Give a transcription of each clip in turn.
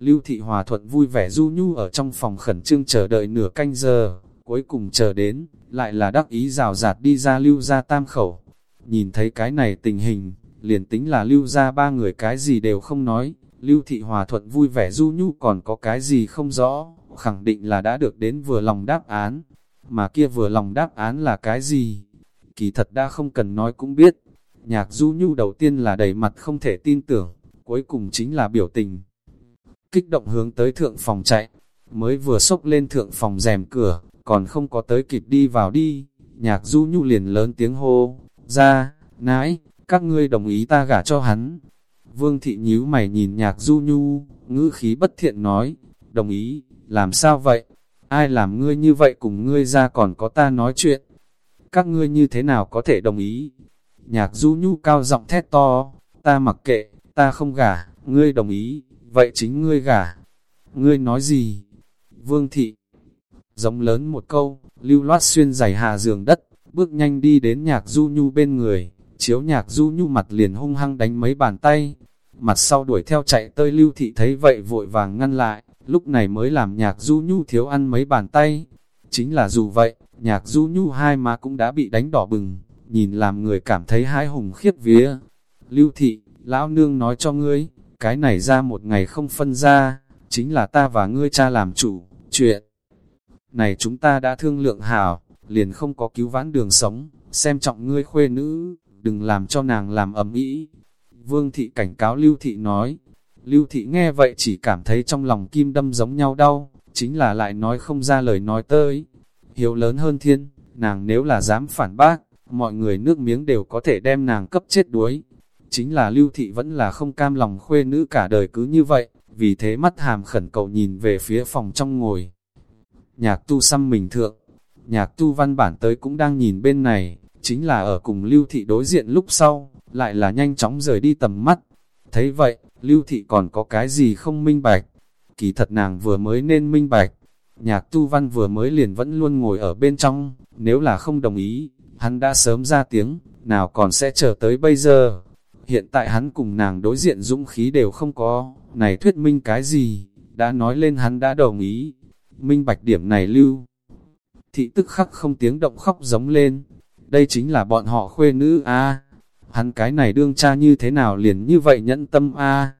Lưu Thị Hòa Thuận vui vẻ du nhu ở trong phòng khẩn trương chờ đợi nửa canh giờ, cuối cùng chờ đến, lại là đắc ý rào rạt đi ra lưu ra tam khẩu. Nhìn thấy cái này tình hình, liền tính là lưu ra ba người cái gì đều không nói, Lưu Thị Hòa Thuận vui vẻ du nhu còn có cái gì không rõ, khẳng định là đã được đến vừa lòng đáp án. Mà kia vừa lòng đáp án là cái gì? Kỳ thật đã không cần nói cũng biết. Nhạc du nhu đầu tiên là đầy mặt không thể tin tưởng, cuối cùng chính là biểu tình. Kích động hướng tới thượng phòng chạy, mới vừa sốc lên thượng phòng rèm cửa, còn không có tới kịp đi vào đi. Nhạc du nhu liền lớn tiếng hô, ra, nãi, các ngươi đồng ý ta gả cho hắn. Vương thị nhíu mày nhìn nhạc du nhu, ngữ khí bất thiện nói, đồng ý, làm sao vậy? Ai làm ngươi như vậy cùng ngươi ra còn có ta nói chuyện? Các ngươi như thế nào có thể đồng ý? Nhạc du nhu cao giọng thét to, ta mặc kệ, ta không gả, ngươi đồng ý, vậy chính ngươi gả. Ngươi nói gì? Vương thị, giống lớn một câu, lưu loát xuyên giày hạ giường đất, bước nhanh đi đến nhạc du nhu bên người, chiếu nhạc du nhu mặt liền hung hăng đánh mấy bàn tay, mặt sau đuổi theo chạy tơi lưu thị thấy vậy vội vàng ngăn lại, lúc này mới làm nhạc du nhu thiếu ăn mấy bàn tay. Chính là dù vậy, nhạc du nhu hai má cũng đã bị đánh đỏ bừng, nhìn làm người cảm thấy hái hùng khiếp vía. Lưu thị, lão nương nói cho ngươi, cái này ra một ngày không phân ra, chính là ta và ngươi cha làm chủ, chuyện. Này chúng ta đã thương lượng hảo, liền không có cứu vãn đường sống, xem trọng ngươi khuê nữ, đừng làm cho nàng làm ấm ý. Vương thị cảnh cáo Lưu thị nói, Lưu thị nghe vậy chỉ cảm thấy trong lòng kim đâm giống nhau đau, chính là lại nói không ra lời nói tới. Hiếu lớn hơn thiên, nàng nếu là dám phản bác, mọi người nước miếng đều có thể đem nàng cấp chết đuối. Chính là lưu thị vẫn là không cam lòng khuê nữ cả đời cứ như vậy, vì thế mắt hàm khẩn cầu nhìn về phía phòng trong ngồi. Nhạc tu xăm mình thượng, nhạc tu văn bản tới cũng đang nhìn bên này, chính là ở cùng lưu thị đối diện lúc sau, lại là nhanh chóng rời đi tầm mắt. Thấy vậy, lưu thị còn có cái gì không minh bạch? Kỳ thật nàng vừa mới nên minh bạch, nhạc tu văn vừa mới liền vẫn luôn ngồi ở bên trong, nếu là không đồng ý, hắn đã sớm ra tiếng, nào còn sẽ chờ tới bây giờ. Hiện tại hắn cùng nàng đối diện dũng khí đều không có, này thuyết minh cái gì, đã nói lên hắn đã đồng ý. Minh bạch điểm này lưu. Thị tức khắc không tiếng động khóc giống lên, đây chính là bọn họ khuê nữ a Hắn cái này đương cha như thế nào liền như vậy nhẫn tâm a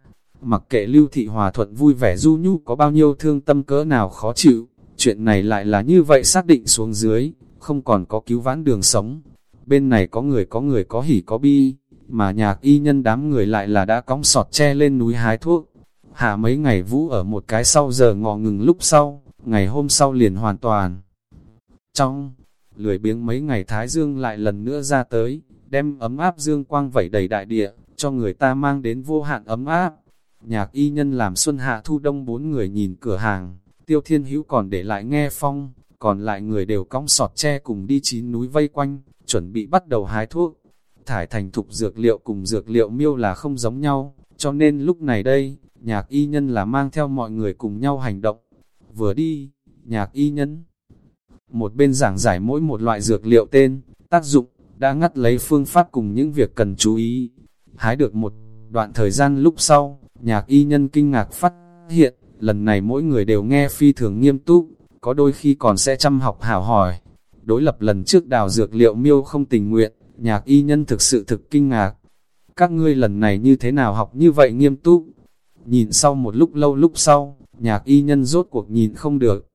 Mặc kệ lưu thị hòa thuận vui vẻ du nhu có bao nhiêu thương tâm cỡ nào khó chịu, chuyện này lại là như vậy xác định xuống dưới, không còn có cứu vãn đường sống. Bên này có người có người có hỉ có bi, mà nhạc y nhân đám người lại là đã cõng sọt che lên núi hái thuốc. Hạ mấy ngày vũ ở một cái sau giờ ngọ ngừng lúc sau, ngày hôm sau liền hoàn toàn. Trong, lười biếng mấy ngày Thái Dương lại lần nữa ra tới, đem ấm áp dương quang vẩy đầy đại địa, cho người ta mang đến vô hạn ấm áp. Nhạc y nhân làm xuân hạ thu đông bốn người nhìn cửa hàng, tiêu thiên hữu còn để lại nghe phong, còn lại người đều cong sọt tre cùng đi chín núi vây quanh, chuẩn bị bắt đầu hái thuốc. Thải thành thục dược liệu cùng dược liệu miêu là không giống nhau, cho nên lúc này đây, nhạc y nhân là mang theo mọi người cùng nhau hành động. Vừa đi, nhạc y nhân, một bên giảng giải mỗi một loại dược liệu tên, tác dụng, đã ngắt lấy phương pháp cùng những việc cần chú ý. Hái được một đoạn thời gian lúc sau, nhạc y nhân kinh ngạc phát hiện, lần này mỗi người đều nghe phi thường nghiêm túc, có đôi khi còn sẽ chăm học hảo hỏi. Đối lập lần trước đào dược liệu miêu không tình nguyện, nhạc y nhân thực sự thực kinh ngạc. Các ngươi lần này như thế nào học như vậy nghiêm túc? Nhìn sau một lúc lâu lúc sau, nhạc y nhân rốt cuộc nhìn không được.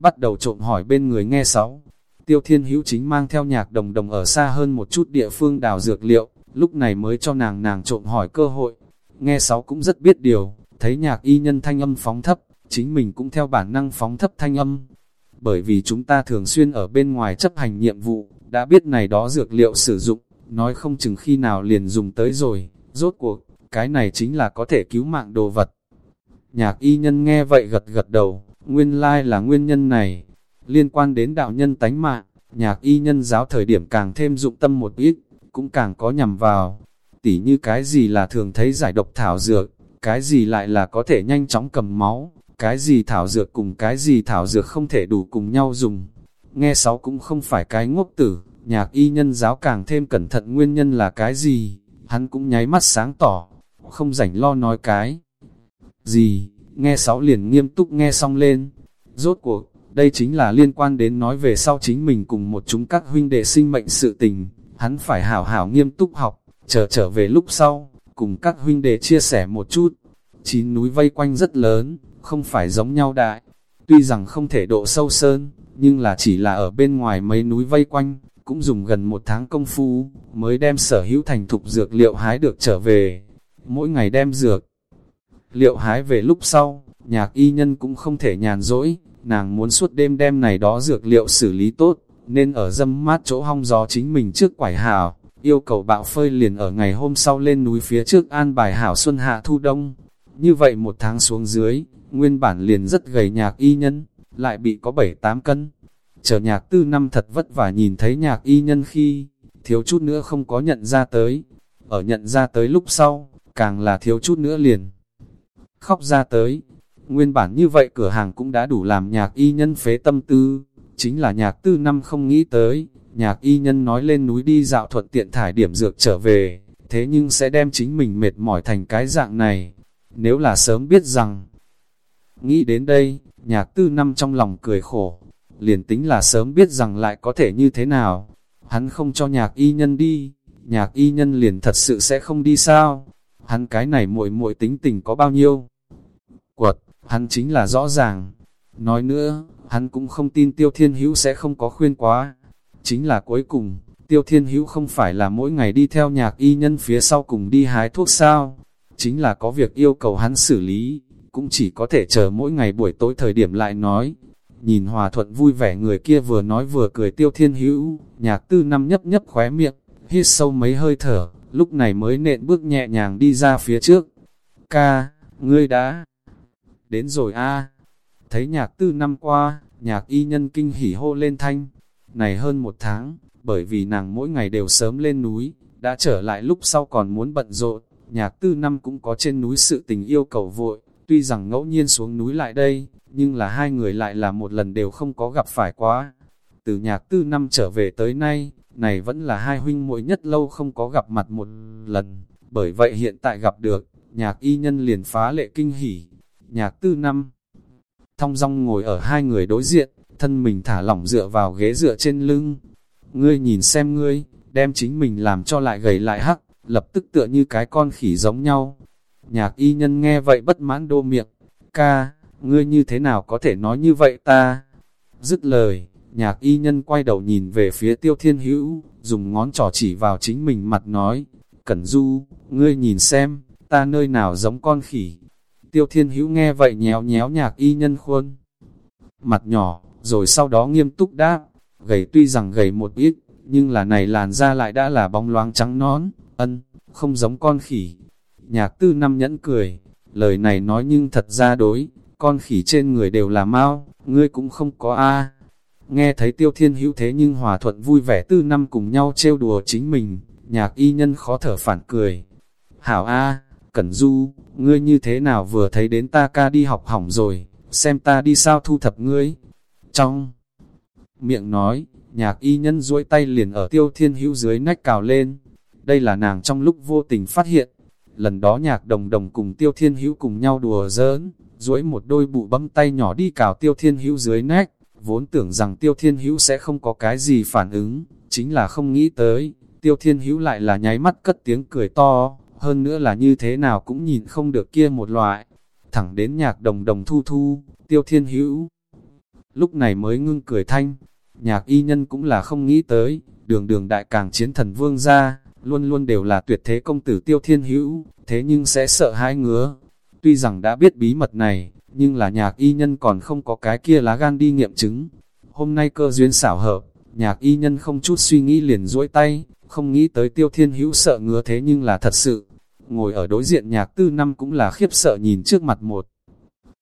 Bắt đầu trộm hỏi bên người nghe sáu. Tiêu Thiên Hữu chính mang theo nhạc đồng đồng ở xa hơn một chút địa phương đào dược liệu, lúc này mới cho nàng nàng trộm hỏi cơ hội. Nghe sáu cũng rất biết điều, thấy nhạc y nhân thanh âm phóng thấp, chính mình cũng theo bản năng phóng thấp thanh âm. Bởi vì chúng ta thường xuyên ở bên ngoài chấp hành nhiệm vụ, đã biết này đó dược liệu sử dụng, nói không chừng khi nào liền dùng tới rồi, rốt cuộc, cái này chính là có thể cứu mạng đồ vật. Nhạc y nhân nghe vậy gật gật đầu, nguyên lai là nguyên nhân này, Liên quan đến đạo nhân tánh mạng, nhạc y nhân giáo thời điểm càng thêm dụng tâm một ít, cũng càng có nhằm vào. Tỉ như cái gì là thường thấy giải độc thảo dược, cái gì lại là có thể nhanh chóng cầm máu, cái gì thảo dược cùng cái gì thảo dược không thể đủ cùng nhau dùng. Nghe sáu cũng không phải cái ngốc tử, nhạc y nhân giáo càng thêm cẩn thận nguyên nhân là cái gì, hắn cũng nháy mắt sáng tỏ, không rảnh lo nói cái gì, nghe sáu liền nghiêm túc nghe xong lên. Rốt cuộc, đây chính là liên quan đến nói về sau chính mình cùng một chúng các huynh đệ sinh mệnh sự tình, hắn phải hảo hảo nghiêm túc học, chờ trở về lúc sau, cùng các huynh đệ chia sẻ một chút. Chín núi vây quanh rất lớn, không phải giống nhau đại, tuy rằng không thể độ sâu sơn, nhưng là chỉ là ở bên ngoài mấy núi vây quanh, cũng dùng gần một tháng công phu, mới đem sở hữu thành thục dược liệu hái được trở về. Mỗi ngày đem dược liệu hái về lúc sau, nhạc y nhân cũng không thể nhàn rỗi, nàng muốn suốt đêm đem này đó dược liệu xử lý tốt, nên ở dâm mát chỗ hong gió chính mình trước quải hảo, yêu cầu bạo phơi liền ở ngày hôm sau lên núi phía trước an bài hảo xuân hạ thu đông. Như vậy một tháng xuống dưới, nguyên bản liền rất gầy nhạc y nhân, lại bị có 7-8 cân. Chờ nhạc tư năm thật vất vả nhìn thấy nhạc y nhân khi, thiếu chút nữa không có nhận ra tới. Ở nhận ra tới lúc sau, càng là thiếu chút nữa liền. Khóc ra tới, nguyên bản như vậy cửa hàng cũng đã đủ làm nhạc y nhân phế tâm tư, chính là nhạc tư năm không nghĩ tới, nhạc y nhân nói lên núi đi dạo thuận tiện thải điểm dược trở về, thế nhưng sẽ đem chính mình mệt mỏi thành cái dạng này. Nếu là sớm biết rằng, nghĩ đến đây, nhạc tư năm trong lòng cười khổ, liền tính là sớm biết rằng lại có thể như thế nào, hắn không cho nhạc y nhân đi, nhạc y nhân liền thật sự sẽ không đi sao, hắn cái này muội muội tính tình có bao nhiêu. Quật, hắn chính là rõ ràng, nói nữa, hắn cũng không tin tiêu thiên hữu sẽ không có khuyên quá, chính là cuối cùng, tiêu thiên hữu không phải là mỗi ngày đi theo nhạc y nhân phía sau cùng đi hái thuốc sao, chính là có việc yêu cầu hắn xử lý, cũng chỉ có thể chờ mỗi ngày buổi tối thời điểm lại nói. Nhìn hòa thuận vui vẻ người kia vừa nói vừa cười tiêu thiên hữu, nhạc tư năm nhấp nhấp khóe miệng, hít sâu mấy hơi thở, lúc này mới nện bước nhẹ nhàng đi ra phía trước. Ca, ngươi đã đến rồi a Thấy nhạc tư năm qua, nhạc y nhân kinh hỉ hô lên thanh, này hơn một tháng, bởi vì nàng mỗi ngày đều sớm lên núi, đã trở lại lúc sau còn muốn bận rộn, nhạc tư năm cũng có trên núi sự tình yêu cầu vội, tuy rằng ngẫu nhiên xuống núi lại đây, nhưng là hai người lại là một lần đều không có gặp phải quá. Từ nhạc tư năm trở về tới nay, này vẫn là hai huynh muội nhất lâu không có gặp mặt một lần, bởi vậy hiện tại gặp được, nhạc y nhân liền phá lệ kinh hỉ. Nhạc tư năm, thong dong ngồi ở hai người đối diện, thân mình thả lỏng dựa vào ghế dựa trên lưng. Ngươi nhìn xem ngươi, đem chính mình làm cho lại gầy lại hắc, lập tức tựa như cái con khỉ giống nhau. Nhạc y nhân nghe vậy bất mãn đô miệng, ca, ngươi như thế nào có thể nói như vậy ta? Dứt lời, nhạc y nhân quay đầu nhìn về phía tiêu thiên hữu, dùng ngón trỏ chỉ vào chính mình mặt nói, Cẩn Du, ngươi nhìn xem, ta nơi nào giống con khỉ. Tiêu thiên hữu nghe vậy nhéo nhéo nhạc y nhân khuôn. Mặt nhỏ, rồi sau đó nghiêm túc đáp, gầy tuy rằng gầy một ít, nhưng là này làn da lại đã là bóng loáng trắng nón, ân, không giống con khỉ. Nhạc tư năm nhẫn cười, lời này nói nhưng thật ra đối, con khỉ trên người đều là mau, ngươi cũng không có a. Nghe thấy tiêu thiên hữu thế nhưng hòa thuận vui vẻ tư năm cùng nhau trêu đùa chính mình, nhạc y nhân khó thở phản cười. Hảo a, Cẩn Du, ngươi như thế nào vừa thấy đến ta ca đi học hỏng rồi, xem ta đi sao thu thập ngươi. Trong miệng nói, nhạc y nhân duỗi tay liền ở tiêu thiên hữu dưới nách cào lên. Đây là nàng trong lúc vô tình phát hiện. Lần đó nhạc đồng đồng cùng tiêu thiên hữu cùng nhau đùa giỡn, duỗi một đôi bụ bấm tay nhỏ đi cào tiêu thiên hữu dưới nách. Vốn tưởng rằng tiêu thiên hữu sẽ không có cái gì phản ứng, chính là không nghĩ tới. Tiêu thiên hữu lại là nháy mắt cất tiếng cười to, hơn nữa là như thế nào cũng nhìn không được kia một loại. Thẳng đến nhạc đồng đồng thu thu, tiêu thiên hữu. Lúc này mới ngưng cười thanh, nhạc y nhân cũng là không nghĩ tới, đường đường đại càng chiến thần vương ra, luôn luôn đều là tuyệt thế công tử tiêu thiên hữu, thế nhưng sẽ sợ hai ngứa. Tuy rằng đã biết bí mật này, nhưng là nhạc y nhân còn không có cái kia lá gan đi nghiệm chứng. Hôm nay cơ duyên xảo hợp, nhạc y nhân không chút suy nghĩ liền duỗi tay, không nghĩ tới tiêu thiên hữu sợ ngứa thế nhưng là thật sự. Ngồi ở đối diện nhạc tư năm cũng là khiếp sợ nhìn trước mặt một.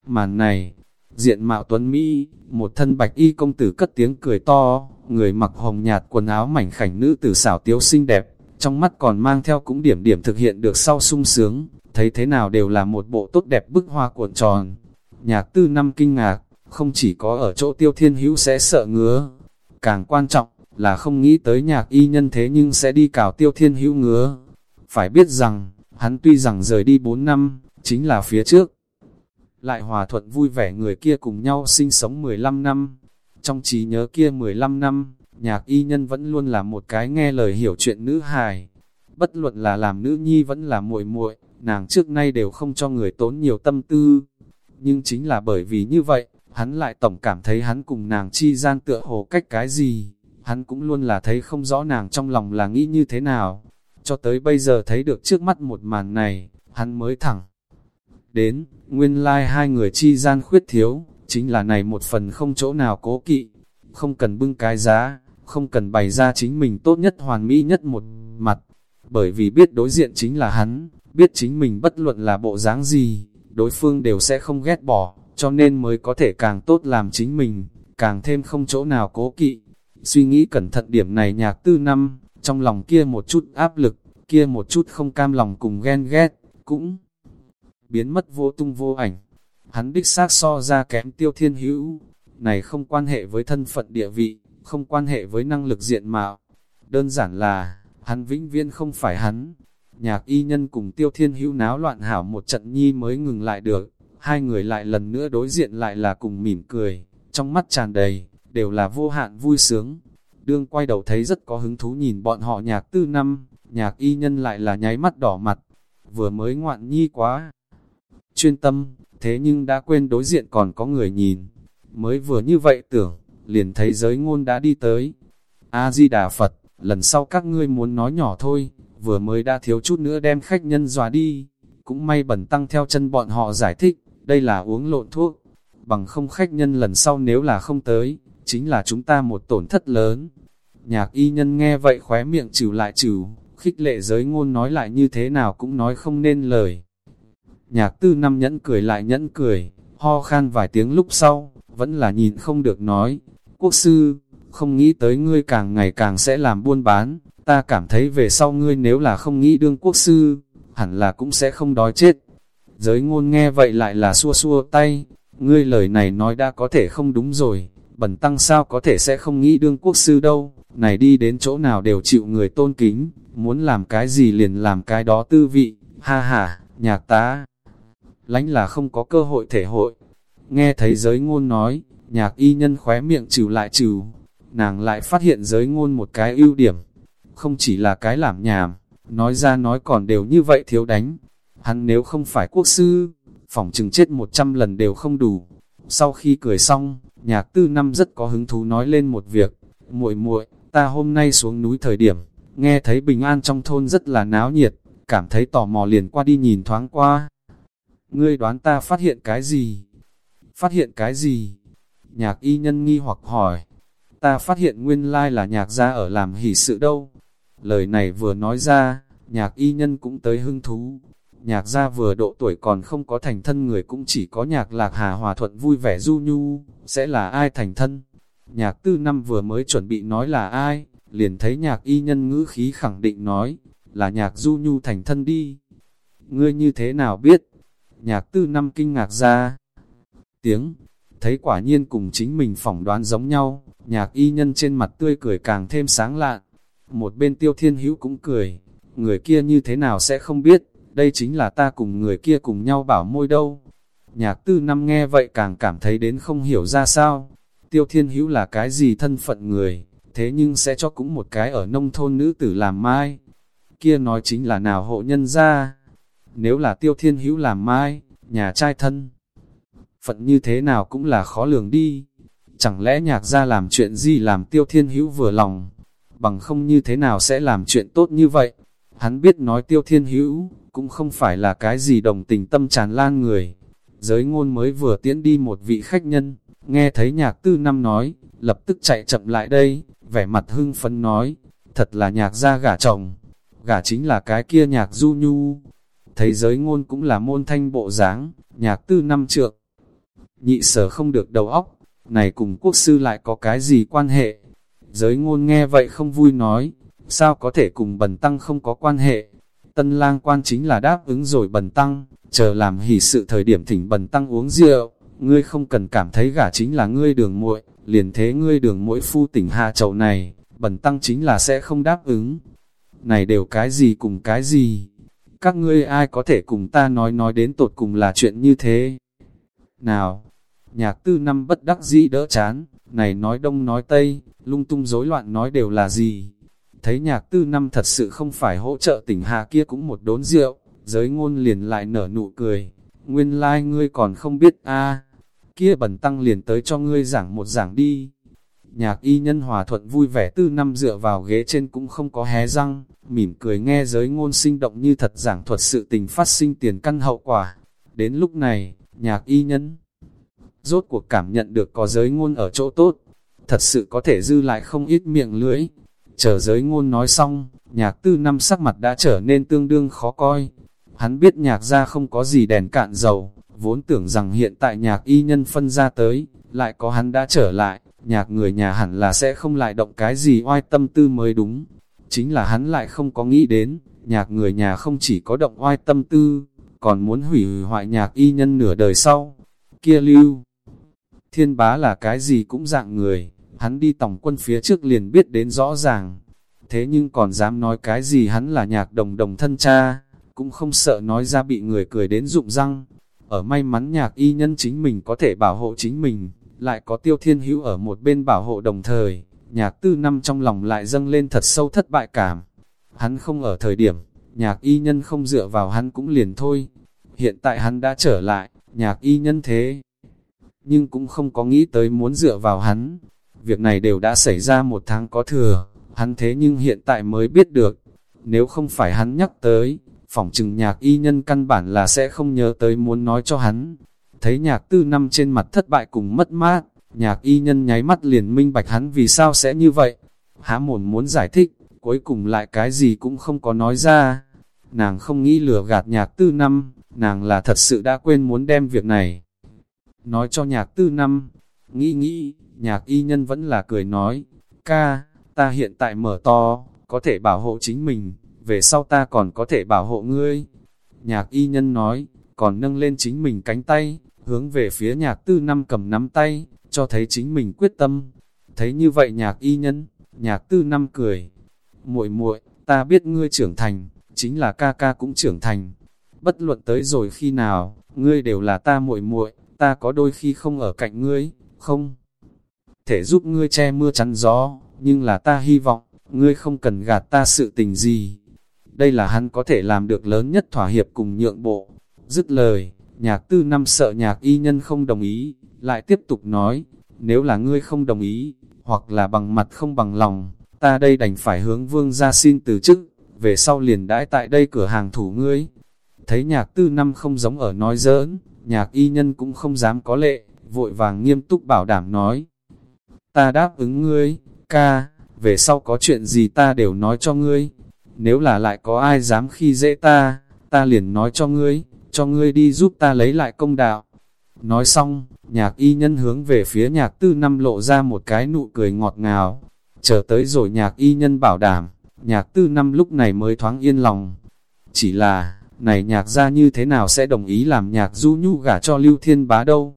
Màn này, diện mạo tuấn Mỹ, một thân bạch y công tử cất tiếng cười to, người mặc hồng nhạt quần áo mảnh khảnh nữ tử xảo tiếu xinh đẹp, trong mắt còn mang theo cũng điểm điểm thực hiện được sau sung sướng, thấy thế nào đều là một bộ tốt đẹp bức hoa cuộn tròn. Nhạc tư năm kinh ngạc, không chỉ có ở chỗ tiêu thiên hữu sẽ sợ ngứa, càng quan trọng là không nghĩ tới nhạc y nhân thế nhưng sẽ đi cào tiêu thiên hữu ngứa. Phải biết rằng, hắn tuy rằng rời đi 4 năm, chính là phía trước, lại hòa thuận vui vẻ người kia cùng nhau sinh sống 15 năm. Trong trí nhớ kia 15 năm, nhạc y nhân vẫn luôn là một cái nghe lời hiểu chuyện nữ hài. Bất luận là làm nữ nhi vẫn là muội muội, nàng trước nay đều không cho người tốn nhiều tâm tư. Nhưng chính là bởi vì như vậy, hắn lại tổng cảm thấy hắn cùng nàng chi gian tựa hồ cách cái gì, hắn cũng luôn là thấy không rõ nàng trong lòng là nghĩ như thế nào. Cho tới bây giờ thấy được trước mắt một màn này, hắn mới thẳng. Đến, nguyên lai like hai người chi gian khuyết thiếu, chính là này một phần không chỗ nào cố kỵ, không cần bưng cái giá, không cần bày ra chính mình tốt nhất hoàn mỹ nhất một mặt, bởi vì biết đối diện chính là hắn, biết chính mình bất luận là bộ dáng gì, đối phương đều sẽ không ghét bỏ, cho nên mới có thể càng tốt làm chính mình, càng thêm không chỗ nào cố kỵ. Suy nghĩ cẩn thận điểm này nhạc tư năm, trong lòng kia một chút áp lực, kia một chút không cam lòng cùng ghen ghét, cũng biến mất vô tung vô ảnh. Hắn đích xác so ra kém tiêu thiên hữu, này không quan hệ với thân phận địa vị, không quan hệ với năng lực diện mạo. Đơn giản là, hắn vĩnh viễn không phải hắn. Nhạc y nhân cùng tiêu thiên hữu náo loạn hảo một trận nhi mới ngừng lại được. Hai người lại lần nữa đối diện lại là cùng mỉm cười, trong mắt tràn đầy, đều là vô hạn vui sướng. Đương quay đầu thấy rất có hứng thú nhìn bọn họ nhạc tư năm, nhạc y nhân lại là nháy mắt đỏ mặt, vừa mới ngoạn nhi quá. Chuyên tâm, thế nhưng đã quên đối diện còn có người nhìn, mới vừa như vậy tưởng, liền thấy giới ngôn đã đi tới. A-di-đà Phật, lần sau các ngươi muốn nói nhỏ thôi, vừa mới đã thiếu chút nữa đem khách nhân dòa đi. Cũng may bẩn tăng theo chân bọn họ giải thích, đây là uống lộn thuốc. Bằng không khách nhân lần sau nếu là không tới, chính là chúng ta một tổn thất lớn. Nhạc y nhân nghe vậy khóe miệng trừ lại trừ, khích lệ giới ngôn nói lại như thế nào cũng nói không nên lời. Nhạc tư năm nhẫn cười lại nhẫn cười, ho khan vài tiếng lúc sau, vẫn là nhìn không được nói, quốc sư, không nghĩ tới ngươi càng ngày càng sẽ làm buôn bán, ta cảm thấy về sau ngươi nếu là không nghĩ đương quốc sư, hẳn là cũng sẽ không đói chết. Giới ngôn nghe vậy lại là xua xua tay, ngươi lời này nói đã có thể không đúng rồi, bẩn tăng sao có thể sẽ không nghĩ đương quốc sư đâu, này đi đến chỗ nào đều chịu người tôn kính, muốn làm cái gì liền làm cái đó tư vị, ha ha, nhạc tá. Lánh là không có cơ hội thể hội, nghe thấy giới ngôn nói, nhạc y nhân khóe miệng trừ lại trừ, nàng lại phát hiện giới ngôn một cái ưu điểm, không chỉ là cái làm nhảm, nói ra nói còn đều như vậy thiếu đánh, hắn nếu không phải quốc sư, phỏng chừng chết một trăm lần đều không đủ. Sau khi cười xong, nhạc tư năm rất có hứng thú nói lên một việc, muội muội ta hôm nay xuống núi thời điểm, nghe thấy bình an trong thôn rất là náo nhiệt, cảm thấy tò mò liền qua đi nhìn thoáng qua. Ngươi đoán ta phát hiện cái gì? Phát hiện cái gì? Nhạc y nhân nghi hoặc hỏi. Ta phát hiện nguyên lai là nhạc gia ở làm hỷ sự đâu. Lời này vừa nói ra, nhạc y nhân cũng tới hưng thú. Nhạc gia vừa độ tuổi còn không có thành thân người cũng chỉ có nhạc lạc hà hòa thuận vui vẻ du nhu, sẽ là ai thành thân. Nhạc tư năm vừa mới chuẩn bị nói là ai, liền thấy nhạc y nhân ngữ khí khẳng định nói, là nhạc du nhu thành thân đi. Ngươi như thế nào biết? Nhạc tư năm kinh ngạc ra. Tiếng, thấy quả nhiên cùng chính mình phỏng đoán giống nhau, nhạc y nhân trên mặt tươi cười càng thêm sáng lạn. Một bên tiêu thiên hữu cũng cười, người kia như thế nào sẽ không biết, đây chính là ta cùng người kia cùng nhau bảo môi đâu. Nhạc tư năm nghe vậy càng cảm thấy đến không hiểu ra sao, tiêu thiên hữu là cái gì thân phận người, thế nhưng sẽ cho cũng một cái ở nông thôn nữ tử làm mai. Kia nói chính là nào hộ nhân ra. Nếu là tiêu thiên hữu làm mai, nhà trai thân, phận như thế nào cũng là khó lường đi. Chẳng lẽ nhạc ra làm chuyện gì làm tiêu thiên hữu vừa lòng, bằng không như thế nào sẽ làm chuyện tốt như vậy. Hắn biết nói tiêu thiên hữu, cũng không phải là cái gì đồng tình tâm tràn lan người. Giới ngôn mới vừa tiễn đi một vị khách nhân, nghe thấy nhạc tư năm nói, lập tức chạy chậm lại đây, vẻ mặt hưng phấn nói, thật là nhạc gia gả chồng, gả chính là cái kia nhạc du nhu. Thấy giới ngôn cũng là môn thanh bộ dáng, nhạc tư năm trượng, nhị sở không được đầu óc, này cùng quốc sư lại có cái gì quan hệ? Giới ngôn nghe vậy không vui nói, sao có thể cùng bần tăng không có quan hệ? Tân lang quan chính là đáp ứng rồi bần tăng, chờ làm hỷ sự thời điểm thỉnh bần tăng uống rượu, ngươi không cần cảm thấy gả chính là ngươi đường muội, liền thế ngươi đường mỗi phu tỉnh hạ chậu này, bần tăng chính là sẽ không đáp ứng. Này đều cái gì cùng cái gì? Các ngươi ai có thể cùng ta nói nói đến tột cùng là chuyện như thế? nào. Nhạc tư năm bất đắc dĩ đỡ chán, này nói đông nói tây, lung tung rối loạn nói đều là gì. Thấy nhạc tư năm thật sự không phải hỗ trợ tỉnh hà kia cũng một đốn rượu, giới ngôn liền lại nở nụ cười. Nguyên lai like ngươi còn không biết a kia bẩn tăng liền tới cho ngươi giảng một giảng đi. Nhạc y nhân hòa thuận vui vẻ tư năm dựa vào ghế trên cũng không có hé răng, mỉm cười nghe giới ngôn sinh động như thật giảng thuật sự tình phát sinh tiền căn hậu quả. Đến lúc này, nhạc y nhân rốt cuộc cảm nhận được có giới ngôn ở chỗ tốt, thật sự có thể dư lại không ít miệng lưỡi. Chờ giới ngôn nói xong, nhạc tư năm sắc mặt đã trở nên tương đương khó coi. Hắn biết nhạc ra không có gì đèn cạn dầu, vốn tưởng rằng hiện tại nhạc y nhân phân ra tới, lại có hắn đã trở lại, nhạc người nhà hẳn là sẽ không lại động cái gì oai tâm tư mới đúng. Chính là hắn lại không có nghĩ đến, nhạc người nhà không chỉ có động oai tâm tư, còn muốn hủy hoại nhạc y nhân nửa đời sau. Kia lưu, thiên bá là cái gì cũng dạng người, hắn đi tổng quân phía trước liền biết đến rõ ràng. Thế nhưng còn dám nói cái gì hắn là nhạc đồng đồng thân cha, cũng không sợ nói ra bị người cười đến rụng răng. Ở may mắn nhạc y nhân chính mình có thể bảo hộ chính mình, lại có tiêu thiên hữu ở một bên bảo hộ đồng thời, nhạc tư năm trong lòng lại dâng lên thật sâu thất bại cảm. Hắn không ở thời điểm, nhạc y nhân không dựa vào hắn cũng liền thôi. Hiện tại hắn đã trở lại, nhạc y nhân thế. Nhưng cũng không có nghĩ tới muốn dựa vào hắn. Việc này đều đã xảy ra một tháng có thừa, hắn thế nhưng hiện tại mới biết được. Nếu không phải hắn nhắc tới, phỏng chừng nhạc y nhân căn bản là sẽ không nhớ tới muốn nói cho hắn. Thấy nhạc tư năm trên mặt thất bại cùng mất mát, nhạc y nhân nháy mắt liền minh bạch hắn vì sao sẽ như vậy. Há mồn muốn giải thích, cuối cùng lại cái gì cũng không có nói ra. Nàng không nghĩ lừa gạt nhạc tư năm, nàng là thật sự đã quên muốn đem việc này. Nói cho nhạc tư năm, nghĩ nghĩ, nhạc y nhân vẫn là cười nói, ca, ta hiện tại mở to, có thể bảo hộ chính mình, về sau ta còn có thể bảo hộ ngươi. Nhạc y nhân nói, còn nâng lên chính mình cánh tay, hướng về phía nhạc tư năm cầm nắm tay, cho thấy chính mình quyết tâm. Thấy như vậy nhạc y nhân, nhạc tư năm cười. muội muội ta biết ngươi trưởng thành, chính là ca ca cũng trưởng thành. Bất luận tới rồi khi nào, ngươi đều là ta muội muội ta có đôi khi không ở cạnh ngươi, không thể giúp ngươi che mưa chắn gió, nhưng là ta hy vọng, ngươi không cần gạt ta sự tình gì. Đây là hắn có thể làm được lớn nhất thỏa hiệp cùng nhượng bộ. Dứt lời, nhạc tư năm sợ nhạc y nhân không đồng ý, lại tiếp tục nói, nếu là ngươi không đồng ý, hoặc là bằng mặt không bằng lòng, ta đây đành phải hướng vương ra xin từ chức, về sau liền đãi tại đây cửa hàng thủ ngươi. Thấy nhạc tư năm không giống ở nói giỡn, nhạc y nhân cũng không dám có lệ, vội vàng nghiêm túc bảo đảm nói. Ta đáp ứng ngươi, ca, về sau có chuyện gì ta đều nói cho ngươi. Nếu là lại có ai dám khi dễ ta, ta liền nói cho ngươi, cho ngươi đi giúp ta lấy lại công đạo. Nói xong, nhạc y nhân hướng về phía nhạc tư năm lộ ra một cái nụ cười ngọt ngào. Chờ tới rồi nhạc y nhân bảo đảm, nhạc tư năm lúc này mới thoáng yên lòng. Chỉ là, này nhạc ra như thế nào sẽ đồng ý làm nhạc du nhu gả cho Lưu Thiên Bá đâu?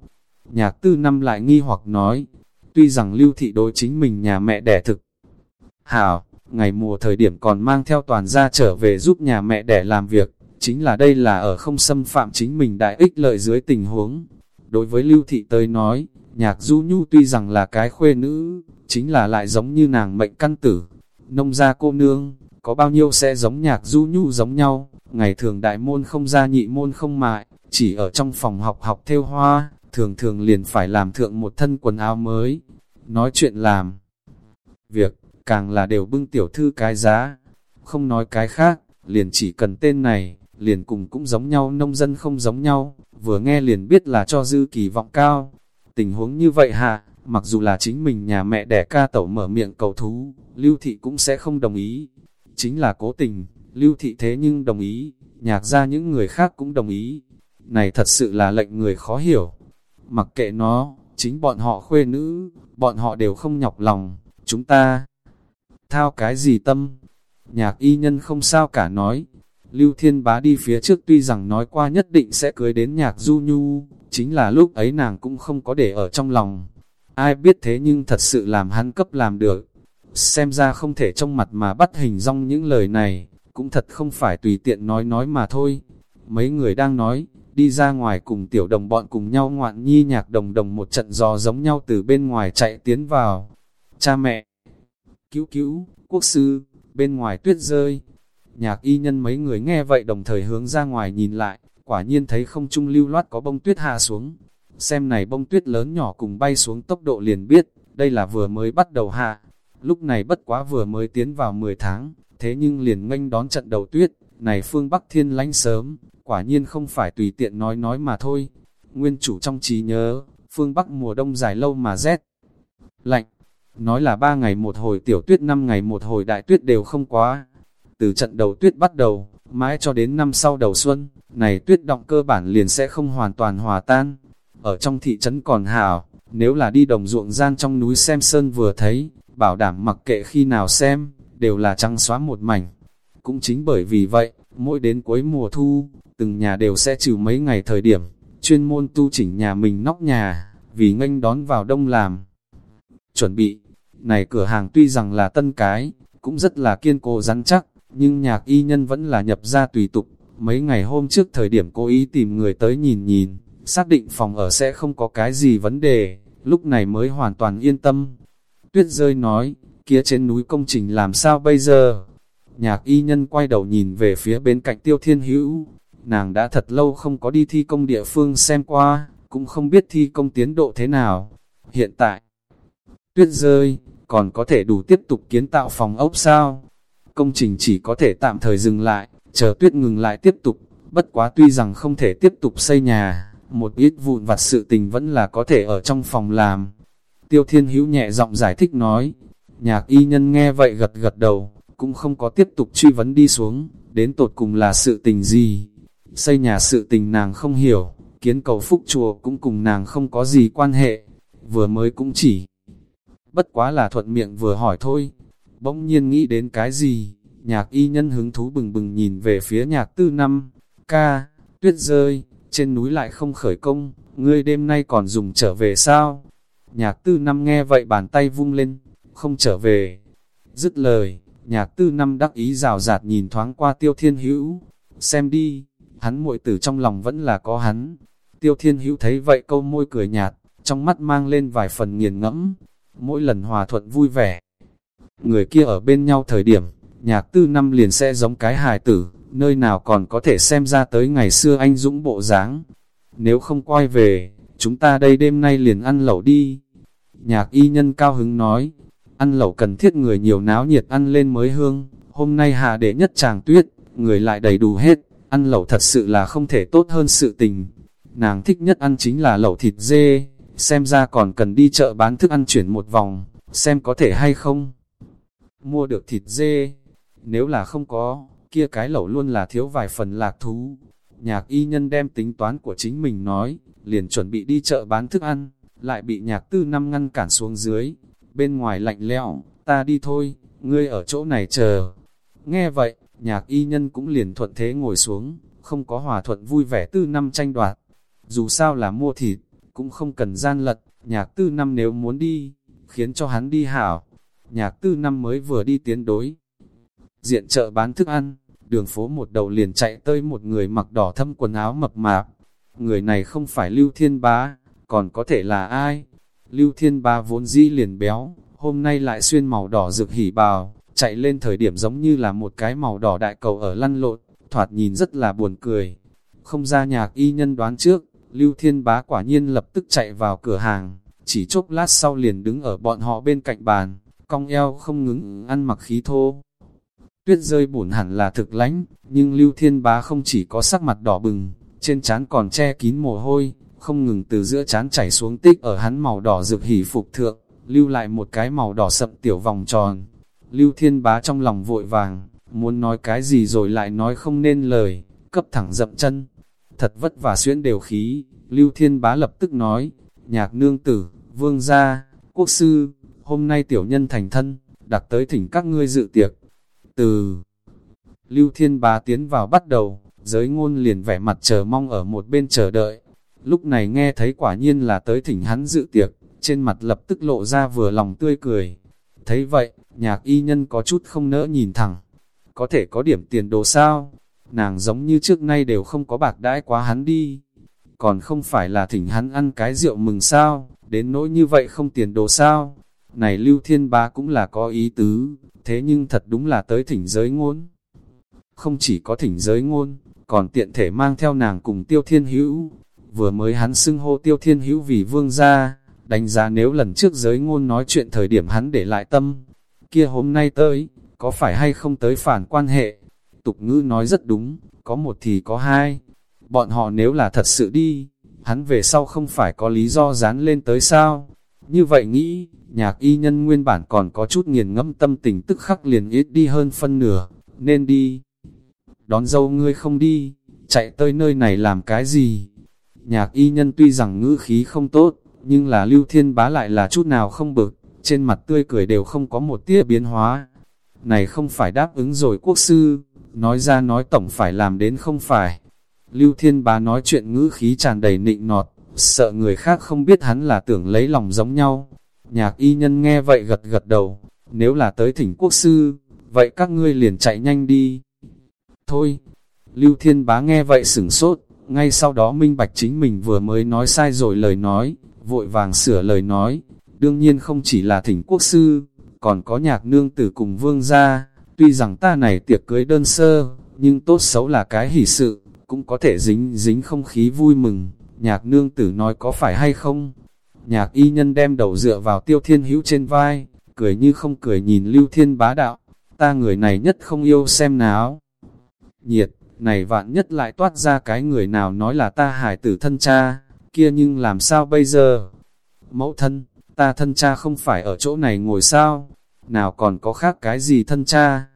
Nhạc tư năm lại nghi hoặc nói, tuy rằng Lưu Thị đối chính mình nhà mẹ đẻ thực. Hảo, ngày mùa thời điểm còn mang theo toàn gia trở về giúp nhà mẹ đẻ làm việc, chính là đây là ở không xâm phạm chính mình đại ích lợi dưới tình huống. Đối với Lưu Thị tới nói, nhạc du nhu tuy rằng là cái khuê nữ, chính là lại giống như nàng mệnh căn tử. Nông gia cô nương, có bao nhiêu sẽ giống nhạc du nhu giống nhau, ngày thường đại môn không ra nhị môn không mại, chỉ ở trong phòng học học theo hoa, thường thường liền phải làm thượng một thân quần áo mới, nói chuyện làm. Việc, càng là đều bưng tiểu thư cái giá, không nói cái khác, liền chỉ cần tên này, liền cùng cũng giống nhau nông dân không giống nhau, vừa nghe liền biết là cho dư kỳ vọng cao. Tình huống như vậy hạ, mặc dù là chính mình nhà mẹ đẻ ca tẩu mở miệng cầu thú, lưu thị cũng sẽ không đồng ý. Chính là cố tình, lưu thị thế nhưng đồng ý, nhạc ra những người khác cũng đồng ý. Này thật sự là lệnh người khó hiểu. Mặc kệ nó, chính bọn họ khuê nữ, bọn họ đều không nhọc lòng, chúng ta thao cái gì tâm. Nhạc y nhân không sao cả nói, Lưu Thiên Bá đi phía trước tuy rằng nói qua nhất định sẽ cưới đến nhạc du nhu, chính là lúc ấy nàng cũng không có để ở trong lòng. Ai biết thế nhưng thật sự làm hắn cấp làm được. Xem ra không thể trong mặt mà bắt hình rong những lời này, cũng thật không phải tùy tiện nói nói mà thôi. Mấy người đang nói, đi ra ngoài cùng tiểu đồng bọn cùng nhau ngoạn nhi nhạc đồng đồng một trận giò giống nhau từ bên ngoài chạy tiến vào. Cha mẹ, cứu cứu, quốc sư, bên ngoài tuyết rơi. Nhạc y nhân mấy người nghe vậy đồng thời hướng ra ngoài nhìn lại, quả nhiên thấy không trung lưu loát có bông tuyết hạ xuống. Xem này bông tuyết lớn nhỏ cùng bay xuống tốc độ liền biết, đây là vừa mới bắt đầu hạ. Lúc này bất quá vừa mới tiến vào 10 tháng, thế nhưng liền nghênh đón trận đầu tuyết, này phương Bắc thiên lánh sớm, quả nhiên không phải tùy tiện nói nói mà thôi. Nguyên chủ trong trí nhớ, phương Bắc mùa đông dài lâu mà rét, lạnh, nói là ba ngày một hồi tiểu tuyết năm ngày một hồi đại tuyết đều không quá. Từ trận đầu tuyết bắt đầu, mãi cho đến năm sau đầu xuân, này tuyết động cơ bản liền sẽ không hoàn toàn hòa tan. Ở trong thị trấn còn hào, nếu là đi đồng ruộng gian trong núi xem sơn vừa thấy, bảo đảm mặc kệ khi nào xem, đều là trắng xóa một mảnh. Cũng chính bởi vì vậy, mỗi đến cuối mùa thu, từng nhà đều sẽ trừ mấy ngày thời điểm, chuyên môn tu chỉnh nhà mình nóc nhà, vì nghênh đón vào đông làm. Chuẩn bị, này cửa hàng tuy rằng là tân cái, cũng rất là kiên cố rắn chắc, nhưng nhạc y nhân vẫn là nhập ra tùy tục. Mấy ngày hôm trước thời điểm cố ý tìm người tới nhìn nhìn, xác định phòng ở sẽ không có cái gì vấn đề, lúc này mới hoàn toàn yên tâm. Tuyết rơi nói, kia trên núi công trình làm sao bây giờ? Nhạc y nhân quay đầu nhìn về phía bên cạnh tiêu thiên hữu, nàng đã thật lâu không có đi thi công địa phương xem qua, cũng không biết thi công tiến độ thế nào. Hiện tại, tuyết rơi, còn có thể đủ tiếp tục kiến tạo phòng ốc sao? Công trình chỉ có thể tạm thời dừng lại, chờ tuyết ngừng lại tiếp tục, bất quá tuy rằng không thể tiếp tục xây nhà, một ít vụn vặt sự tình vẫn là có thể ở trong phòng làm. Tiêu Thiên Hữu nhẹ giọng giải thích nói, nhạc y nhân nghe vậy gật gật đầu, cũng không có tiếp tục truy vấn đi xuống, đến tột cùng là sự tình gì. Xây nhà sự tình nàng không hiểu, kiến cầu phúc chùa cũng cùng nàng không có gì quan hệ, vừa mới cũng chỉ. Bất quá là thuận miệng vừa hỏi thôi, bỗng nhiên nghĩ đến cái gì, nhạc y nhân hứng thú bừng bừng nhìn về phía nhạc tư năm, ca, tuyết rơi, trên núi lại không khởi công, ngươi đêm nay còn dùng trở về sao? Nhạc tư năm nghe vậy bàn tay vung lên, không trở về. Dứt lời, nhạc tư năm đắc ý rào rạt nhìn thoáng qua tiêu thiên hữu, xem đi, hắn muội tử trong lòng vẫn là có hắn. Tiêu thiên hữu thấy vậy câu môi cười nhạt, trong mắt mang lên vài phần nghiền ngẫm, mỗi lần hòa thuận vui vẻ. Người kia ở bên nhau thời điểm, nhạc tư năm liền sẽ giống cái hài tử, nơi nào còn có thể xem ra tới ngày xưa anh dũng bộ dáng. Nếu không quay về, chúng ta đây đêm nay liền ăn lẩu đi. Nhạc y nhân cao hứng nói, ăn lẩu cần thiết người nhiều náo nhiệt ăn lên mới hương, hôm nay hạ để nhất chàng tuyết, người lại đầy đủ hết, ăn lẩu thật sự là không thể tốt hơn sự tình. Nàng thích nhất ăn chính là lẩu thịt dê, xem ra còn cần đi chợ bán thức ăn chuyển một vòng, xem có thể hay không. Mua được thịt dê, nếu là không có, kia cái lẩu luôn là thiếu vài phần lạc thú. Nhạc y nhân đem tính toán của chính mình nói, liền chuẩn bị đi chợ bán thức ăn, lại bị nhạc tư năm ngăn cản xuống dưới. Bên ngoài lạnh lẽo, ta đi thôi, ngươi ở chỗ này chờ. Nghe vậy, nhạc y nhân cũng liền thuận thế ngồi xuống, không có hòa thuận vui vẻ tư năm tranh đoạt. Dù sao là mua thịt, cũng không cần gian lật, nhạc tư năm nếu muốn đi, khiến cho hắn đi hảo. Nhạc tư năm mới vừa đi tiến đối. Diện chợ bán thức ăn, đường phố một đầu liền chạy tới một người mặc đỏ thâm quần áo mập mạp. Người này không phải Lưu Thiên Bá, còn có thể là ai? Lưu Thiên Bá vốn dĩ liền béo, hôm nay lại xuyên màu đỏ rực hỉ bào, chạy lên thời điểm giống như là một cái màu đỏ đại cầu ở lăn lộn, thoạt nhìn rất là buồn cười. Không ra nhạc y nhân đoán trước, Lưu Thiên Bá quả nhiên lập tức chạy vào cửa hàng, chỉ chốc lát sau liền đứng ở bọn họ bên cạnh bàn, cong eo không ngứng ăn mặc khí thô. Tuyết rơi bổn hẳn là thực lánh, nhưng Lưu Thiên Bá không chỉ có sắc mặt đỏ bừng, trên trán còn che kín mồ hôi, không ngừng từ giữa chán chảy xuống tích ở hắn màu đỏ rực hỉ phục thượng, lưu lại một cái màu đỏ sậm tiểu vòng tròn. Lưu Thiên Bá trong lòng vội vàng, muốn nói cái gì rồi lại nói không nên lời, cấp thẳng dậm chân. Thật vất vả xuyên đều khí, Lưu Thiên Bá lập tức nói, nhạc nương tử, vương gia, quốc sư, hôm nay tiểu nhân thành thân, đặt tới thỉnh các ngươi dự tiệc. Từ Lưu Thiên Bá tiến vào bắt đầu, giới ngôn liền vẻ mặt chờ mong ở một bên chờ đợi. Lúc này nghe thấy quả nhiên là tới thỉnh hắn dự tiệc, trên mặt lập tức lộ ra vừa lòng tươi cười. Thấy vậy, nhạc y nhân có chút không nỡ nhìn thẳng. Có thể có điểm tiền đồ sao? Nàng giống như trước nay đều không có bạc đãi quá hắn đi. còn không phải là thỉnh hắn ăn cái rượu mừng sao, đến nỗi như vậy không tiền đồ sao. Này Lưu Thiên Bá cũng là có ý tứ, thế nhưng thật đúng là tới thỉnh giới ngôn. Không chỉ có thỉnh giới ngôn, còn tiện thể mang theo nàng cùng Tiêu Thiên Hữu. Vừa mới hắn xưng hô Tiêu Thiên Hữu vì vương gia, đánh giá nếu lần trước giới ngôn nói chuyện thời điểm hắn để lại tâm, kia hôm nay tới, có phải hay không tới phản quan hệ? Tục ngữ nói rất đúng, có một thì có hai. Bọn họ nếu là thật sự đi, hắn về sau không phải có lý do dán lên tới sao? Như vậy nghĩ, nhạc y nhân nguyên bản còn có chút nghiền ngẫm tâm tình tức khắc liền ít đi hơn phân nửa, nên đi. Đón dâu ngươi không đi, chạy tới nơi này làm cái gì? Nhạc y nhân tuy rằng ngữ khí không tốt, nhưng là lưu thiên bá lại là chút nào không bực, trên mặt tươi cười đều không có một tia biến hóa. Này không phải đáp ứng rồi quốc sư, nói ra nói tổng phải làm đến không phải. Lưu thiên bá nói chuyện ngữ khí tràn đầy nịnh nọt, sợ người khác không biết hắn là tưởng lấy lòng giống nhau. Nhạc y nhân nghe vậy gật gật đầu, nếu là tới thỉnh quốc sư, vậy các ngươi liền chạy nhanh đi. Thôi, Lưu Thiên Bá nghe vậy sửng sốt, ngay sau đó minh bạch chính mình vừa mới nói sai rồi lời nói, vội vàng sửa lời nói, đương nhiên không chỉ là thỉnh quốc sư, còn có nhạc nương tử cùng vương gia, tuy rằng ta này tiệc cưới đơn sơ, nhưng tốt xấu là cái hỷ sự, cũng có thể dính dính không khí vui mừng, nhạc nương tử nói có phải hay không? Nhạc y nhân đem đầu dựa vào tiêu thiên hữu trên vai, cười như không cười nhìn lưu thiên bá đạo, ta người này nhất không yêu xem nào. Nhiệt, này vạn nhất lại toát ra cái người nào nói là ta hải tử thân cha, kia nhưng làm sao bây giờ? Mẫu thân, ta thân cha không phải ở chỗ này ngồi sao? Nào còn có khác cái gì thân cha?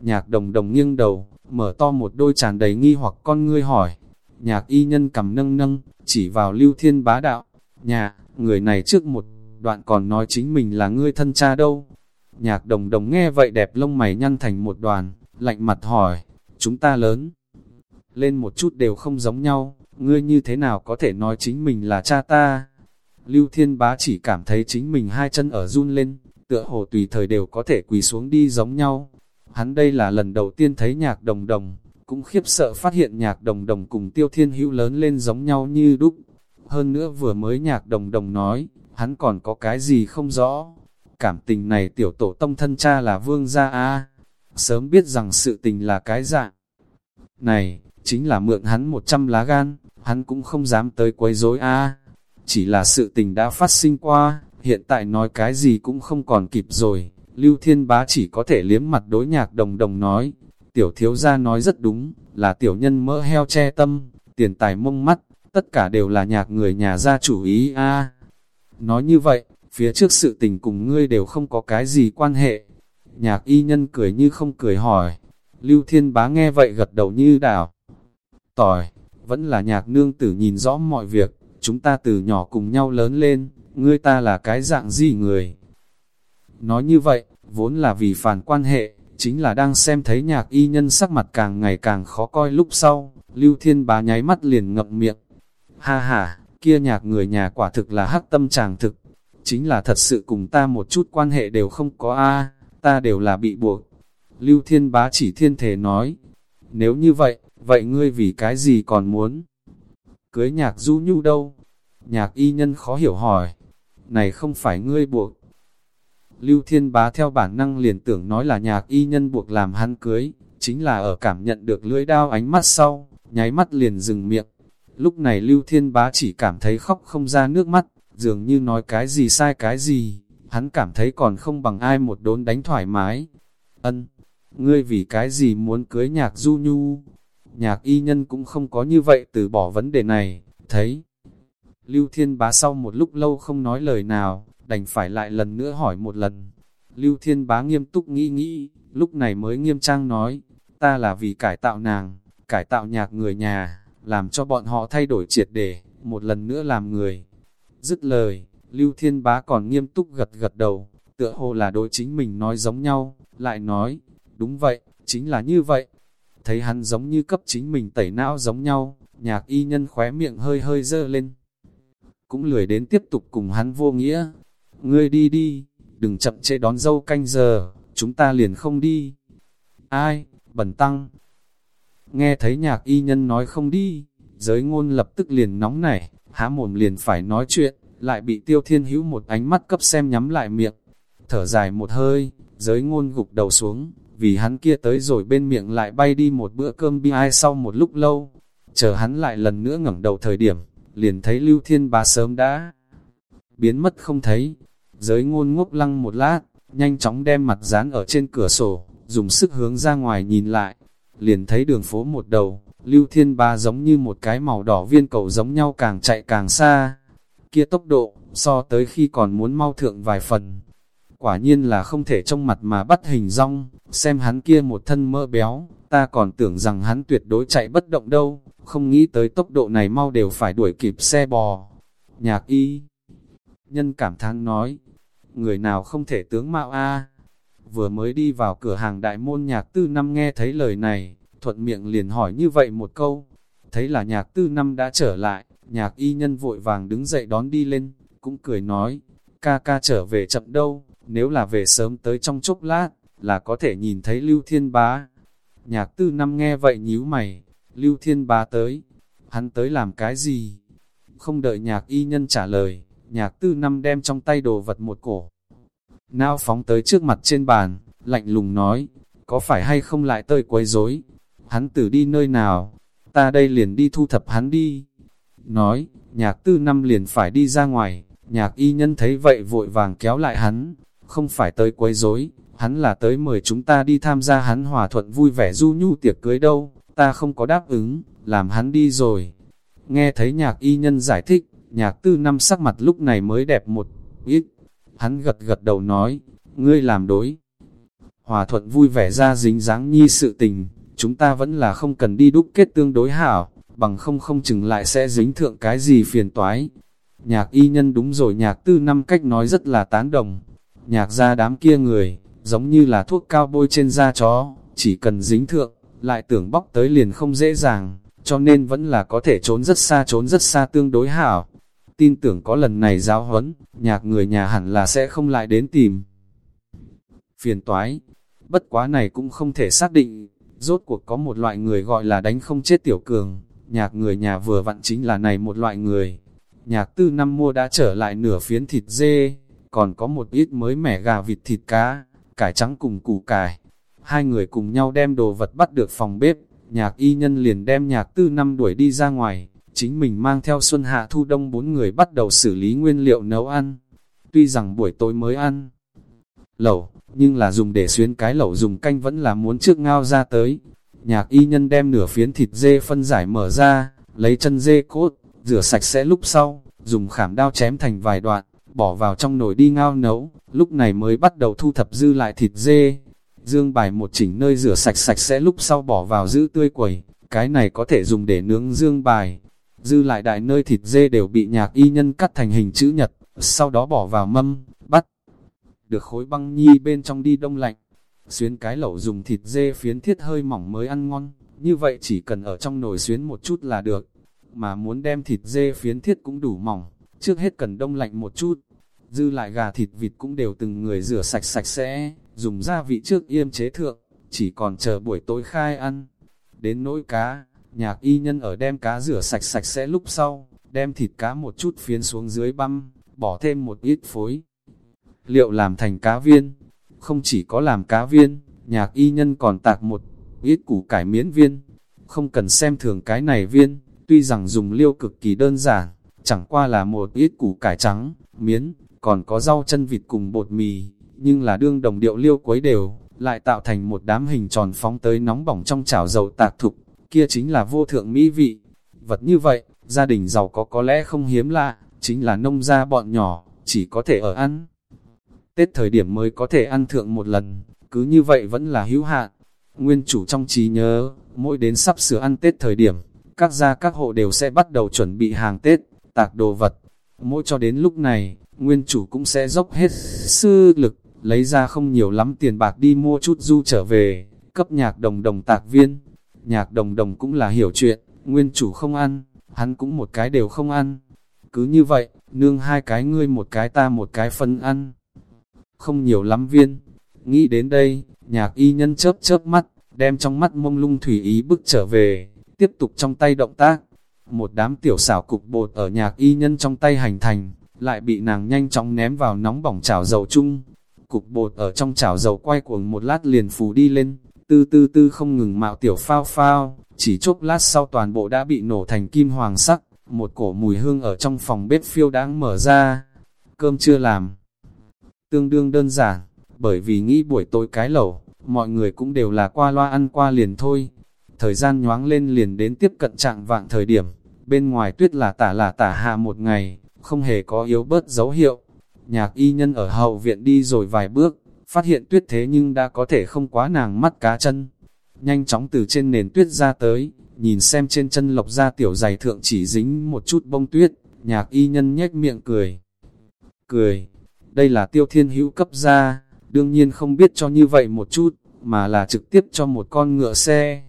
Nhạc đồng đồng nghiêng đầu, mở to một đôi tràn đầy nghi hoặc con ngươi hỏi. Nhạc y nhân cầm nâng nâng, chỉ vào lưu thiên bá đạo. Nhà, người này trước một đoạn còn nói chính mình là ngươi thân cha đâu. Nhạc đồng đồng nghe vậy đẹp lông mày nhăn thành một đoàn, lạnh mặt hỏi, chúng ta lớn. Lên một chút đều không giống nhau, ngươi như thế nào có thể nói chính mình là cha ta? Lưu Thiên Bá chỉ cảm thấy chính mình hai chân ở run lên, tựa hồ tùy thời đều có thể quỳ xuống đi giống nhau. Hắn đây là lần đầu tiên thấy nhạc đồng đồng, cũng khiếp sợ phát hiện nhạc đồng đồng cùng tiêu thiên hữu lớn lên giống nhau như đúc. Hơn nữa vừa mới nhạc đồng đồng nói, hắn còn có cái gì không rõ. Cảm tình này tiểu tổ tông thân cha là vương gia a Sớm biết rằng sự tình là cái dạng. Này, chính là mượn hắn một trăm lá gan, hắn cũng không dám tới quấy rối a Chỉ là sự tình đã phát sinh qua, hiện tại nói cái gì cũng không còn kịp rồi. Lưu Thiên Bá chỉ có thể liếm mặt đối nhạc đồng đồng nói. Tiểu thiếu gia nói rất đúng, là tiểu nhân mỡ heo che tâm, tiền tài mông mắt, tất cả đều là nhạc người nhà gia chủ ý a Nói như vậy, phía trước sự tình cùng ngươi đều không có cái gì quan hệ. Nhạc y nhân cười như không cười hỏi. Lưu Thiên Bá nghe vậy gật đầu như đảo. Tỏi, vẫn là nhạc nương tử nhìn rõ mọi việc, chúng ta từ nhỏ cùng nhau lớn lên, ngươi ta là cái dạng gì người. Nói như vậy, vốn là vì phản quan hệ, chính là đang xem thấy nhạc y nhân sắc mặt càng ngày càng khó coi lúc sau, Lưu Thiên Bá nháy mắt liền ngậm miệng. Ha ha, kia nhạc người nhà quả thực là hắc tâm chàng thực, chính là thật sự cùng ta một chút quan hệ đều không có a ta đều là bị buộc. Lưu Thiên Bá chỉ thiên thể nói, nếu như vậy, vậy ngươi vì cái gì còn muốn? Cưới nhạc du nhu đâu? Nhạc y nhân khó hiểu hỏi, này không phải ngươi buộc. Lưu Thiên Bá theo bản năng liền tưởng nói là nhạc y nhân buộc làm hắn cưới, chính là ở cảm nhận được lưỡi đao ánh mắt sau, nháy mắt liền dừng miệng. Lúc này Lưu Thiên Bá chỉ cảm thấy khóc không ra nước mắt, dường như nói cái gì sai cái gì, hắn cảm thấy còn không bằng ai một đốn đánh thoải mái. Ân, ngươi vì cái gì muốn cưới nhạc du nhu? Nhạc y nhân cũng không có như vậy từ bỏ vấn đề này, thấy. Lưu Thiên Bá sau một lúc lâu không nói lời nào, đành phải lại lần nữa hỏi một lần. Lưu Thiên Bá nghiêm túc nghĩ nghĩ, lúc này mới nghiêm trang nói, ta là vì cải tạo nàng, cải tạo nhạc người nhà, làm cho bọn họ thay đổi triệt để, một lần nữa làm người. Dứt lời, Lưu Thiên Bá còn nghiêm túc gật gật đầu, tựa hồ là đối chính mình nói giống nhau, lại nói, đúng vậy, chính là như vậy. Thấy hắn giống như cấp chính mình tẩy não giống nhau, nhạc y nhân khóe miệng hơi hơi dơ lên. Cũng lười đến tiếp tục cùng hắn vô nghĩa. Ngươi đi đi, đừng chậm chê đón dâu canh giờ, chúng ta liền không đi. Ai, bẩn tăng. Nghe thấy nhạc y nhân nói không đi, Giới ngôn lập tức liền nóng nảy, há mồm liền phải nói chuyện, lại bị tiêu thiên hữu một ánh mắt cấp xem nhắm lại miệng. Thở dài một hơi, giới ngôn gục đầu xuống, vì hắn kia tới rồi bên miệng lại bay đi một bữa cơm bi ai sau một lúc lâu. Chờ hắn lại lần nữa ngẩng đầu thời điểm, liền thấy Lưu Thiên Bá sớm đã biến mất không thấy. Giới ngôn ngốc lăng một lát, nhanh chóng đem mặt dán ở trên cửa sổ, dùng sức hướng ra ngoài nhìn lại, liền thấy đường phố một đầu, Lưu Thiên Bá giống như một cái màu đỏ viên cầu giống nhau càng chạy càng xa. Kia tốc độ, so tới khi còn muốn mau thượng vài phần. Quả nhiên là không thể trong mặt mà bắt hình rong, xem hắn kia một thân mỡ béo, ta còn tưởng rằng hắn tuyệt đối chạy bất động đâu, không nghĩ tới tốc độ này mau đều phải đuổi kịp xe bò. Nhạc y nhân cảm thán nói, người nào không thể tướng mạo a Vừa mới đi vào cửa hàng đại môn nhạc tư năm nghe thấy lời này, thuận miệng liền hỏi như vậy một câu. Thấy là nhạc tư năm đã trở lại, nhạc y nhân vội vàng đứng dậy đón đi lên, cũng cười nói, ca ca trở về chậm đâu, nếu là về sớm tới trong chốc lát, là có thể nhìn thấy Lưu Thiên Bá. Nhạc tư năm nghe vậy nhíu mày, Lưu Thiên Bá tới, hắn tới làm cái gì? Không đợi nhạc y nhân trả lời, nhạc tư năm đem trong tay đồ vật một cổ. Nao phóng tới trước mặt trên bàn, lạnh lùng nói, có phải hay không lại tơi quấy rối? Hắn tử đi nơi nào? Ta đây liền đi thu thập hắn đi. Nói, nhạc tư năm liền phải đi ra ngoài, nhạc y nhân thấy vậy vội vàng kéo lại hắn, không phải tới quấy rối, hắn là tới mời chúng ta đi tham gia hắn hòa thuận vui vẻ du nhu tiệc cưới đâu, ta không có đáp ứng, làm hắn đi rồi. Nghe thấy nhạc y nhân giải thích, nhạc tư năm sắc mặt lúc này mới đẹp một ít. Hắn gật gật đầu nói, ngươi làm đối. Hòa thuận vui vẻ ra dính dáng nhi sự tình, chúng ta vẫn là không cần đi đúc kết tương đối hảo, bằng không không chừng lại sẽ dính thượng cái gì phiền toái. Nhạc y nhân đúng rồi nhạc tư năm cách nói rất là tán đồng. Nhạc ra đám kia người, giống như là thuốc cao bôi trên da chó, chỉ cần dính thượng, lại tưởng bóc tới liền không dễ dàng, cho nên vẫn là có thể trốn rất xa trốn rất xa tương đối hảo. Tin tưởng có lần này giáo huấn, nhạc người nhà hẳn là sẽ không lại đến tìm. Phiền toái, bất quá này cũng không thể xác định, rốt cuộc có một loại người gọi là đánh không chết tiểu cường, nhạc người nhà vừa vặn chính là này một loại người. Nhạc tư năm mua đã trở lại nửa phiến thịt dê, còn có một ít mới mẻ gà vịt thịt cá, cải trắng cùng củ cải. Hai người cùng nhau đem đồ vật bắt được phòng bếp, nhạc y nhân liền đem nhạc tư năm đuổi đi ra ngoài, chính mình mang theo xuân hạ thu đông bốn người bắt đầu xử lý nguyên liệu nấu ăn. Tuy rằng buổi tối mới ăn lẩu, nhưng là dùng để xuyến cái lẩu dùng canh vẫn là muốn trước ngao ra tới. Nhạc y nhân đem nửa phiến thịt dê phân giải mở ra, lấy chân dê cốt, rửa sạch sẽ lúc sau, dùng khảm đao chém thành vài đoạn, bỏ vào trong nồi đi ngao nấu, lúc này mới bắt đầu thu thập dư lại thịt dê. Dương bài một chỉnh nơi rửa sạch sạch sẽ lúc sau bỏ vào giữ tươi quẩy, cái này có thể dùng để nướng dương bài. Dư lại đại nơi thịt dê đều bị nhạc y nhân cắt thành hình chữ nhật, sau đó bỏ vào mâm, bắt được khối băng nhi bên trong đi đông lạnh. Xuyến cái lẩu dùng thịt dê phiến thiết hơi mỏng mới ăn ngon, như vậy chỉ cần ở trong nồi xuyến một chút là được. Mà muốn đem thịt dê phiến thiết cũng đủ mỏng, trước hết cần đông lạnh một chút. Dư lại gà thịt vịt cũng đều từng người rửa sạch sạch sẽ, dùng gia vị trước yêm chế thượng, chỉ còn chờ buổi tối khai ăn. Đến nỗi cá, nhạc y nhân ở đem cá rửa sạch sạch sẽ lúc sau, đem thịt cá một chút phiến xuống dưới băm, bỏ thêm một ít phối liệu làm thành cá viên. Không chỉ có làm cá viên, nhạc y nhân còn tạc một ít củ cải miến viên. Không cần xem thường cái này viên, tuy rằng dùng liêu cực kỳ đơn giản, chẳng qua là một ít củ cải trắng, miến, còn có rau chân vịt cùng bột mì, nhưng là đương đồng điệu liêu quấy đều, lại tạo thành một đám hình tròn phóng tới nóng bỏng trong chảo dầu tạc thục, kia chính là vô thượng mỹ vị. Vật như vậy, gia đình giàu có có lẽ không hiếm lạ, chính là nông gia bọn nhỏ, chỉ có thể ở ăn. Tết thời điểm mới có thể ăn thượng một lần, cứ như vậy vẫn là hữu hạn. Nguyên chủ trong trí nhớ, mỗi đến sắp sửa ăn Tết thời điểm, các gia các hộ đều sẽ bắt đầu chuẩn bị hàng Tết, tạc đồ vật. Mỗi cho đến lúc này, nguyên chủ cũng sẽ dốc hết sư lực, lấy ra không nhiều lắm tiền bạc đi mua chút du trở về, cấp nhạc đồng đồng tạc viên. Nhạc đồng đồng cũng là hiểu chuyện, nguyên chủ không ăn, hắn cũng một cái đều không ăn. Cứ như vậy, nương hai cái ngươi một cái ta một cái phân ăn không nhiều lắm viên. Nghĩ đến đây, nhạc y nhân chớp chớp mắt, đem trong mắt mông lung thủy ý bức trở về, tiếp tục trong tay động tác một đám tiểu xảo cục bột ở nhạc y nhân trong tay hành thành, lại bị nàng nhanh chóng ném vào nóng bỏng chảo dầu chung. Cục bột ở trong chảo dầu quay cuồng một lát liền phù đi lên, tư tư tư không ngừng mạo tiểu phao phao, chỉ chốc lát sau toàn bộ đã bị nổ thành kim hoàng sắc, một cổ mùi hương ở trong phòng bếp phiêu đáng mở ra. Cơm chưa làm. Tương đương đơn giản, bởi vì nghĩ buổi tối cái lẩu, mọi người cũng đều là qua loa ăn qua liền thôi. Thời gian nhoáng lên liền đến tiếp cận trạng vạng thời điểm, bên ngoài tuyết là tả là tả hạ một ngày, không hề có yếu bớt dấu hiệu. Nhạc y nhân ở hậu viện đi rồi vài bước, phát hiện tuyết thế nhưng đã có thể không quá nàng mắt cá chân. Nhanh chóng từ trên nền tuyết ra tới, nhìn xem trên chân lộc ra tiểu giày thượng chỉ dính một chút bông tuyết, nhạc y nhân nhếch miệng cười. Cười, đây là tiêu thiên hữu cấp ra, đương nhiên không biết cho như vậy một chút, mà là trực tiếp cho một con ngựa xe.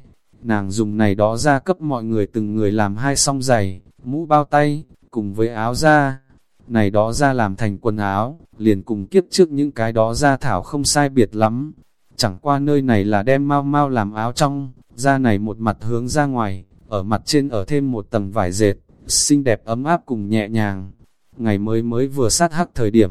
Nàng dùng này đó ra cấp mọi người từng người làm hai song giày, mũ bao tay, cùng với áo da. Này đó ra làm thành quần áo, liền cùng kiếp trước những cái đó ra thảo không sai biệt lắm. Chẳng qua nơi này là đem mau mau làm áo trong, da này một mặt hướng ra ngoài, ở mặt trên ở thêm một tầng vải dệt, xinh đẹp ấm áp cùng nhẹ nhàng. Ngày mới mới vừa sát hắc thời điểm,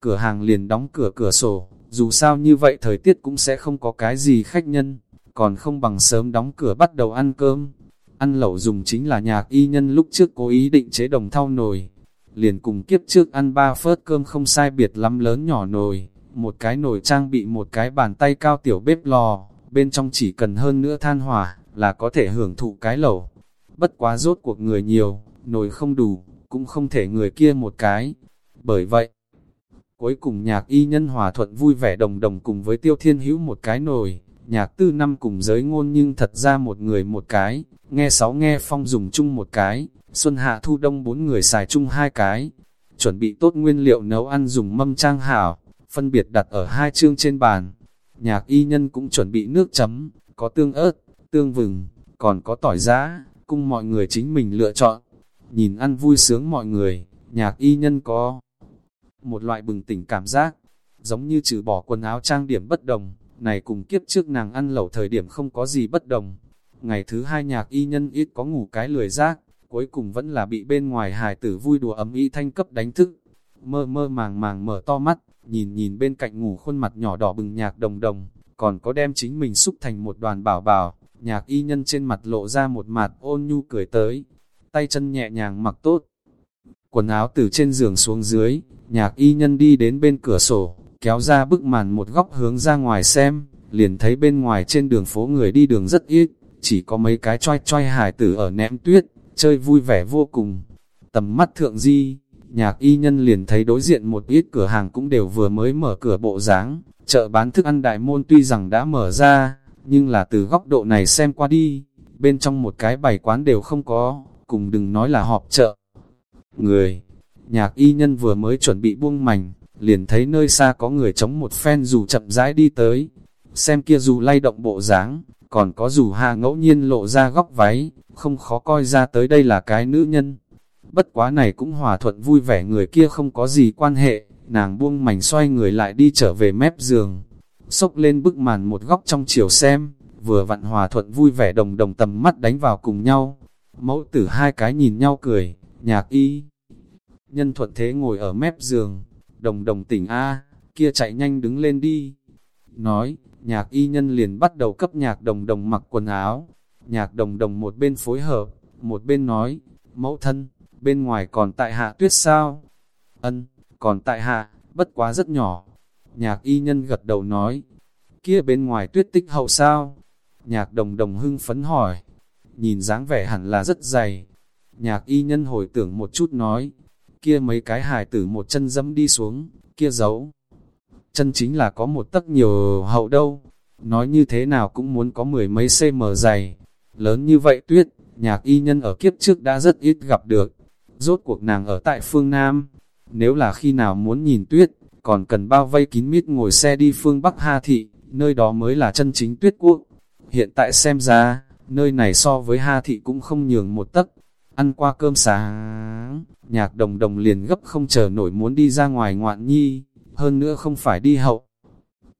cửa hàng liền đóng cửa cửa sổ, dù sao như vậy thời tiết cũng sẽ không có cái gì khách nhân, còn không bằng sớm đóng cửa bắt đầu ăn cơm. Ăn lẩu dùng chính là nhạc y nhân lúc trước cố ý định chế đồng thau nồi, liền cùng kiếp trước ăn ba phớt cơm không sai biệt lắm lớn nhỏ nồi, một cái nồi trang bị một cái bàn tay cao tiểu bếp lò, bên trong chỉ cần hơn nữa than hỏa, là có thể hưởng thụ cái lẩu. Bất quá rốt cuộc người nhiều, nồi không đủ, cũng không thể người kia một cái. Bởi vậy, cuối cùng nhạc y nhân hòa thuận vui vẻ đồng đồng cùng với tiêu thiên hữu một cái nồi, nhạc tư năm cùng giới ngôn nhưng thật ra một người một cái, nghe sáu nghe phong dùng chung một cái, xuân hạ thu đông bốn người xài chung hai cái. Chuẩn bị tốt nguyên liệu nấu ăn dùng mâm trang hảo, phân biệt đặt ở hai chương trên bàn. Nhạc y nhân cũng chuẩn bị nước chấm, có tương ớt, tương vừng, còn có tỏi giá, cùng mọi người chính mình lựa chọn. Nhìn ăn vui sướng mọi người, nhạc y nhân có một loại bừng tỉnh cảm giác, giống như trừ bỏ quần áo trang điểm bất đồng, này cùng kiếp trước nàng ăn lẩu thời điểm không có gì bất đồng. Ngày thứ hai nhạc y nhân ít có ngủ cái lười giác, cuối cùng vẫn là bị bên ngoài hài tử vui đùa ấm y thanh cấp đánh thức. Mơ mơ màng màng mở to mắt, nhìn nhìn bên cạnh ngủ khuôn mặt nhỏ đỏ bừng nhạc đồng đồng, còn có đem chính mình xúc thành một đoàn bảo bảo, nhạc y nhân trên mặt lộ ra một mặt ôn nhu cười tới, tay chân nhẹ nhàng mặc tốt. Quần áo từ trên giường xuống dưới, nhạc y nhân đi đến bên cửa sổ, kéo ra bức màn một góc hướng ra ngoài xem, liền thấy bên ngoài trên đường phố người đi đường rất ít, chỉ có mấy cái choi choi hài tử ở ném tuyết, chơi vui vẻ vô cùng. Tầm mắt thượng di, nhạc y nhân liền thấy đối diện một ít cửa hàng cũng đều vừa mới mở cửa bộ dáng chợ bán thức ăn đại môn tuy rằng đã mở ra, nhưng là từ góc độ này xem qua đi, bên trong một cái bày quán đều không có, cùng đừng nói là họp chợ. Người, nhạc y nhân vừa mới chuẩn bị buông mảnh, liền thấy nơi xa có người chống một phen dù chậm rãi đi tới, xem kia dù lay động bộ dáng còn có dù hà ngẫu nhiên lộ ra góc váy, không khó coi ra tới đây là cái nữ nhân. Bất quá này cũng hòa thuận vui vẻ người kia không có gì quan hệ, nàng buông mảnh xoay người lại đi trở về mép giường, xốc lên bức màn một góc trong chiều xem, vừa vặn hòa thuận vui vẻ đồng đồng tầm mắt đánh vào cùng nhau. Mẫu tử hai cái nhìn nhau cười, nhạc y. Nhân thuận thế ngồi ở mép giường, đồng đồng tỉnh A, kia chạy nhanh đứng lên đi. Nói, nhạc y nhân liền bắt đầu cấp nhạc đồng đồng mặc quần áo. Nhạc đồng đồng một bên phối hợp, một bên nói, mẫu thân, bên ngoài còn tại hạ tuyết sao? Ân, còn tại hạ, bất quá rất nhỏ. Nhạc y nhân gật đầu nói, kia bên ngoài tuyết tích hậu sao? Nhạc đồng đồng hưng phấn hỏi, nhìn dáng vẻ hẳn là rất dày. Nhạc y nhân hồi tưởng một chút nói, kia mấy cái hài tử một chân dẫm đi xuống, kia giấu. Chân chính là có một tấc nhiều hậu đâu, nói như thế nào cũng muốn có mười mấy cm dày. Lớn như vậy tuyết, nhạc y nhân ở kiếp trước đã rất ít gặp được. Rốt cuộc nàng ở tại phương Nam, nếu là khi nào muốn nhìn tuyết, còn cần bao vây kín mít ngồi xe đi phương Bắc Hà Thị, nơi đó mới là chân chính tuyết quốc. Hiện tại xem ra, nơi này so với Hà Thị cũng không nhường một tấc. Ăn qua cơm sáng, nhạc đồng đồng liền gấp không chờ nổi muốn đi ra ngoài ngoạn nhi, hơn nữa không phải đi hậu.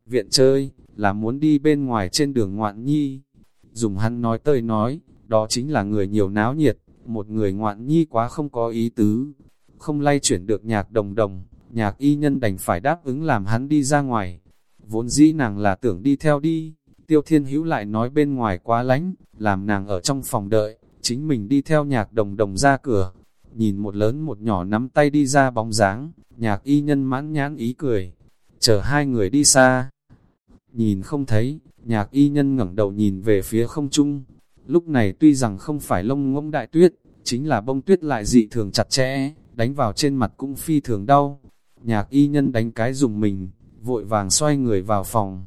Viện chơi, là muốn đi bên ngoài trên đường ngoạn nhi. Dùng hắn nói tơi nói, đó chính là người nhiều náo nhiệt, một người ngoạn nhi quá không có ý tứ, không lay chuyển được nhạc đồng đồng, nhạc y nhân đành phải đáp ứng làm hắn đi ra ngoài. Vốn dĩ nàng là tưởng đi theo đi, tiêu thiên hữu lại nói bên ngoài quá lánh, làm nàng ở trong phòng đợi, chính mình đi theo nhạc đồng đồng ra cửa. Nhìn một lớn một nhỏ nắm tay đi ra bóng dáng, nhạc y nhân mãn nhãn ý cười, chờ hai người đi xa. Nhìn không thấy, nhạc y nhân ngẩng đầu nhìn về phía không trung. Lúc này tuy rằng không phải lông ngỗng đại tuyết, chính là bông tuyết lại dị thường chặt chẽ, đánh vào trên mặt cũng phi thường đau. Nhạc y nhân đánh cái dùng mình, vội vàng xoay người vào phòng.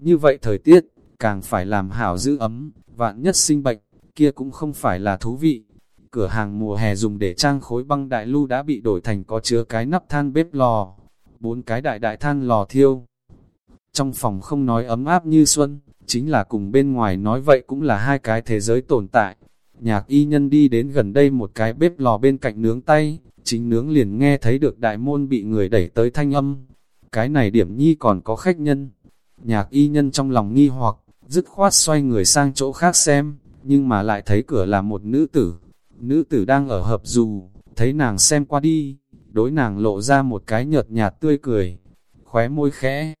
Như vậy thời tiết, càng phải làm hảo giữ ấm, vạn nhất sinh bệnh, kia cũng không phải là thú vị. Cửa hàng mùa hè dùng để trang khối băng đại lưu đã bị đổi thành có chứa cái nắp than bếp lò. Bốn cái đại đại than lò thiêu. Trong phòng không nói ấm áp như xuân, chính là cùng bên ngoài nói vậy cũng là hai cái thế giới tồn tại. Nhạc y nhân đi đến gần đây một cái bếp lò bên cạnh nướng tay, chính nướng liền nghe thấy được đại môn bị người đẩy tới thanh âm. Cái này điểm nhi còn có khách nhân. Nhạc y nhân trong lòng nghi hoặc, dứt khoát xoay người sang chỗ khác xem, nhưng mà lại thấy cửa là một nữ tử. Nữ tử đang ở hợp dù, thấy nàng xem qua đi, đối nàng lộ ra một cái nhợt nhạt tươi cười, khóe môi khẽ.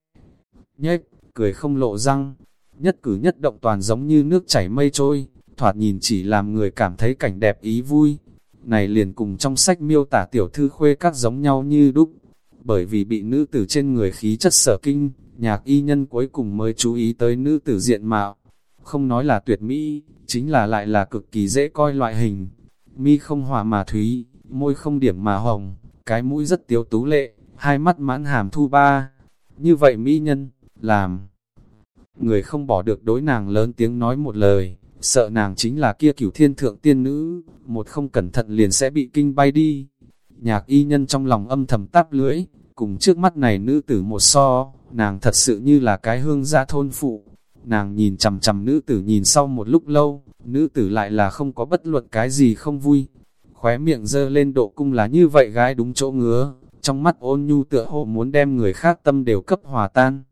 Nhếch, cười không lộ răng, nhất cử nhất động toàn giống như nước chảy mây trôi, thoạt nhìn chỉ làm người cảm thấy cảnh đẹp ý vui. Này liền cùng trong sách miêu tả tiểu thư khuê các giống nhau như đúc, bởi vì bị nữ tử trên người khí chất sở kinh, nhạc y nhân cuối cùng mới chú ý tới nữ tử diện mạo. Không nói là tuyệt mỹ, chính là lại là cực kỳ dễ coi loại hình. Mi không hòa mà thúy, môi không điểm mà hồng, cái mũi rất tiếu tú lệ, hai mắt mãn hàm thu ba. Như vậy mỹ nhân, làm. Người không bỏ được đối nàng lớn tiếng nói một lời, sợ nàng chính là kia cửu thiên thượng tiên nữ, một không cẩn thận liền sẽ bị kinh bay đi. Nhạc y nhân trong lòng âm thầm táp lưỡi, cùng trước mắt này nữ tử một so, nàng thật sự như là cái hương gia thôn phụ. Nàng nhìn chầm chầm nữ tử nhìn sau một lúc lâu, nữ tử lại là không có bất luận cái gì không vui. Khóe miệng dơ lên độ cung là như vậy gái đúng chỗ ngứa, trong mắt ôn nhu tựa hồ muốn đem người khác tâm đều cấp hòa tan.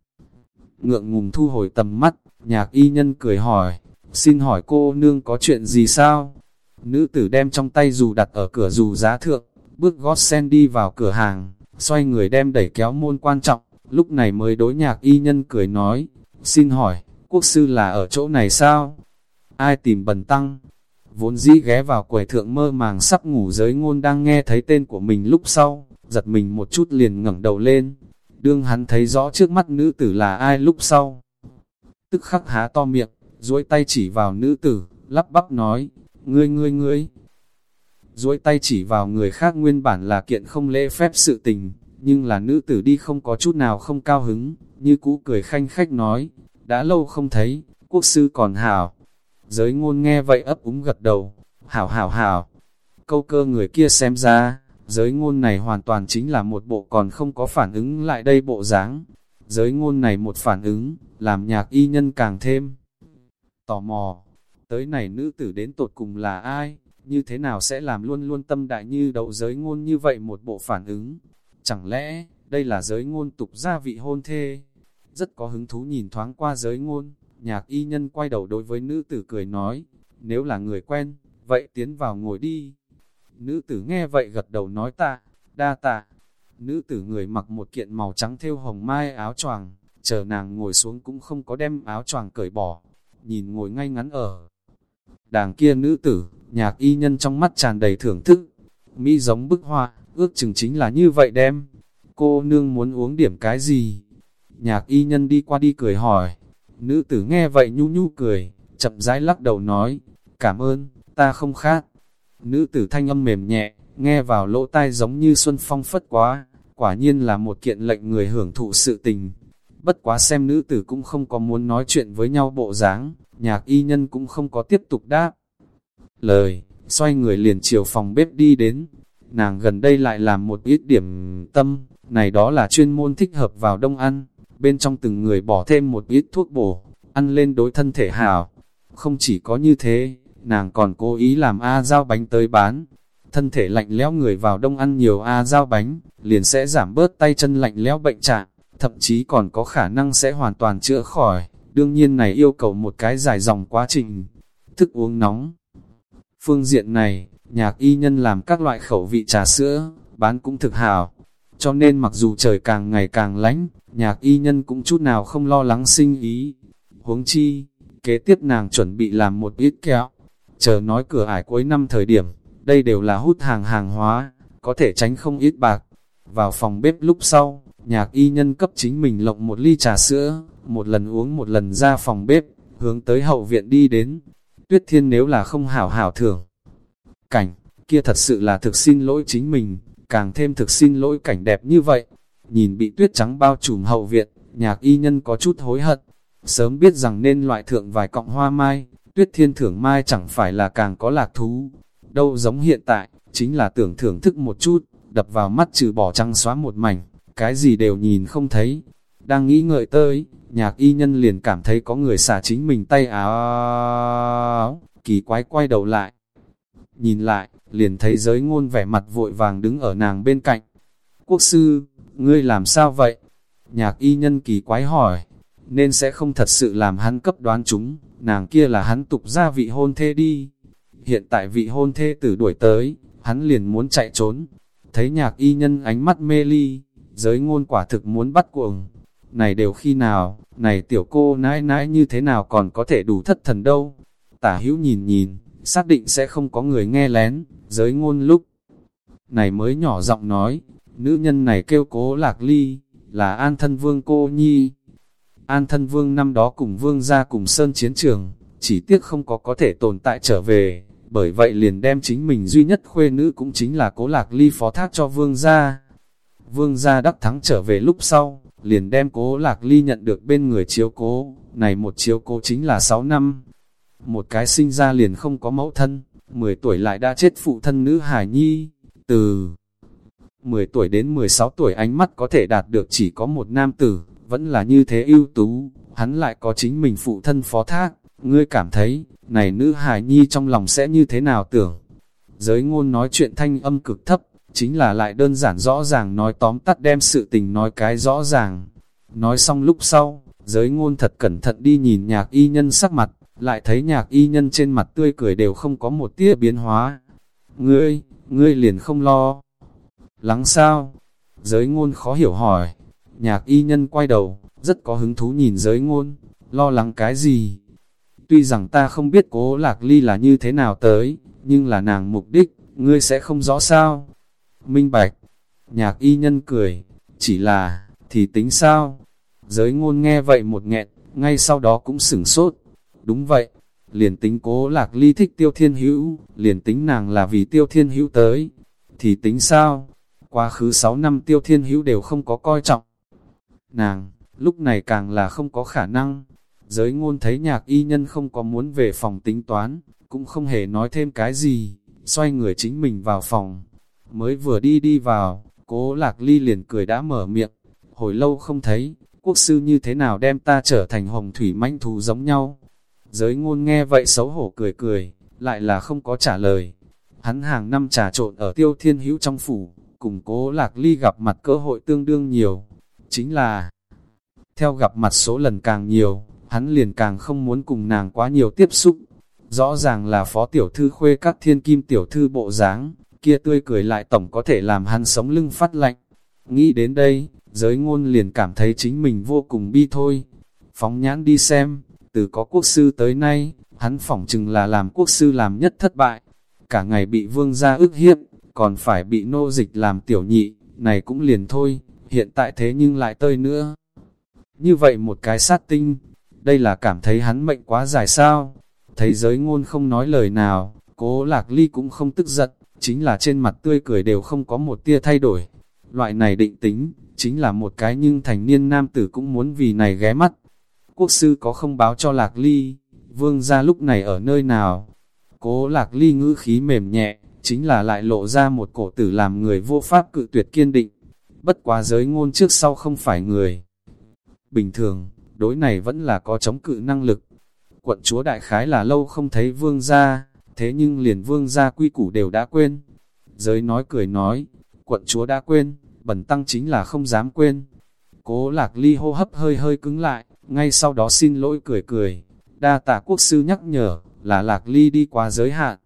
Ngượng ngùng thu hồi tầm mắt, nhạc y nhân cười hỏi, xin hỏi cô nương có chuyện gì sao? Nữ tử đem trong tay dù đặt ở cửa dù giá thượng, bước gót sen đi vào cửa hàng, xoay người đem đẩy kéo môn quan trọng, lúc này mới đối nhạc y nhân cười nói, xin hỏi, quốc sư là ở chỗ này sao? Ai tìm bần tăng? Vốn dĩ ghé vào quầy thượng mơ màng sắp ngủ giới ngôn đang nghe thấy tên của mình lúc sau, giật mình một chút liền ngẩng đầu lên. Đương hắn thấy rõ trước mắt nữ tử là ai lúc sau. Tức khắc há to miệng, duỗi tay chỉ vào nữ tử, lắp bắp nói, ngươi ngươi ngươi. duỗi tay chỉ vào người khác nguyên bản là kiện không lễ phép sự tình, nhưng là nữ tử đi không có chút nào không cao hứng, như cũ cười khanh khách nói, đã lâu không thấy, quốc sư còn hảo. Giới ngôn nghe vậy ấp úng gật đầu, hảo hảo hảo. Câu cơ người kia xem ra, giới ngôn này hoàn toàn chính là một bộ còn không có phản ứng lại đây bộ dáng. Giới ngôn này một phản ứng, làm nhạc y nhân càng thêm tò mò. Tới này nữ tử đến tột cùng là ai, như thế nào sẽ làm luôn luôn tâm đại như đậu giới ngôn như vậy một bộ phản ứng. Chẳng lẽ, đây là giới ngôn tục gia vị hôn thê? Rất có hứng thú nhìn thoáng qua giới ngôn, nhạc y nhân quay đầu đối với nữ tử cười nói, nếu là người quen, vậy tiến vào ngồi đi. Nữ tử nghe vậy gật đầu nói tạ, đa tạ. Nữ tử người mặc một kiện màu trắng thêu hồng mai áo choàng, chờ nàng ngồi xuống cũng không có đem áo choàng cởi bỏ, nhìn ngồi ngay ngắn ở. Đàng kia nữ tử, nhạc y nhân trong mắt tràn đầy thưởng thức, mỹ giống bức hoa, ước chừng chính là như vậy đem. Cô nương muốn uống điểm cái gì? Nhạc y nhân đi qua đi cười hỏi. Nữ tử nghe vậy nhu nhu cười, chậm rãi lắc đầu nói, cảm ơn, ta không khát. Nữ tử thanh âm mềm nhẹ, nghe vào lỗ tai giống như xuân phong phất quá, quả nhiên là một kiện lệnh người hưởng thụ sự tình. Bất quá xem nữ tử cũng không có muốn nói chuyện với nhau bộ dáng, nhạc y nhân cũng không có tiếp tục đáp. Lời, xoay người liền chiều phòng bếp đi đến, nàng gần đây lại làm một ít điểm tâm, này đó là chuyên môn thích hợp vào đông ăn, bên trong từng người bỏ thêm một ít thuốc bổ, ăn lên đối thân thể hảo. Không chỉ có như thế, nàng còn cố ý làm A giao bánh tới bán. Thân thể lạnh lẽo người vào đông ăn nhiều A giao bánh, liền sẽ giảm bớt tay chân lạnh lẽo bệnh trạng, thậm chí còn có khả năng sẽ hoàn toàn chữa khỏi. Đương nhiên này yêu cầu một cái dài dòng quá trình, thức uống nóng. Phương diện này, nhạc y nhân làm các loại khẩu vị trà sữa, bán cũng thực hảo. Cho nên mặc dù trời càng ngày càng lánh, nhạc y nhân cũng chút nào không lo lắng sinh ý. Huống chi, kế tiếp nàng chuẩn bị làm một ít kẹo. Chờ nói cửa ải cuối năm thời điểm, đây đều là hút hàng hàng hóa, có thể tránh không ít bạc. Vào phòng bếp lúc sau, nhạc y nhân cấp chính mình lộng một ly trà sữa, một lần uống một lần ra phòng bếp, hướng tới hậu viện đi đến. Tuyết thiên nếu là không hảo hảo thưởng. Cảnh, kia thật sự là thực xin lỗi chính mình, càng thêm thực xin lỗi cảnh đẹp như vậy. Nhìn bị tuyết trắng bao trùm hậu viện, nhạc y nhân có chút hối hận. Sớm biết rằng nên loại thượng vài cọng hoa mai, tuyết thiên thưởng mai chẳng phải là càng có lạc thú. Đâu giống hiện tại, chính là tưởng thưởng thức một chút, đập vào mắt trừ bỏ trăng xóa một mảnh, cái gì đều nhìn không thấy. Đang nghĩ ngợi tới, nhạc y nhân liền cảm thấy có người xả chính mình tay áo, kỳ quái quay đầu lại. Nhìn lại, liền thấy giới ngôn vẻ mặt vội vàng đứng ở nàng bên cạnh. Quốc sư, ngươi làm sao vậy? Nhạc y nhân kỳ quái hỏi, nên sẽ không thật sự làm hắn cấp đoán chúng, nàng kia là hắn tục ra vị hôn thê đi. Hiện tại vị hôn thê tử đuổi tới, hắn liền muốn chạy trốn. Thấy nhạc y nhân ánh mắt mê ly, giới ngôn quả thực muốn bắt cuồng. Này đều khi nào, này tiểu cô nãi nãi như thế nào còn có thể đủ thất thần đâu. Tả hữu nhìn nhìn, xác định sẽ không có người nghe lén, giới ngôn lúc. Này mới nhỏ giọng nói, nữ nhân này kêu cố lạc ly, là an thân vương cô nhi. An thân vương năm đó cùng vương ra cùng sơn chiến trường, chỉ tiếc không có có thể tồn tại trở về, bởi vậy liền đem chính mình duy nhất khuê nữ cũng chính là cố lạc ly phó thác cho vương gia. Vương gia đắc thắng trở về lúc sau, liền đem cố lạc ly nhận được bên người chiếu cố, này một chiếu cố chính là 6 năm. Một cái sinh ra liền không có mẫu thân, 10 tuổi lại đã chết phụ thân nữ hải nhi, từ 10 tuổi đến 16 tuổi ánh mắt có thể đạt được chỉ có một nam tử, vẫn là như thế ưu tú, hắn lại có chính mình phụ thân phó thác, ngươi cảm thấy, này nữ hài nhi trong lòng sẽ như thế nào tưởng. Giới ngôn nói chuyện thanh âm cực thấp, chính là lại đơn giản rõ ràng nói tóm tắt đem sự tình nói cái rõ ràng. Nói xong lúc sau, giới ngôn thật cẩn thận đi nhìn nhạc y nhân sắc mặt, lại thấy nhạc y nhân trên mặt tươi cười đều không có một tia biến hóa. Ngươi, ngươi liền không lo. Lắng sao? Giới ngôn khó hiểu hỏi. Nhạc y nhân quay đầu, rất có hứng thú nhìn giới ngôn, lo lắng cái gì? Tuy rằng ta không biết cố lạc ly là như thế nào tới, nhưng là nàng mục đích, ngươi sẽ không rõ sao. Minh bạch, nhạc y nhân cười, chỉ là, thì tính sao? Giới ngôn nghe vậy một nghẹn, ngay sau đó cũng sửng sốt. Đúng vậy, liền tính cố lạc ly thích tiêu thiên hữu, liền tính nàng là vì tiêu thiên hữu tới. Thì tính sao? Quá khứ 6 năm tiêu thiên hữu đều không có coi trọng. Nàng, lúc này càng là không có khả năng, Giới ngôn thấy nhạc y nhân không có muốn về phòng tính toán, cũng không hề nói thêm cái gì, xoay người chính mình vào phòng. Mới vừa đi đi vào, cố lạc ly liền cười đã mở miệng, hồi lâu không thấy, quốc sư như thế nào đem ta trở thành hồng thủy manh thú giống nhau. Giới ngôn nghe vậy xấu hổ cười cười, lại là không có trả lời. Hắn hàng năm trà trộn ở tiêu thiên hữu trong phủ, cùng cố lạc ly gặp mặt cơ hội tương đương nhiều. Chính là, theo gặp mặt số lần càng nhiều, hắn liền càng không muốn cùng nàng quá nhiều tiếp xúc. Rõ ràng là phó tiểu thư khuê các thiên kim tiểu thư bộ dáng, kia tươi cười lại tổng có thể làm hắn sống lưng phát lạnh. Nghĩ đến đây, giới ngôn liền cảm thấy chính mình vô cùng bi thôi. Phóng nhãn đi xem, từ có quốc sư tới nay, hắn phỏng chừng là làm quốc sư làm nhất thất bại. Cả ngày bị vương gia ức hiếp, còn phải bị nô dịch làm tiểu nhị, này cũng liền thôi, hiện tại thế nhưng lại tơi nữa. Như vậy một cái sát tinh, đây là cảm thấy hắn mệnh quá dài sao. Thấy giới ngôn không nói lời nào, cố lạc ly cũng không tức giận, chính là trên mặt tươi cười đều không có một tia thay đổi. Loại này định tính, chính là một cái nhưng thành niên nam tử cũng muốn vì này ghé mắt. Quốc sư có không báo cho lạc ly, vương ra lúc này ở nơi nào? Cố lạc ly ngữ khí mềm nhẹ, chính là lại lộ ra một cổ tử làm người vô pháp cự tuyệt kiên định. Bất quá giới ngôn trước sau không phải người. Bình thường, đối này vẫn là có chống cự năng lực. Quận chúa đại khái là lâu không thấy vương gia, thế nhưng liền vương gia quy củ đều đã quên. Giới nói cười nói, quận chúa đã quên, bẩn tăng chính là không dám quên. Cố lạc ly hô hấp hơi hơi cứng lại, ngay sau đó xin lỗi cười cười. Đa tạ quốc sư nhắc nhở, là lạc ly đi qua giới hạn.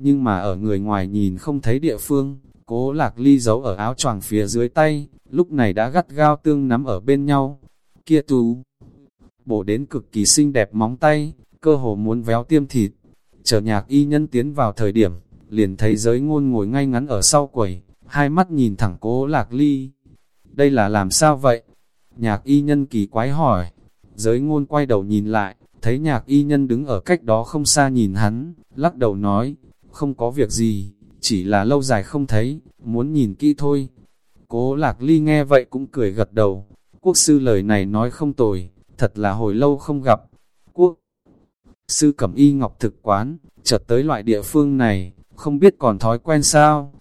nhưng mà ở người ngoài nhìn không thấy địa phương, cố lạc ly giấu ở áo choàng phía dưới tay, lúc này đã gắt gao tương nắm ở bên nhau. Kia tú, bổ đến cực kỳ xinh đẹp móng tay, cơ hồ muốn véo tiêm thịt. Chờ nhạc y nhân tiến vào thời điểm, liền thấy giới ngôn ngồi ngay ngắn ở sau quầy, hai mắt nhìn thẳng cố lạc ly. Đây là làm sao vậy? Nhạc y nhân kỳ quái hỏi. Giới ngôn quay đầu nhìn lại, thấy nhạc y nhân đứng ở cách đó không xa nhìn hắn, lắc đầu nói, không có việc gì, chỉ là lâu dài không thấy, muốn nhìn kỹ thôi. Cố lạc ly nghe vậy cũng cười gật đầu, quốc sư lời này nói không tồi, thật là hồi lâu không gặp. Quốc sư cẩm y ngọc thực quán, chợt tới loại địa phương này, không biết còn thói quen sao.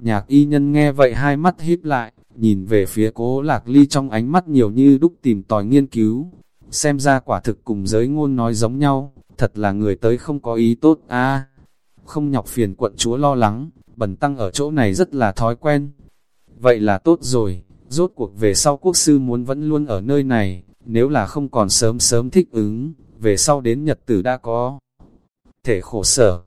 Nhạc y nhân nghe vậy hai mắt híp lại, nhìn về phía cố lạc ly trong ánh mắt nhiều như đúc tìm tòi nghiên cứu. Xem ra quả thực cùng giới ngôn nói giống nhau, thật là người tới không có ý tốt a Không nhọc phiền quận chúa lo lắng, bần tăng ở chỗ này rất là thói quen. Vậy là tốt rồi, rốt cuộc về sau quốc sư muốn vẫn luôn ở nơi này, nếu là không còn sớm sớm thích ứng, về sau đến nhật tử đã có. Thể khổ sở,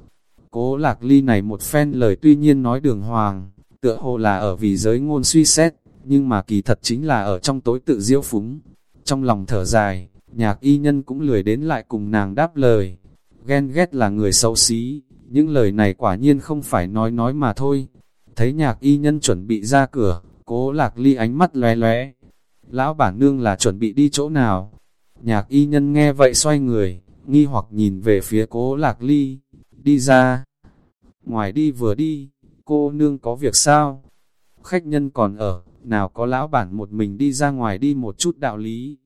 cố lạc ly này một phen lời tuy nhiên nói đường hoàng, tựa hồ là ở vì giới ngôn suy xét, nhưng mà kỳ thật chính là ở trong tối tự diễu phúng. Trong lòng thở dài, nhạc y nhân cũng lười đến lại cùng nàng đáp lời. Ghen ghét là người xấu xí, những lời này quả nhiên không phải nói nói mà thôi. Thấy nhạc y nhân chuẩn bị ra cửa, cố lạc ly ánh mắt lóe lóe. Lão bản nương là chuẩn bị đi chỗ nào? Nhạc y nhân nghe vậy xoay người, nghi hoặc nhìn về phía cố lạc ly, đi ra. Ngoài đi vừa đi, cô nương có việc sao? Khách nhân còn ở, nào có lão bản một mình đi ra ngoài đi một chút đạo lý.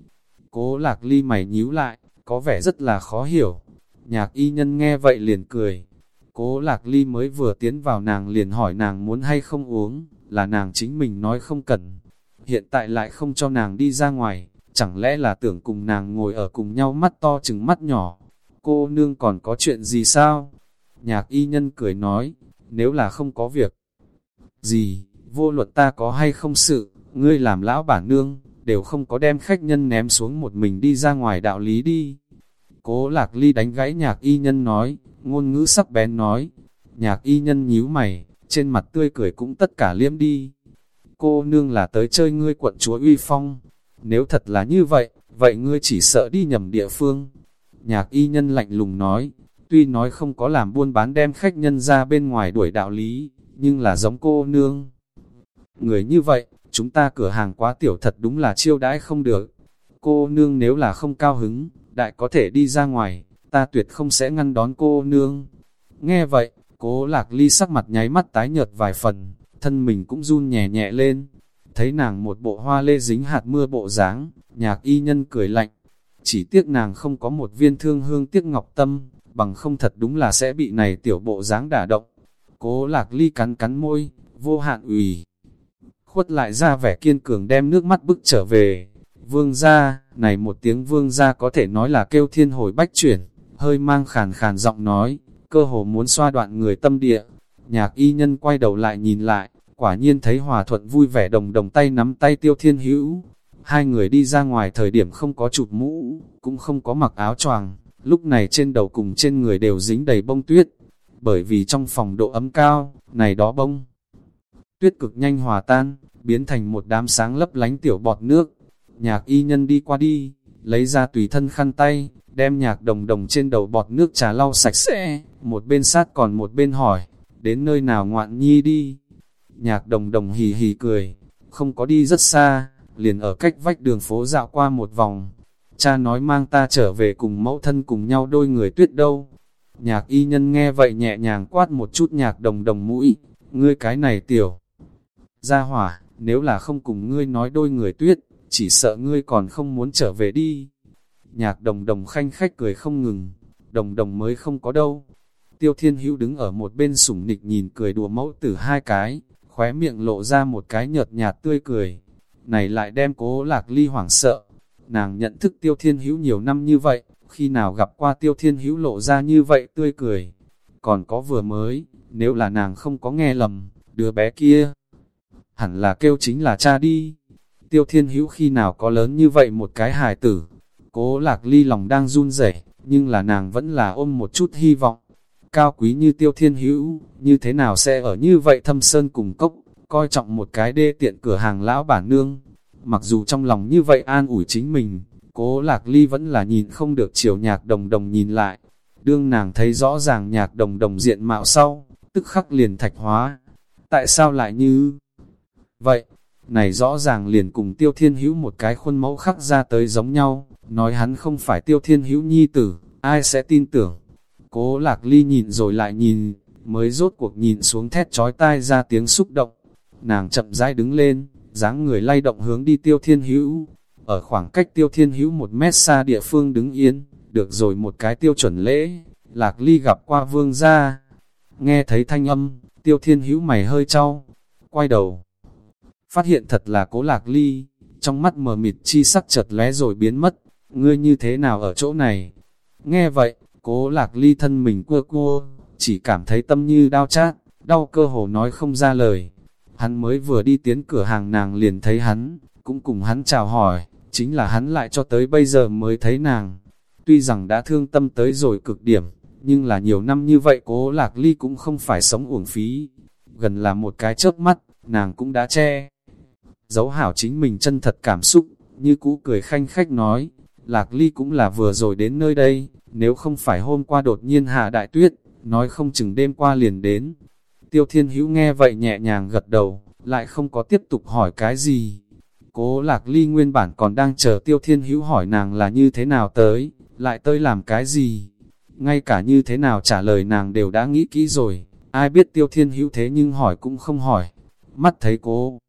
Cố lạc ly mày nhíu lại, có vẻ rất là khó hiểu. Nhạc y nhân nghe vậy liền cười. Cố lạc ly mới vừa tiến vào nàng liền hỏi nàng muốn hay không uống, là nàng chính mình nói không cần. Hiện tại lại không cho nàng đi ra ngoài, chẳng lẽ là tưởng cùng nàng ngồi ở cùng nhau mắt to chừng mắt nhỏ. Cô nương còn có chuyện gì sao? Nhạc y nhân cười nói, nếu là không có việc gì, vô luật ta có hay không sự, ngươi làm lão bản nương, đều không có đem khách nhân ném xuống một mình đi ra ngoài đạo lý đi. Cố lạc ly đánh gãy nhạc y nhân nói, ngôn ngữ sắc bén nói, nhạc y nhân nhíu mày, trên mặt tươi cười cũng tất cả liếm đi. Cô nương là tới chơi ngươi quận chúa uy phong, nếu thật là như vậy, vậy ngươi chỉ sợ đi nhầm địa phương. Nhạc y nhân lạnh lùng nói, tuy nói không có làm buôn bán đem khách nhân ra bên ngoài đuổi đạo lý, nhưng là giống cô nương. Người như vậy, chúng ta cửa hàng quá tiểu thật đúng là chiêu đãi không được. Cô nương nếu là không cao hứng, đại có thể đi ra ngoài, ta tuyệt không sẽ ngăn đón cô nương. Nghe vậy, cố lạc ly sắc mặt nháy mắt tái nhợt vài phần, thân mình cũng run nhẹ nhẹ lên. Thấy nàng một bộ hoa lê dính hạt mưa bộ dáng nhạc y nhân cười lạnh. Chỉ tiếc nàng không có một viên thương hương tiếc ngọc tâm, bằng không thật đúng là sẽ bị này tiểu bộ dáng đả động. Cố lạc ly cắn cắn môi, vô hạn ủy. Khuất lại ra vẻ kiên cường đem nước mắt bức trở về. Vương gia, này một tiếng vương gia có thể nói là kêu thiên hồi bách chuyển, hơi mang khàn khàn giọng nói, cơ hồ muốn xoa đoạn người tâm địa. Nhạc y nhân quay đầu lại nhìn lại, quả nhiên thấy hòa thuận vui vẻ đồng đồng tay nắm tay tiêu thiên hữu. Hai người đi ra ngoài thời điểm không có chụp mũ, cũng không có mặc áo choàng, lúc này trên đầu cùng trên người đều dính đầy bông tuyết, bởi vì trong phòng độ ấm cao, này đó bông. Tuyết cực nhanh hòa tan, biến thành một đám sáng lấp lánh tiểu bọt nước. Nhạc y nhân đi qua đi, lấy ra tùy thân khăn tay, đem nhạc đồng đồng trên đầu bọt nước trà lau sạch sẽ, một bên sát còn một bên hỏi, đến nơi nào ngoạn nhi đi. Nhạc đồng đồng hì hì cười, không có đi rất xa, liền ở cách vách đường phố dạo qua một vòng. Cha nói mang ta trở về cùng mẫu thân cùng nhau đôi người tuyết đâu. Nhạc y nhân nghe vậy nhẹ nhàng quát một chút nhạc đồng đồng mũi, ngươi cái này tiểu gia hỏa, nếu là không cùng ngươi nói đôi người tuyết, chỉ sợ ngươi còn không muốn trở về đi. Nhạc đồng đồng khanh khách cười không ngừng, đồng đồng mới không có đâu. Tiêu thiên hữu đứng ở một bên sủng nịch nhìn cười đùa mẫu tử hai cái, khóe miệng lộ ra một cái nhợt nhạt tươi cười. Này lại đem cố lạc ly hoảng sợ. Nàng nhận thức tiêu thiên hữu nhiều năm như vậy, khi nào gặp qua tiêu thiên hữu lộ ra như vậy tươi cười. Còn có vừa mới, nếu là nàng không có nghe lầm, đứa bé kia, hẳn là kêu chính là cha đi. Tiêu thiên hữu khi nào có lớn như vậy một cái hài tử, cố lạc ly lòng đang run rẩy nhưng là nàng vẫn là ôm một chút hy vọng. cao quý như tiêu thiên hữu, như thế nào sẽ ở như vậy thâm sơn cùng cốc, coi trọng một cái đê tiện cửa hàng lão bản nương. Mặc dù trong lòng như vậy an ủi chính mình, cố lạc ly vẫn là nhìn không được chiều nhạc đồng đồng nhìn lại. Đương nàng thấy rõ ràng nhạc đồng đồng diện mạo sau, tức khắc liền thạch hóa. Tại sao lại như vậy? Này rõ ràng liền cùng tiêu thiên hữu một cái khuôn mẫu khắc ra tới giống nhau, nói hắn không phải tiêu thiên hữu nhi tử, ai sẽ tin tưởng. Cố lạc ly nhìn rồi lại nhìn, mới rốt cuộc nhìn xuống thét trói tai ra tiếng xúc động. Nàng chậm rãi đứng lên, dáng người lay động hướng đi tiêu thiên hữu. Ở khoảng cách tiêu thiên hữu một mét xa địa phương đứng yên, được rồi một cái tiêu chuẩn lễ, lạc ly gặp qua vương gia. Nghe thấy thanh âm, tiêu thiên hữu mày hơi trao, quay đầu. Phát hiện thật là cố lạc ly, trong mắt mờ mịt chi sắc chợt lóe rồi biến mất, ngươi như thế nào ở chỗ này? Nghe vậy, cố lạc ly thân mình cua cua, chỉ cảm thấy tâm như đau chát, đau cơ hồ nói không ra lời. Hắn mới vừa đi tiến cửa hàng nàng liền thấy hắn, cũng cùng hắn chào hỏi, chính là hắn lại cho tới bây giờ mới thấy nàng. Tuy rằng đã thương tâm tới rồi cực điểm, nhưng là nhiều năm như vậy cố lạc ly cũng không phải sống uổng phí. Gần là một cái chớp mắt, nàng cũng đã che. Giấu hảo chính mình chân thật cảm xúc, như cũ cười khanh khách nói, lạc ly cũng là vừa rồi đến nơi đây, nếu không phải hôm qua đột nhiên hạ đại tuyết, nói không chừng đêm qua liền đến. Tiêu Thiên Hữu nghe vậy nhẹ nhàng gật đầu, lại không có tiếp tục hỏi cái gì. Cố Lạc Ly nguyên bản còn đang chờ Tiêu Thiên Hữu hỏi nàng là như thế nào tới, lại tới làm cái gì. Ngay cả như thế nào trả lời nàng đều đã nghĩ kỹ rồi, ai biết Tiêu Thiên Hữu thế nhưng hỏi cũng không hỏi. Mắt thấy cố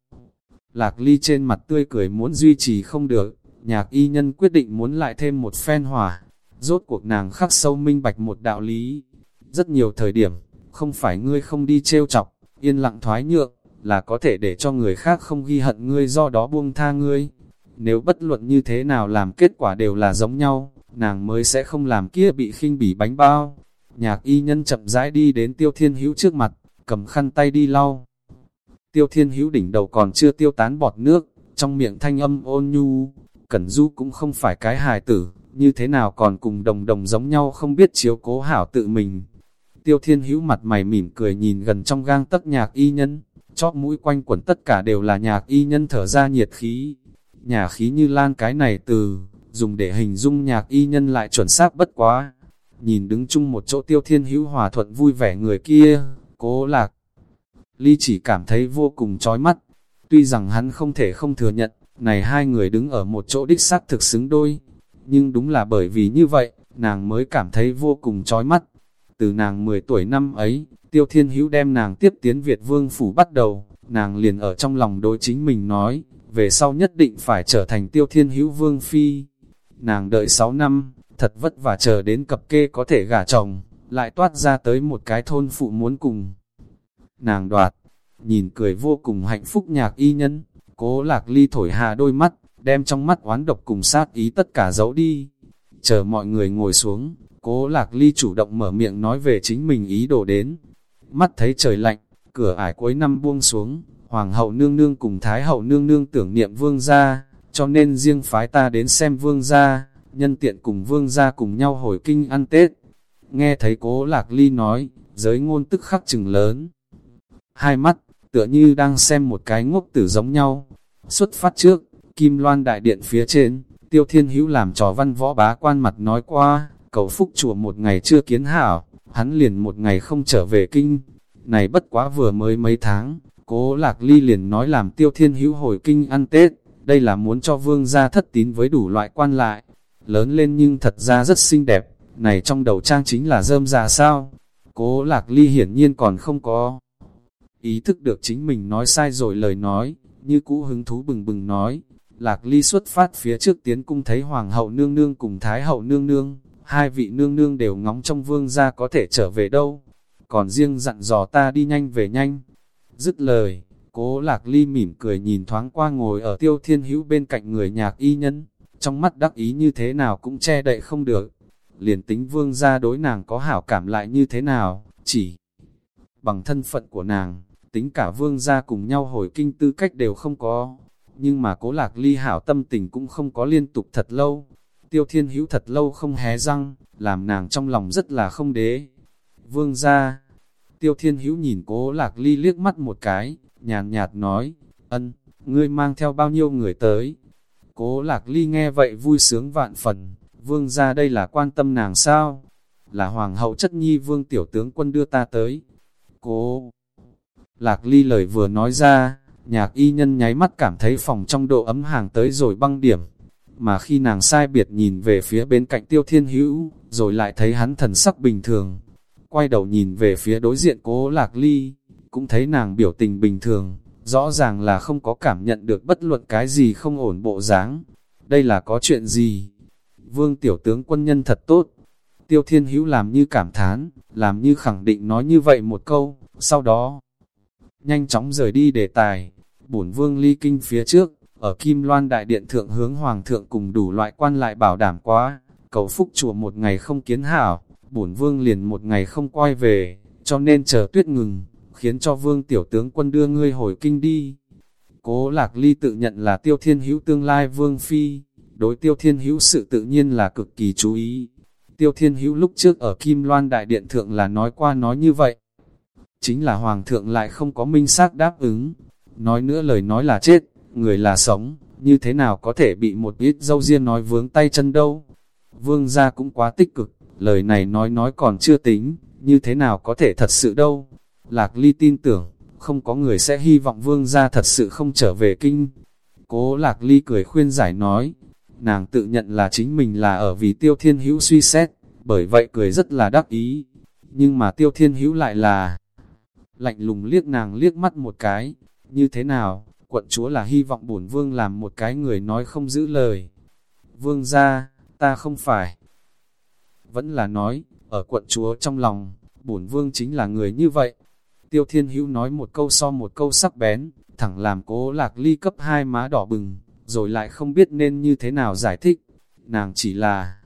Lạc Ly trên mặt tươi cười muốn duy trì không được, nhạc y nhân quyết định muốn lại thêm một phen hỏa. Rốt cuộc nàng khắc sâu minh bạch một đạo lý, rất nhiều thời điểm, không phải ngươi không đi trêu chọc, yên lặng thoái nhượng, là có thể để cho người khác không ghi hận ngươi do đó buông tha ngươi. Nếu bất luận như thế nào làm kết quả đều là giống nhau, nàng mới sẽ không làm kia bị khinh bỉ bánh bao. Nhạc y nhân chậm rãi đi đến tiêu thiên hữu trước mặt, cầm khăn tay đi lau. Tiêu thiên hữu đỉnh đầu còn chưa tiêu tán bọt nước, trong miệng thanh âm ôn nhu, cẩn du cũng không phải cái hài tử, như thế nào còn cùng đồng đồng giống nhau không biết chiếu cố hảo tự mình. Tiêu thiên hữu mặt mày mỉm cười nhìn gần trong gang tấc nhạc y nhân, chóp mũi quanh quẩn tất cả đều là nhạc y nhân thở ra nhiệt khí. Nhà khí như lan cái này từ, dùng để hình dung nhạc y nhân lại chuẩn xác bất quá. Nhìn đứng chung một chỗ tiêu thiên hữu hòa thuận vui vẻ người kia, cố lạc. Ly chỉ cảm thấy vô cùng chói mắt. Tuy rằng hắn không thể không thừa nhận, này hai người đứng ở một chỗ đích xác thực xứng đôi. Nhưng đúng là bởi vì như vậy, nàng mới cảm thấy vô cùng chói mắt. Từ nàng 10 tuổi năm ấy, Tiêu Thiên Hữu đem nàng tiếp tiến Việt Vương Phủ bắt đầu, nàng liền ở trong lòng đối chính mình nói, về sau nhất định phải trở thành Tiêu Thiên Hữu Vương Phi. Nàng đợi 6 năm, thật vất vả chờ đến cập kê có thể gả chồng, lại toát ra tới một cái thôn phụ muốn cùng. Nàng đoạt, nhìn cười vô cùng hạnh phúc nhạc y nhân, cố lạc ly thổi hạ đôi mắt, đem trong mắt oán độc cùng sát ý tất cả giấu đi. Chờ mọi người ngồi xuống, Cố lạc ly chủ động mở miệng nói về chính mình ý đồ đến. Mắt thấy trời lạnh, cửa ải cuối năm buông xuống, Hoàng hậu nương nương cùng Thái hậu nương nương tưởng niệm vương gia, cho nên riêng phái ta đến xem vương gia, nhân tiện cùng vương gia cùng nhau hồi kinh ăn Tết. Nghe thấy cố lạc ly nói, giới ngôn tức khắc chừng lớn. Hai mắt, tựa như đang xem một cái ngốc tử giống nhau. Xuất phát trước, Kim Loan đại điện phía trên, Tiêu Thiên Hữu làm trò văn võ bá quan mặt nói qua, cầu phúc chùa một ngày chưa kiến hảo, hắn liền một ngày không trở về kinh. Này bất quá vừa mới mấy tháng, cố lạc ly liền nói làm tiêu thiên hữu hồi kinh ăn Tết, đây là muốn cho vương gia thất tín với đủ loại quan lại. Lớn lên nhưng thật ra rất xinh đẹp, này trong đầu trang chính là rơm già sao. Cố lạc ly hiển nhiên còn không có ý thức được chính mình nói sai rồi lời nói, như cũ hứng thú bừng bừng nói. Lạc ly xuất phát phía trước tiến cung thấy hoàng hậu nương nương cùng thái hậu nương nương, hai vị nương nương đều ngóng trong vương ra có thể trở về đâu, còn riêng dặn dò ta đi nhanh về nhanh. Dứt lời, cố lạc ly mỉm cười nhìn thoáng qua ngồi ở tiêu thiên hữu bên cạnh người nhạc y nhân, trong mắt đắc ý như thế nào cũng che đậy không được. Liền tính vương ra đối nàng có hảo cảm lại như thế nào, chỉ bằng thân phận của nàng, tính cả vương gia cùng nhau hồi kinh tư cách đều không có. Nhưng mà cố lạc ly hảo tâm tình cũng không có liên tục thật lâu, Tiêu Thiên Hữu thật lâu không hé răng, làm nàng trong lòng rất là không đế. Vương gia tiêu thiên hữu nhìn cố lạc ly liếc mắt một cái, nhàn nhạt nói, ân, ngươi mang theo bao nhiêu người tới. Cố lạc ly nghe vậy vui sướng vạn phần, vương gia đây là quan tâm nàng sao? Là hoàng hậu chất nhi vương tiểu tướng quân đưa ta tới. Cố lạc ly lời vừa nói ra, nhạc y nhân nháy mắt cảm thấy phòng trong độ ấm hàng tới rồi băng điểm. Mà khi nàng sai biệt nhìn về phía bên cạnh tiêu thiên hữu, rồi lại thấy hắn thần sắc bình thường. Quay đầu nhìn về phía đối diện cố lạc ly, cũng thấy nàng biểu tình bình thường, rõ ràng là không có cảm nhận được bất luận cái gì không ổn bộ dáng. Đây là có chuyện gì? Vương tiểu tướng quân nhân thật tốt. Tiêu thiên hữu làm như cảm thán, làm như khẳng định nói như vậy một câu, sau đó nhanh chóng rời đi đề tài. Bổn vương ly kinh phía trước, ở Kim Loan Đại Điện Thượng hướng Hoàng thượng cùng đủ loại quan lại bảo đảm quá, cầu phúc chùa một ngày không kiến hảo, bổn vương liền một ngày không quay về, cho nên chờ tuyết ngừng, khiến cho vương tiểu tướng quân đưa ngươi hồi kinh đi. Cố Lạc Ly tự nhận là tiêu thiên hữu tương lai vương phi, đối tiêu thiên hữu sự tự nhiên là cực kỳ chú ý. Tiêu thiên hữu lúc trước ở Kim Loan Đại Điện Thượng là nói qua nói như vậy. Chính là Hoàng thượng lại không có minh xác đáp ứng. Nói nữa lời nói là chết, người là sống, như thế nào có thể bị một ít dâu riêng nói vướng tay chân đâu. Vương gia cũng quá tích cực, lời này nói nói còn chưa tính, như thế nào có thể thật sự đâu. Lạc Ly tin tưởng, không có người sẽ hy vọng vương gia thật sự không trở về kinh. Cố Lạc Ly cười khuyên giải nói, nàng tự nhận là chính mình là ở vì tiêu thiên hữu suy xét, bởi vậy cười rất là đắc ý. Nhưng mà tiêu thiên hữu lại là lạnh lùng liếc nàng liếc mắt một cái, như thế nào, quận chúa là hy vọng bổn vương làm một cái người nói không giữ lời. Vương ra, ta không phải. Vẫn là nói, ở quận chúa trong lòng, bổn vương chính là người như vậy. Tiêu Thiên Hữu nói một câu so một câu sắc bén, thẳng làm cố lạc ly cấp hai má đỏ bừng, rồi lại không biết nên như thế nào giải thích. Nàng chỉ là,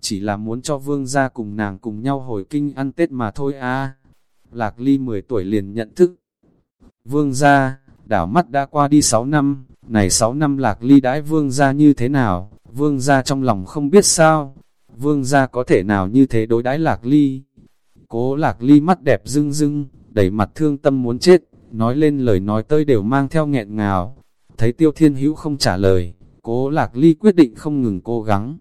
chỉ là muốn cho vương ra cùng nàng cùng nhau hồi kinh ăn Tết mà thôi a Lạc ly 10 tuổi liền nhận thức. Vương gia đảo mắt đã qua đi 6 năm, này 6 năm lạc ly đãi vương gia như thế nào, vương gia trong lòng không biết sao, vương gia có thể nào như thế đối đãi lạc ly. Cố lạc ly mắt đẹp rưng rưng, đẩy mặt thương tâm muốn chết, nói lên lời nói tơi đều mang theo nghẹn ngào. Thấy tiêu thiên hữu không trả lời, cố lạc ly quyết định không ngừng cố gắng.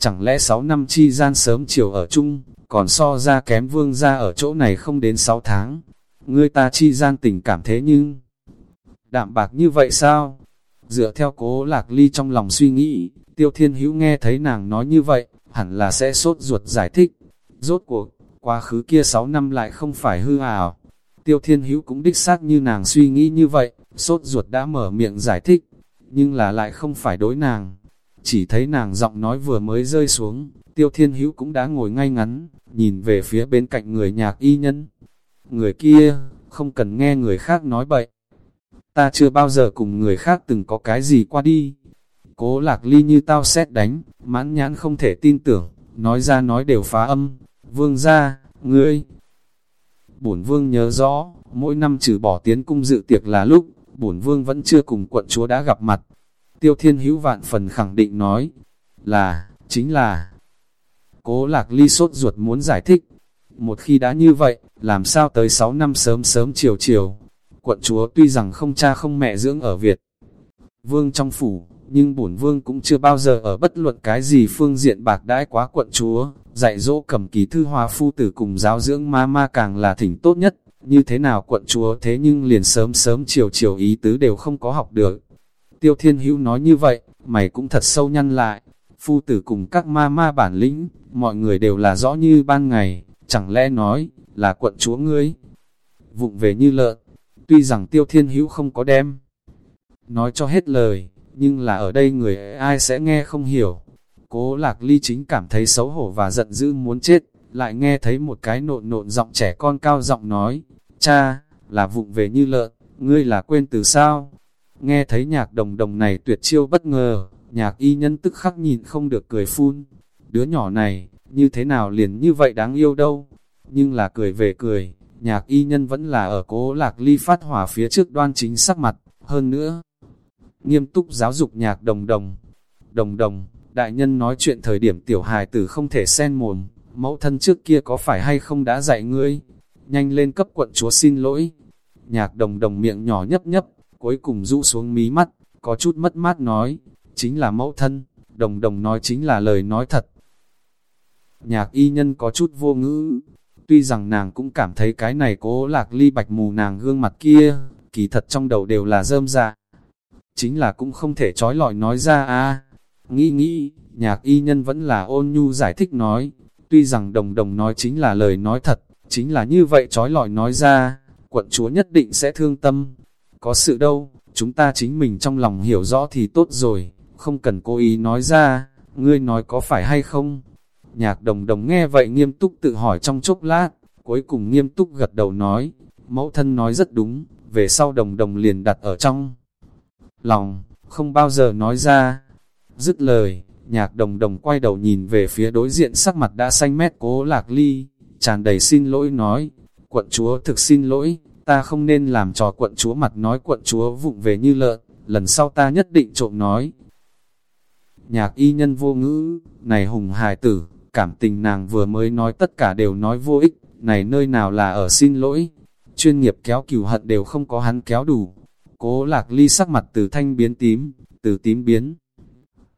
Chẳng lẽ 6 năm chi gian sớm chiều ở chung, còn so ra kém vương ra ở chỗ này không đến 6 tháng. Ngươi ta chi gian tình cảm thế nhưng đạm bạc như vậy sao? Dựa theo cố lạc ly trong lòng suy nghĩ, tiêu thiên hữu nghe thấy nàng nói như vậy, hẳn là sẽ sốt ruột giải thích. Rốt cuộc, quá khứ kia 6 năm lại không phải hư ảo. Tiêu thiên hữu cũng đích xác như nàng suy nghĩ như vậy, sốt ruột đã mở miệng giải thích, nhưng là lại không phải đối nàng. Chỉ thấy nàng giọng nói vừa mới rơi xuống, tiêu thiên hữu cũng đã ngồi ngay ngắn, nhìn về phía bên cạnh người nhạc y nhân. Người kia, không cần nghe người khác nói bậy ta chưa bao giờ cùng người khác từng có cái gì qua đi. Cố lạc ly như tao xét đánh, mãn nhãn không thể tin tưởng, nói ra nói đều phá âm. Vương ra, ngươi. Bổn vương nhớ rõ, mỗi năm trừ bỏ tiến cung dự tiệc là lúc, bổn vương vẫn chưa cùng quận chúa đã gặp mặt. Tiêu thiên hữu vạn phần khẳng định nói, là, chính là. Cố lạc ly sốt ruột muốn giải thích. Một khi đã như vậy, làm sao tới 6 năm sớm sớm chiều chiều, quận chúa tuy rằng không cha không mẹ dưỡng ở Việt. Vương trong phủ, nhưng bổn vương cũng chưa bao giờ ở bất luận cái gì phương diện bạc đãi quá quận chúa, dạy dỗ cầm ký thư hòa phu tử cùng giáo dưỡng ma ma càng là thỉnh tốt nhất, như thế nào quận chúa thế nhưng liền sớm sớm chiều chiều ý tứ đều không có học được. Tiêu Thiên Hữu nói như vậy, mày cũng thật sâu nhăn lại, phu tử cùng các ma ma bản lĩnh, mọi người đều là rõ như ban ngày, chẳng lẽ nói, là quận chúa ngươi, vụng về như lợn, Tuy rằng tiêu thiên hữu không có đem, nói cho hết lời, nhưng là ở đây người ai sẽ nghe không hiểu. Cố lạc ly chính cảm thấy xấu hổ và giận dữ muốn chết, lại nghe thấy một cái nộn nộn giọng trẻ con cao giọng nói, cha, là vụng về như lợn, ngươi là quên từ sao? Nghe thấy nhạc đồng đồng này tuyệt chiêu bất ngờ, nhạc y nhân tức khắc nhìn không được cười phun. Đứa nhỏ này, như thế nào liền như vậy đáng yêu đâu? Nhưng là cười về cười, nhạc y nhân vẫn là ở cố lạc ly phát hỏa phía trước đoan chính sắc mặt, hơn nữa. Nghiêm túc giáo dục nhạc đồng đồng. Đồng đồng, đại nhân nói chuyện thời điểm tiểu hài tử không thể sen mồm, mẫu thân trước kia có phải hay không đã dạy ngươi? Nhanh lên cấp quận chúa xin lỗi. Nhạc đồng đồng miệng nhỏ nhấp nhấp, cuối cùng rũ xuống mí mắt, có chút mất mát nói, chính là mẫu thân, đồng đồng nói chính là lời nói thật. Nhạc y nhân có chút vô ngữ, tuy rằng nàng cũng cảm thấy cái này cố lạc ly bạch mù nàng gương mặt kia, kỳ thật trong đầu đều là rơm dạ. Chính là cũng không thể trói lọi nói ra a Nghĩ nghĩ, nhạc y nhân vẫn là ôn nhu giải thích nói, tuy rằng đồng đồng nói chính là lời nói thật, chính là như vậy trói lọi nói ra, quận chúa nhất định sẽ thương tâm. Có sự đâu, chúng ta chính mình trong lòng hiểu rõ thì tốt rồi, không cần cố ý nói ra, ngươi nói có phải hay không? Nhạc đồng đồng nghe vậy nghiêm túc tự hỏi trong chốc lát, cuối cùng nghiêm túc gật đầu nói, mẫu thân nói rất đúng, về sau đồng đồng liền đặt ở trong lòng, không bao giờ nói ra. Dứt lời, nhạc đồng đồng quay đầu nhìn về phía đối diện sắc mặt đã xanh mét cố lạc ly, tràn đầy xin lỗi nói, quận chúa thực xin lỗi, ta không nên làm trò quận chúa mặt nói quận chúa vụng về như lợn, lần sau ta nhất định trộm nói. Nhạc y nhân vô ngữ, này hùng hài tử, cảm tình nàng vừa mới nói tất cả đều nói vô ích, này nơi nào là ở xin lỗi, chuyên nghiệp kéo cửu hận đều không có hắn kéo đủ. Cố lạc ly sắc mặt từ thanh biến tím, từ tím biến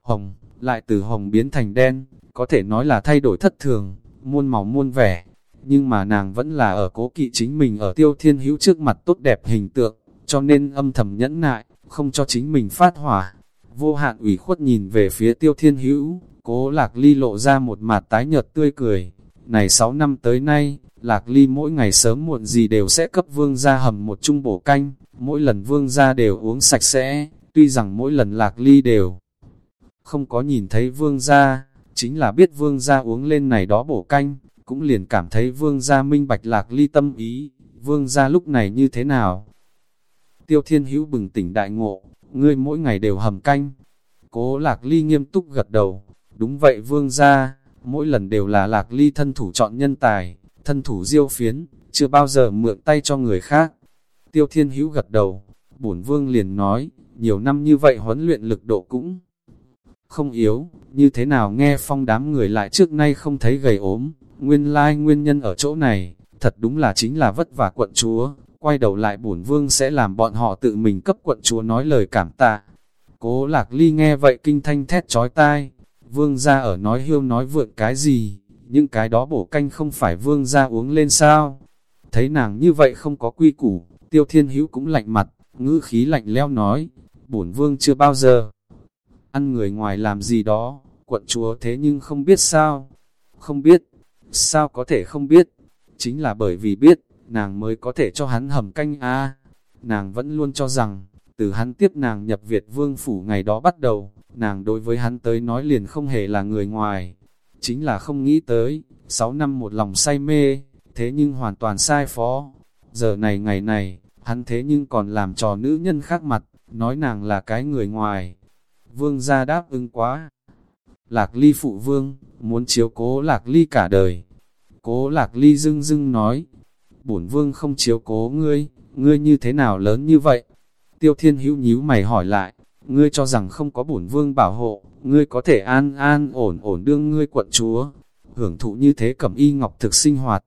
hồng, lại từ hồng biến thành đen, có thể nói là thay đổi thất thường, muôn màu muôn vẻ. Nhưng mà nàng vẫn là ở cố kỵ chính mình ở tiêu thiên hữu trước mặt tốt đẹp hình tượng, cho nên âm thầm nhẫn nại, không cho chính mình phát hỏa. Vô hạn ủy khuất nhìn về phía tiêu thiên hữu, cố lạc ly lộ ra một mặt tái nhợt tươi cười. Này 6 năm tới nay, lạc ly mỗi ngày sớm muộn gì đều sẽ cấp vương ra hầm một chung bổ canh, mỗi lần vương ra đều uống sạch sẽ, tuy rằng mỗi lần lạc ly đều không có nhìn thấy vương gia, chính là biết vương gia uống lên này đó bổ canh, cũng liền cảm thấy vương gia minh bạch lạc ly tâm ý, vương gia lúc này như thế nào. Tiêu thiên hữu bừng tỉnh đại ngộ, ngươi mỗi ngày đều hầm canh. Cố lạc ly nghiêm túc gật đầu, đúng vậy vương gia, mỗi lần đều là lạc ly thân thủ chọn nhân tài, thân thủ diêu phiến, chưa bao giờ mượn tay cho người khác. Tiêu thiên hữu gật đầu, bổn vương liền nói, nhiều năm như vậy huấn luyện lực độ cũng không yếu, như thế nào nghe phong đám người lại trước nay không thấy gầy ốm, nguyên lai nguyên nhân ở chỗ này, thật đúng là chính là vất vả quận chúa, quay đầu lại bổn vương sẽ làm bọn họ tự mình cấp quận chúa nói lời cảm tạ. Cố lạc ly nghe vậy kinh thanh thét trói tai, vương ra ở nói hiêu nói vượn cái gì, những cái đó bổ canh không phải vương ra uống lên sao. Thấy nàng như vậy không có quy củ, tiêu thiên hữu cũng lạnh mặt, ngữ khí lạnh leo nói, bổn vương chưa bao giờ ăn người ngoài làm gì đó, quận chúa thế nhưng không biết sao, không biết, sao có thể không biết, chính là bởi vì biết, nàng mới có thể cho hắn hầm canh a. Nàng vẫn luôn cho rằng, từ hắn tiếp nàng nhập Việt vương phủ ngày đó bắt đầu, nàng đối với hắn tới nói liền không hề là người ngoài, chính là không nghĩ tới, 6 năm một lòng say mê, thế nhưng hoàn toàn sai phó, giờ này ngày này, hắn thế nhưng còn làm trò nữ nhân khác mặt, nói nàng là cái người ngoài, vương gia đáp ứng quá. Lạc ly phụ vương, muốn chiếu cố lạc ly cả đời. Cố lạc ly dưng dưng nói, bổn vương không chiếu cố ngươi, ngươi như thế nào lớn như vậy? Tiêu thiên hữu nhíu mày hỏi lại, ngươi cho rằng không có bổn vương bảo hộ, ngươi có thể an an ổn ổn đương ngươi quận chúa, hưởng thụ như thế cẩm y ngọc thực sinh hoạt.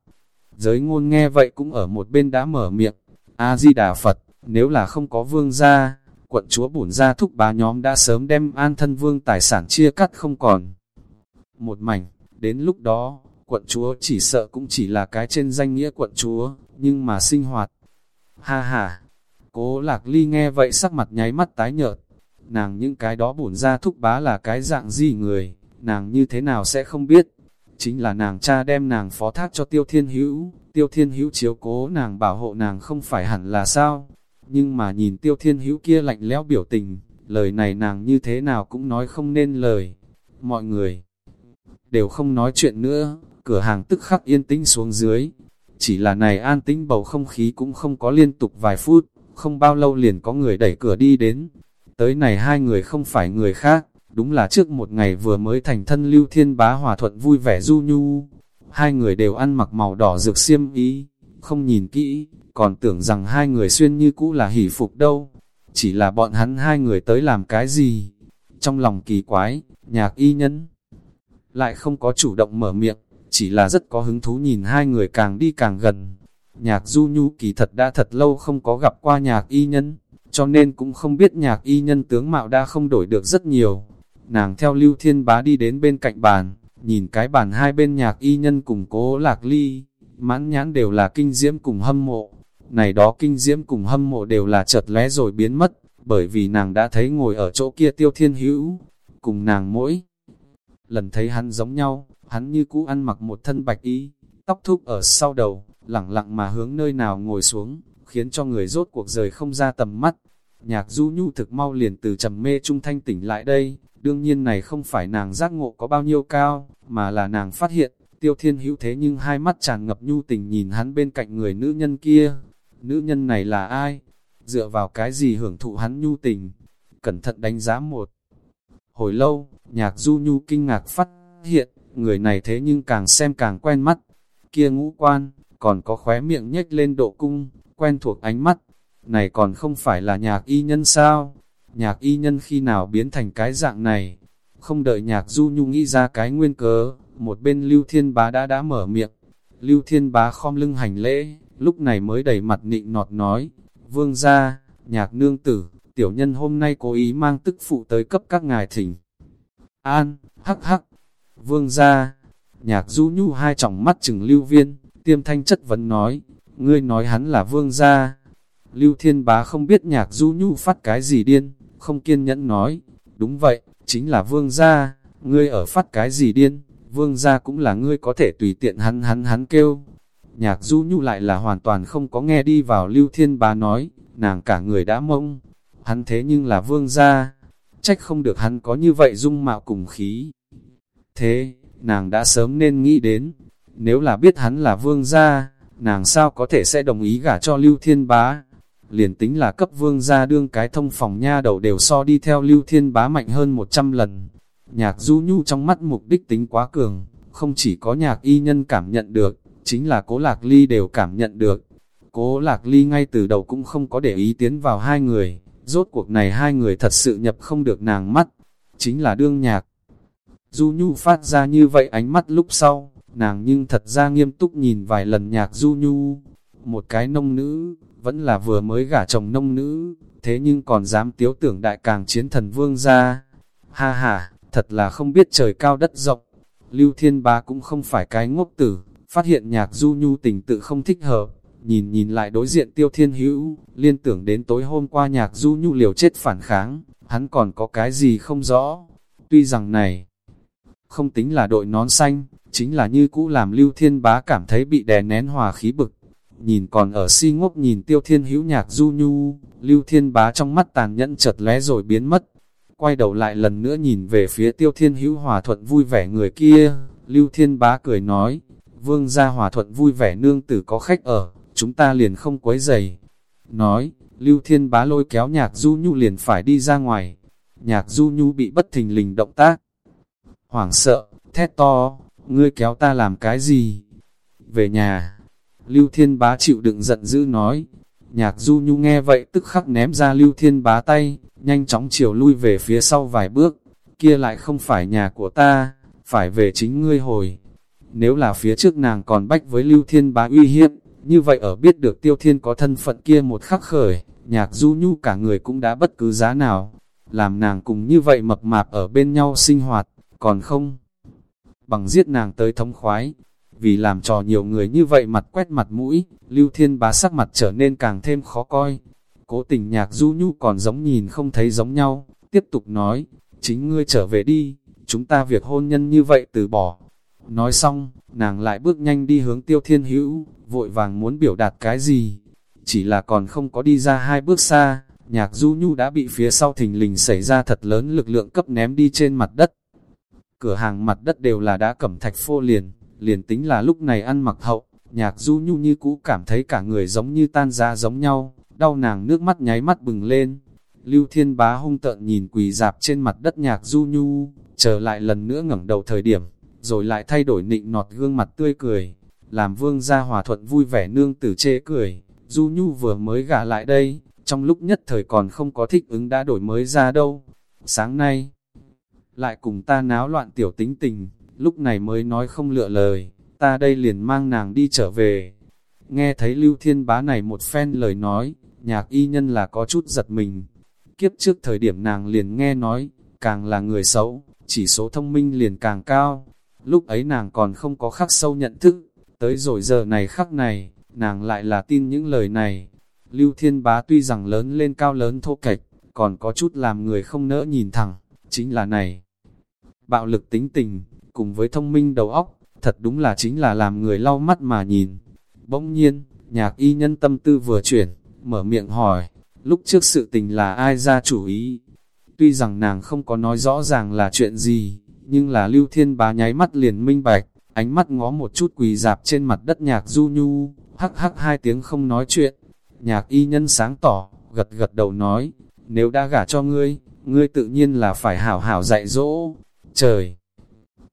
Giới ngôn nghe vậy cũng ở một bên đã mở miệng, A-di-đà Phật, nếu là không có vương gia, quận chúa bổn gia thúc bá nhóm đã sớm đem an thân vương tài sản chia cắt không còn. Một mảnh, đến lúc đó, quận chúa chỉ sợ cũng chỉ là cái trên danh nghĩa quận chúa, nhưng mà sinh hoạt. Ha ha, cố lạc ly nghe vậy sắc mặt nháy mắt tái nhợt, nàng những cái đó bổn ra thúc bá là cái dạng gì người, nàng như thế nào sẽ không biết. Chính là nàng cha đem nàng phó thác cho tiêu thiên hữu, tiêu thiên hữu chiếu cố nàng bảo hộ nàng không phải hẳn là sao, nhưng mà nhìn tiêu thiên hữu kia lạnh lẽo biểu tình, lời này nàng như thế nào cũng nói không nên lời. Mọi người đều không nói chuyện nữa, cửa hàng tức khắc yên tĩnh xuống dưới. Chỉ là này an tĩnh bầu không khí cũng không có liên tục vài phút, không bao lâu liền có người đẩy cửa đi đến. Tới này hai người không phải người khác, đúng là trước một ngày vừa mới thành thân lưu thiên bá hòa thuận vui vẻ du nhu. Hai người đều ăn mặc màu đỏ rực xiêm ý, không nhìn kỹ, còn tưởng rằng hai người xuyên như cũ là hỷ phục đâu. Chỉ là bọn hắn hai người tới làm cái gì? Trong lòng kỳ quái, nhạc y nhân lại không có chủ động mở miệng, chỉ là rất có hứng thú nhìn hai người càng đi càng gần. Nhạc du nhu kỳ thật đã thật lâu không có gặp qua nhạc y nhân, cho nên cũng không biết nhạc y nhân tướng mạo đã không đổi được rất nhiều. Nàng theo Lưu Thiên Bá đi đến bên cạnh bàn, nhìn cái bàn hai bên nhạc y nhân cùng cố lạc ly, mãn nhãn đều là kinh diễm cùng hâm mộ. Này đó kinh diễm cùng hâm mộ đều là chợt lé rồi biến mất, bởi vì nàng đã thấy ngồi ở chỗ kia tiêu thiên hữu, cùng nàng mỗi. Lần thấy hắn giống nhau, hắn như cũ ăn mặc một thân bạch y, tóc thúc ở sau đầu, lẳng lặng mà hướng nơi nào ngồi xuống, khiến cho người rốt cuộc rời không ra tầm mắt. Nhạc du nhu thực mau liền từ trầm mê trung thanh tỉnh lại đây, đương nhiên này không phải nàng giác ngộ có bao nhiêu cao, mà là nàng phát hiện, tiêu thiên hữu thế nhưng hai mắt tràn ngập nhu tình nhìn hắn bên cạnh người nữ nhân kia. Nữ nhân này là ai? Dựa vào cái gì hưởng thụ hắn nhu tình? Cẩn thận đánh giá một. Hồi lâu, nhạc du nhu kinh ngạc phát hiện, người này thế nhưng càng xem càng quen mắt. Kia ngũ quan, còn có khóe miệng nhếch lên độ cung, quen thuộc ánh mắt. Này còn không phải là nhạc y nhân sao? Nhạc y nhân khi nào biến thành cái dạng này? Không đợi nhạc du nhu nghĩ ra cái nguyên cớ, một bên Lưu Thiên Bá đã đã mở miệng. Lưu Thiên Bá khom lưng hành lễ, lúc này mới đẩy mặt nịnh nọt nói, Vương gia, nhạc nương tử, tiểu nhân hôm nay cố ý mang tức phụ tới cấp các ngài thỉnh. An, hắc hắc, vương gia, nhạc du nhu hai tròng mắt chừng lưu viên, tiêm thanh chất vấn nói, ngươi nói hắn là vương gia. Lưu thiên bá không biết nhạc du nhu phát cái gì điên, không kiên nhẫn nói, đúng vậy, chính là vương gia, ngươi ở phát cái gì điên, vương gia cũng là ngươi có thể tùy tiện hắn hắn hắn kêu. Nhạc du nhu lại là hoàn toàn không có nghe đi vào lưu thiên bá nói, nàng cả người đã mông, hắn thế nhưng là vương gia, trách không được hắn có như vậy dung mạo cùng khí. Thế, nàng đã sớm nên nghĩ đến, nếu là biết hắn là vương gia, nàng sao có thể sẽ đồng ý gả cho Lưu Thiên Bá. Liền tính là cấp vương gia đương cái thông phòng nha đầu đều so đi theo Lưu Thiên Bá mạnh hơn 100 lần. Nhạc du nhu trong mắt mục đích tính quá cường, không chỉ có nhạc y nhân cảm nhận được, chính là cố lạc ly đều cảm nhận được. Cố lạc ly ngay từ đầu cũng không có để ý tiến vào hai người, rốt cuộc này hai người thật sự nhập không được nàng mắt, chính là đương nhạc. Du Nhu phát ra như vậy ánh mắt lúc sau, nàng nhưng thật ra nghiêm túc nhìn vài lần nhạc Du Nhu. Một cái nông nữ, vẫn là vừa mới gả chồng nông nữ, thế nhưng còn dám tiếu tưởng đại càng chiến thần vương ra. Ha ha, thật là không biết trời cao đất rộng. Lưu Thiên Bá cũng không phải cái ngốc tử, phát hiện nhạc Du Nhu tình tự không thích hợp, nhìn nhìn lại đối diện tiêu thiên hữu, liên tưởng đến tối hôm qua nhạc du nhu liều chết phản kháng, hắn còn có cái gì không rõ. Tuy rằng này, không tính là đội nón xanh, chính là như cũ làm lưu thiên bá cảm thấy bị đè nén hòa khí bực. Nhìn còn ở si ngốc nhìn tiêu thiên hữu nhạc du nhu, lưu thiên bá trong mắt tàn nhẫn chợt lé rồi biến mất. Quay đầu lại lần nữa nhìn về phía tiêu thiên hữu hòa thuận vui vẻ người kia, lưu thiên bá cười nói, vương gia hòa thuận vui vẻ nương tử có khách ở, chúng ta liền không quấy giày. Nói, Lưu Thiên Bá lôi kéo nhạc Du Nhu liền phải đi ra ngoài. Nhạc Du Nhu bị bất thình lình động tác. Hoảng sợ, thét to, ngươi kéo ta làm cái gì? Về nhà, Lưu Thiên Bá chịu đựng giận dữ nói. Nhạc Du Nhu nghe vậy tức khắc ném ra Lưu Thiên Bá tay, nhanh chóng chiều lui về phía sau vài bước. Kia lại không phải nhà của ta, phải về chính ngươi hồi. Nếu là phía trước nàng còn bách với Lưu Thiên Bá uy hiếp, như vậy ở biết được tiêu thiên có thân phận kia một khắc khởi, nhạc du nhu cả người cũng đã bất cứ giá nào, làm nàng cùng như vậy mập mạp ở bên nhau sinh hoạt, còn không bằng giết nàng tới thống khoái. Vì làm trò nhiều người như vậy mặt quét mặt mũi, lưu thiên bá sắc mặt trở nên càng thêm khó coi. Cố tình nhạc du nhu còn giống nhìn không thấy giống nhau, tiếp tục nói, chính ngươi trở về đi, chúng ta việc hôn nhân như vậy từ bỏ. Nói xong, nàng lại bước nhanh đi hướng tiêu thiên hữu, vội vàng muốn biểu đạt cái gì. Chỉ là còn không có đi ra hai bước xa, nhạc du nhu đã bị phía sau thình lình xảy ra thật lớn lực lượng cấp ném đi trên mặt đất. Cửa hàng mặt đất đều là đã cẩm thạch phô liền, liền tính là lúc này ăn mặc hậu, nhạc du nhu như cũ cảm thấy cả người giống như tan ra giống nhau, đau nàng nước mắt nháy mắt bừng lên. Lưu Thiên Bá hung tợn nhìn quỳ dạp trên mặt đất nhạc du nhu, trở lại lần nữa ngẩng đầu thời điểm, rồi lại thay đổi nịnh nọt gương mặt tươi cười, làm vương gia hòa thuận vui vẻ nương tử chê cười, Du Nhu vừa mới gả lại đây, trong lúc nhất thời còn không có thích ứng đã đổi mới ra đâu. Sáng nay, lại cùng ta náo loạn tiểu tính tình, lúc này mới nói không lựa lời, ta đây liền mang nàng đi trở về. Nghe thấy Lưu Thiên Bá này một phen lời nói, nhạc y nhân là có chút giật mình. Kiếp trước thời điểm nàng liền nghe nói, càng là người xấu, chỉ số thông minh liền càng cao. Lúc ấy nàng còn không có khắc sâu nhận thức, tới rồi giờ này khắc này, nàng lại là tin những lời này. Lưu Thiên Bá tuy rằng lớn lên cao lớn thô kệch, còn có chút làm người không nỡ nhìn thẳng, chính là này. Bạo lực tính tình, cùng với thông minh đầu óc, thật đúng là chính là làm người lau mắt mà nhìn. Bỗng nhiên, nhạc y nhân tâm tư vừa chuyển, mở miệng hỏi, lúc trước sự tình là ai ra chủ ý? Tuy rằng nàng không có nói rõ ràng là chuyện gì, nhưng là lưu thiên bá nháy mắt liền minh bạch, ánh mắt ngó một chút quỳ dạp trên mặt đất nhạc du nhu, hắc hắc hai tiếng không nói chuyện. Nhạc y nhân sáng tỏ, gật gật đầu nói, nếu đã gả cho ngươi, ngươi tự nhiên là phải hảo hảo dạy dỗ. Trời!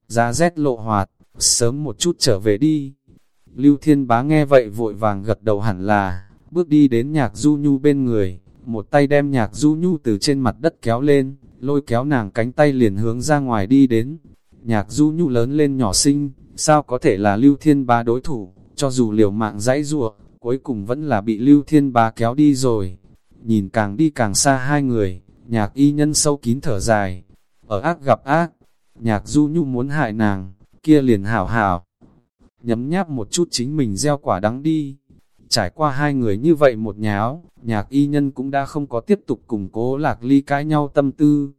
Giá rét lộ hoạt, sớm một chút trở về đi. Lưu Thiên Bá nghe vậy vội vàng gật đầu hẳn là, bước đi đến nhạc du nhu bên người, một tay đem nhạc du nhu từ trên mặt đất kéo lên, lôi kéo nàng cánh tay liền hướng ra ngoài đi đến. Nhạc du nhu lớn lên nhỏ xinh, sao có thể là Lưu Thiên Bá đối thủ, cho dù liều mạng dãy ruộng, cuối cùng vẫn là bị Lưu Thiên Bá kéo đi rồi. Nhìn càng đi càng xa hai người, nhạc y nhân sâu kín thở dài, ở ác gặp ác, nhạc du nhu muốn hại nàng, kia liền hảo hảo. Nhấm nháp một chút chính mình gieo quả đắng đi. Trải qua hai người như vậy một nháo, nhạc y nhân cũng đã không có tiếp tục củng cố lạc ly cãi nhau tâm tư.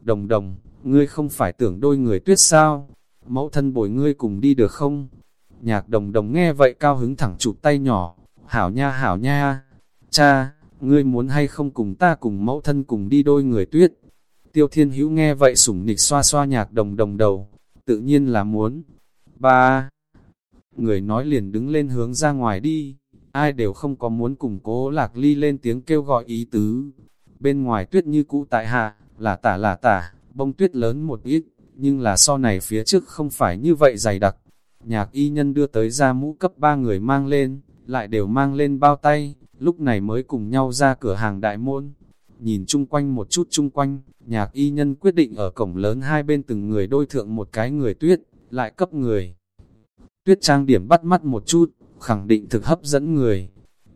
Đồng đồng, ngươi không phải tưởng đôi người tuyết sao? Mẫu thân bồi ngươi cùng đi được không? Nhạc đồng đồng nghe vậy cao hứng thẳng chụp tay nhỏ. Hảo nha hảo nha. Cha, ngươi muốn hay không cùng ta cùng mẫu thân cùng đi đôi người tuyết? Tiêu thiên hữu nghe vậy sủng nịch xoa xoa nhạc đồng đồng đầu, tự nhiên là muốn. Ba, người nói liền đứng lên hướng ra ngoài đi, ai đều không có muốn cùng cố lạc ly lên tiếng kêu gọi ý tứ. Bên ngoài tuyết như cũ tại hạ, là tả là tả, bông tuyết lớn một ít, nhưng là so này phía trước không phải như vậy dày đặc. Nhạc y nhân đưa tới ra mũ cấp ba người mang lên, lại đều mang lên bao tay, lúc này mới cùng nhau ra cửa hàng đại môn. Nhìn chung quanh một chút chung quanh, nhạc y nhân quyết định ở cổng lớn hai bên từng người đôi thượng một cái người tuyết, lại cấp người. Tuyết trang điểm bắt mắt một chút, khẳng định thực hấp dẫn người.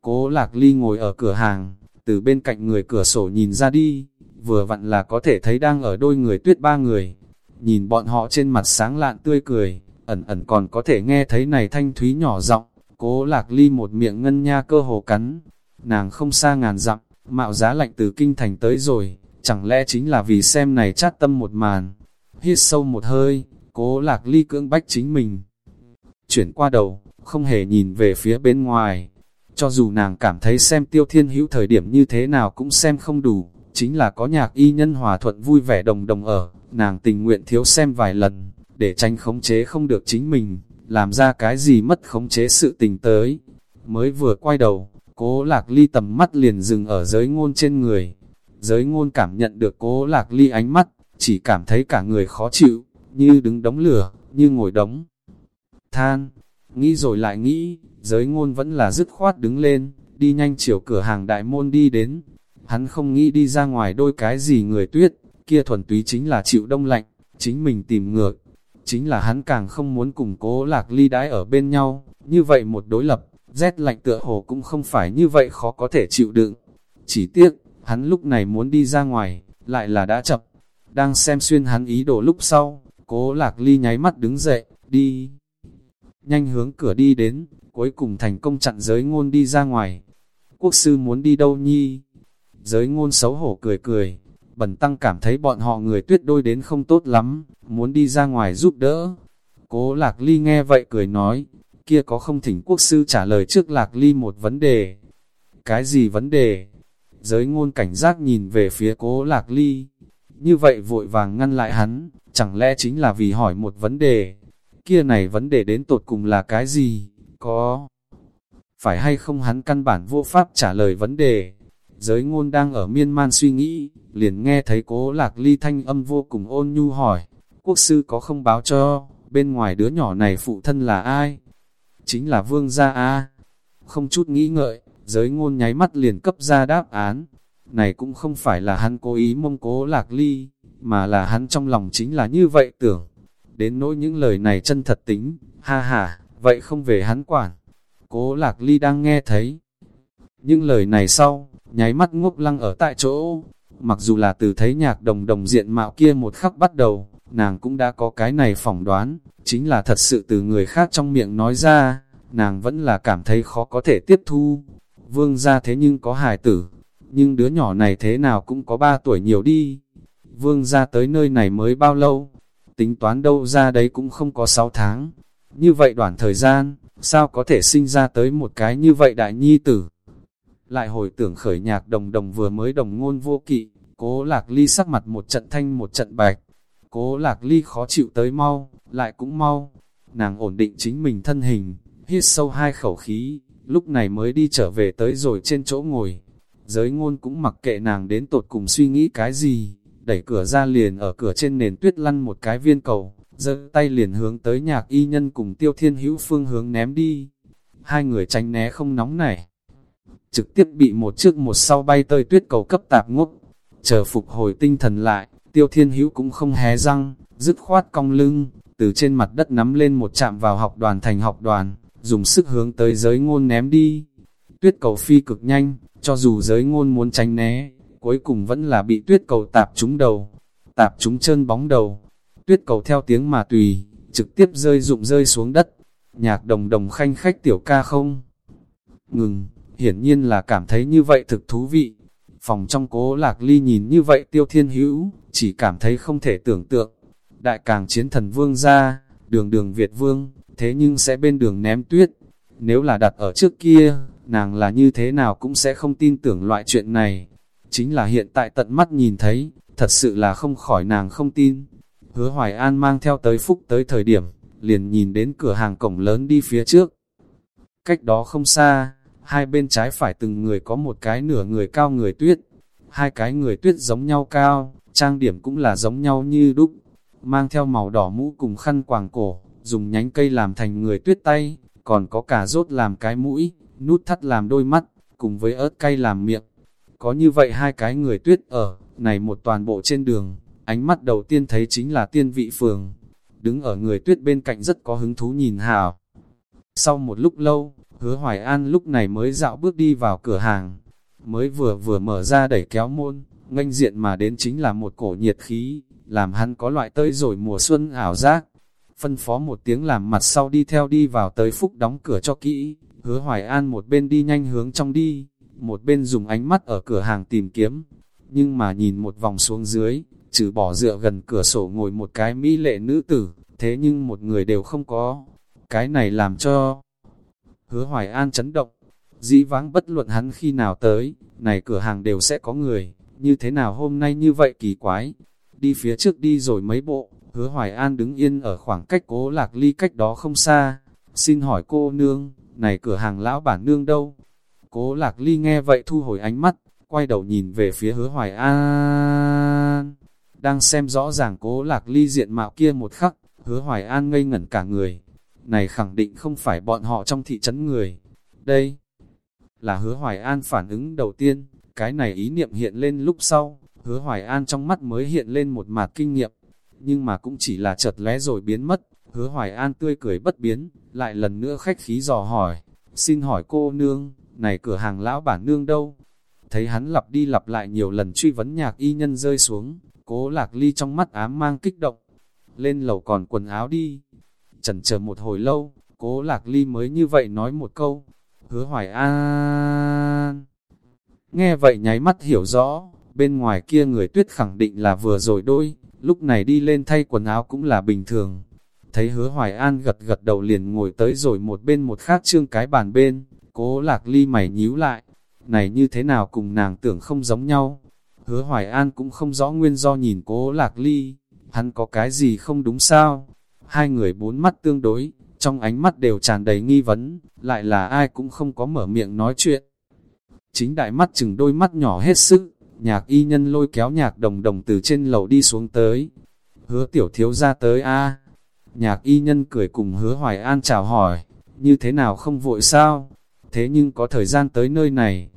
Cố lạc ly ngồi ở cửa hàng, từ bên cạnh người cửa sổ nhìn ra đi, vừa vặn là có thể thấy đang ở đôi người tuyết ba người. Nhìn bọn họ trên mặt sáng lạn tươi cười, ẩn ẩn còn có thể nghe thấy này thanh thúy nhỏ giọng cố lạc ly một miệng ngân nha cơ hồ cắn. Nàng không xa ngàn dặm, mạo giá lạnh từ kinh thành tới rồi, chẳng lẽ chính là vì xem này chát tâm một màn. Hít sâu một hơi, cố lạc ly cưỡng bách chính mình. Chuyển qua đầu, không hề nhìn về phía bên ngoài. Cho dù nàng cảm thấy xem tiêu thiên hữu thời điểm như thế nào cũng xem không đủ, chính là có nhạc y nhân hòa thuận vui vẻ đồng đồng ở, nàng tình nguyện thiếu xem vài lần, để tránh khống chế không được chính mình, làm ra cái gì mất khống chế sự tình tới. Mới vừa quay đầu, cố lạc ly tầm mắt liền dừng ở giới ngôn trên người. Giới ngôn cảm nhận được cố lạc ly ánh mắt, chỉ cảm thấy cả người khó chịu, như đứng đống lửa, như ngồi đống. Than, nghĩ rồi lại nghĩ, giới ngôn vẫn là dứt khoát đứng lên, đi nhanh chiều cửa hàng đại môn đi đến. Hắn không nghĩ đi ra ngoài đôi cái gì người tuyết, kia thuần túy chính là chịu đông lạnh, chính mình tìm ngược. Chính là hắn càng không muốn cùng cố lạc ly đãi ở bên nhau, như vậy một đối lập, rét lạnh tựa hồ cũng không phải như vậy khó có thể chịu đựng. Chỉ tiếc, hắn lúc này muốn đi ra ngoài, lại là đã chậm. Đang xem xuyên hắn ý đồ lúc sau, cố lạc ly nháy mắt đứng dậy, đi. Nhanh hướng cửa đi đến, cuối cùng thành công chặn giới ngôn đi ra ngoài. Quốc sư muốn đi đâu nhi? Giới ngôn xấu hổ cười cười, bẩn tăng cảm thấy bọn họ người tuyết đôi đến không tốt lắm, muốn đi ra ngoài giúp đỡ. Cố lạc ly nghe vậy cười nói, kia có không thỉnh quốc sư trả lời trước lạc ly một vấn đề. Cái gì vấn đề? Giới ngôn cảnh giác nhìn về phía cố lạc ly. Như vậy vội vàng ngăn lại hắn, chẳng lẽ chính là vì hỏi một vấn đề. Kia này vấn đề đến tột cùng là cái gì? Có phải hay không hắn căn bản vô pháp trả lời vấn đề? Giới ngôn đang ở miên man suy nghĩ, liền nghe thấy cố lạc ly thanh âm vô cùng ôn nhu hỏi, quốc sư có không báo cho, bên ngoài đứa nhỏ này phụ thân là ai? Chính là vương gia A. Không chút nghĩ ngợi, giới ngôn nháy mắt liền cấp ra đáp án. Này cũng không phải là hắn cố ý mông cố lạc ly, mà là hắn trong lòng chính là như vậy tưởng. Đến nỗi những lời này chân thật tính, ha ha, vậy không về hắn quản. Cố lạc ly đang nghe thấy. Những lời này sau, nháy mắt ngốc lăng ở tại chỗ. Mặc dù là từ thấy nhạc đồng đồng diện mạo kia một khắc bắt đầu, nàng cũng đã có cái này phỏng đoán, chính là thật sự từ người khác trong miệng nói ra, nàng vẫn là cảm thấy khó có thể tiếp thu. Vương ra thế nhưng có hài tử, nhưng đứa nhỏ này thế nào cũng có 3 tuổi nhiều đi. Vương ra tới nơi này mới bao lâu, tính toán đâu ra đấy cũng không có 6 tháng. Như vậy đoạn thời gian, sao có thể sinh ra tới một cái như vậy đại nhi tử? Lại hồi tưởng khởi nhạc đồng đồng vừa mới đồng ngôn vô kỵ, cố lạc ly sắc mặt một trận thanh một trận bạch. Cố lạc ly khó chịu tới mau, lại cũng mau. Nàng ổn định chính mình thân hình, hít sâu hai khẩu khí, lúc này mới đi trở về tới rồi trên chỗ ngồi. Giới ngôn cũng mặc kệ nàng đến tột cùng suy nghĩ cái gì, đẩy cửa ra liền ở cửa trên nền tuyết lăn một cái viên cầu, giơ tay liền hướng tới nhạc y nhân cùng tiêu thiên hữu phương hướng ném đi. Hai người tránh né không nóng nảy, trực tiếp bị một trước một sau bay tơi tuyết cầu cấp tạp ngốc. Chờ phục hồi tinh thần lại, tiêu thiên hữu cũng không hé răng, dứt khoát cong lưng, từ trên mặt đất nắm lên một chạm vào học đoàn thành học đoàn, dùng sức hướng tới giới ngôn ném đi. Tuyết cầu phi cực nhanh, cho dù giới ngôn muốn tránh né, cuối cùng vẫn là bị tuyết cầu tạp trúng đầu, tạp trúng chân bóng đầu. Tuyết cầu theo tiếng mà tùy, trực tiếp rơi rụng rơi xuống đất. Nhạc đồng đồng khanh khách tiểu ca không? Ngừng, hiển nhiên là cảm thấy như vậy thực thú vị. Phòng trong cố lạc ly nhìn như vậy tiêu thiên hữu, chỉ cảm thấy không thể tưởng tượng. Đại càng chiến thần vương ra, đường đường Việt vương, thế nhưng sẽ bên đường ném tuyết. Nếu là đặt ở trước kia, nàng là như thế nào cũng sẽ không tin tưởng loại chuyện này. Chính là hiện tại tận mắt nhìn thấy, thật sự là không khỏi nàng không tin. Hứa Hoài An mang theo tới phúc tới thời điểm, liền nhìn đến cửa hàng cổng lớn đi phía trước. Cách đó không xa, hai bên trái phải từng người có một cái nửa người cao người tuyết. Hai cái người tuyết giống nhau cao, trang điểm cũng là giống nhau như đúc, mang theo màu đỏ mũ cùng khăn quàng cổ, dùng nhánh cây làm thành người tuyết tay, còn có cả rốt làm cái mũi, nút thắt làm đôi mắt, cùng với ớt cay làm miệng. Có như vậy hai cái người tuyết ở, này một toàn bộ trên đường, ánh mắt đầu tiên thấy chính là tiên vị phường. Đứng ở người tuyết bên cạnh rất có hứng thú nhìn hào. Sau một lúc lâu, hứa Hoài An lúc này mới dạo bước đi vào cửa hàng. Mới vừa vừa mở ra đẩy kéo môn, nganh diện mà đến chính là một cổ nhiệt khí, làm hắn có loại tới rồi mùa xuân ảo giác. Phân phó một tiếng làm mặt sau đi theo đi vào tới phúc đóng cửa cho kỹ, hứa Hoài An một bên đi nhanh hướng trong đi, một bên dùng ánh mắt ở cửa hàng tìm kiếm, nhưng mà nhìn một vòng xuống dưới, trừ bỏ dựa gần cửa sổ ngồi một cái mỹ lệ nữ tử, thế nhưng một người đều không có. Cái này làm cho hứa Hoài An chấn động, dĩ vãng bất luận hắn khi nào tới, này cửa hàng đều sẽ có người, như thế nào hôm nay như vậy kỳ quái. Đi phía trước đi rồi mấy bộ, hứa Hoài An đứng yên ở khoảng cách cố lạc ly cách đó không xa. Xin hỏi cô nương, này cửa hàng lão bản nương đâu? Cố lạc ly nghe vậy thu hồi ánh mắt, quay đầu nhìn về phía hứa hoài an. Đang xem rõ ràng cố lạc ly diện mạo kia một khắc, hứa hoài an ngây ngẩn cả người. Này khẳng định không phải bọn họ trong thị trấn người. Đây là hứa hoài an phản ứng đầu tiên, cái này ý niệm hiện lên lúc sau, hứa hoài an trong mắt mới hiện lên một mạt kinh nghiệm, nhưng mà cũng chỉ là chợt lé rồi biến mất, hứa hoài an tươi cười bất biến, lại lần nữa khách khí dò hỏi, xin hỏi cô nương, này cửa hàng lão bản nương đâu? Thấy hắn lặp đi lặp lại nhiều lần truy vấn nhạc y nhân rơi xuống, cố lạc ly trong mắt ám mang kích động. Lên lầu còn quần áo đi. Chần chờ một hồi lâu, cố lạc ly mới như vậy nói một câu. Hứa hoài an. Nghe vậy nháy mắt hiểu rõ, bên ngoài kia người tuyết khẳng định là vừa rồi đôi, lúc này đi lên thay quần áo cũng là bình thường. Thấy hứa hoài an gật gật đầu liền ngồi tới rồi một bên một khác trương cái bàn bên, Cố lạc ly mày nhíu lại, này như thế nào cùng nàng tưởng không giống nhau. Hứa Hoài An cũng không rõ nguyên do nhìn cố lạc ly, hắn có cái gì không đúng sao. Hai người bốn mắt tương đối, trong ánh mắt đều tràn đầy nghi vấn, lại là ai cũng không có mở miệng nói chuyện. Chính đại mắt chừng đôi mắt nhỏ hết sức, nhạc y nhân lôi kéo nhạc đồng đồng từ trên lầu đi xuống tới. Hứa tiểu thiếu ra tới a Nhạc y nhân cười cùng hứa Hoài An chào hỏi, như thế nào không vội sao? thế nhưng có thời gian tới nơi này.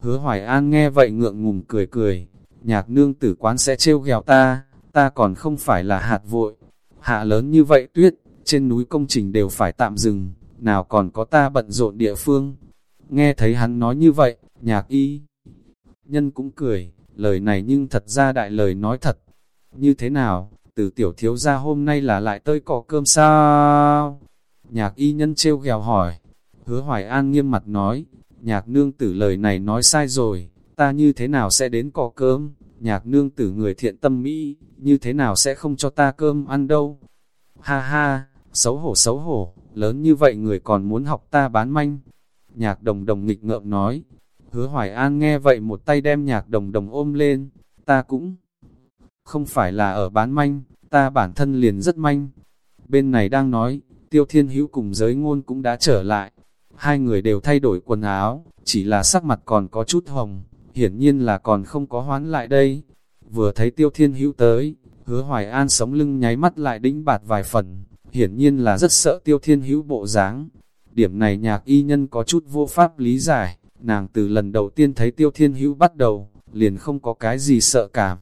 Hứa Hoài An nghe vậy ngượng ngùng cười cười, nhạc nương tử quán sẽ trêu ghẹo ta, ta còn không phải là hạt vội. Hạ lớn như vậy tuyết, trên núi công trình đều phải tạm dừng, nào còn có ta bận rộn địa phương. Nghe thấy hắn nói như vậy, nhạc y. Nhân cũng cười, lời này nhưng thật ra đại lời nói thật. Như thế nào, từ tiểu thiếu ra hôm nay là lại tới cỏ cơm sao? Nhạc y nhân trêu ghèo hỏi. Hứa Hoài An nghiêm mặt nói, nhạc nương tử lời này nói sai rồi, ta như thế nào sẽ đến cỏ cơm? Nhạc nương tử người thiện tâm Mỹ, như thế nào sẽ không cho ta cơm ăn đâu? Ha ha, xấu hổ xấu hổ, lớn như vậy người còn muốn học ta bán manh. Nhạc đồng đồng nghịch ngợm nói, hứa Hoài An nghe vậy một tay đem nhạc đồng đồng ôm lên, ta cũng không phải là ở bán manh, ta bản thân liền rất manh. Bên này đang nói, tiêu thiên hữu cùng giới ngôn cũng đã trở lại, hai người đều thay đổi quần áo, chỉ là sắc mặt còn có chút hồng, hiển nhiên là còn không có hoán lại đây. Vừa thấy tiêu thiên hữu tới, hứa hoài an sống lưng nháy mắt lại đĩnh bạt vài phần, hiển nhiên là rất sợ tiêu thiên hữu bộ dáng. Điểm này nhạc y nhân có chút vô pháp lý giải, nàng từ lần đầu tiên thấy tiêu thiên hữu bắt đầu, liền không có cái gì sợ cảm.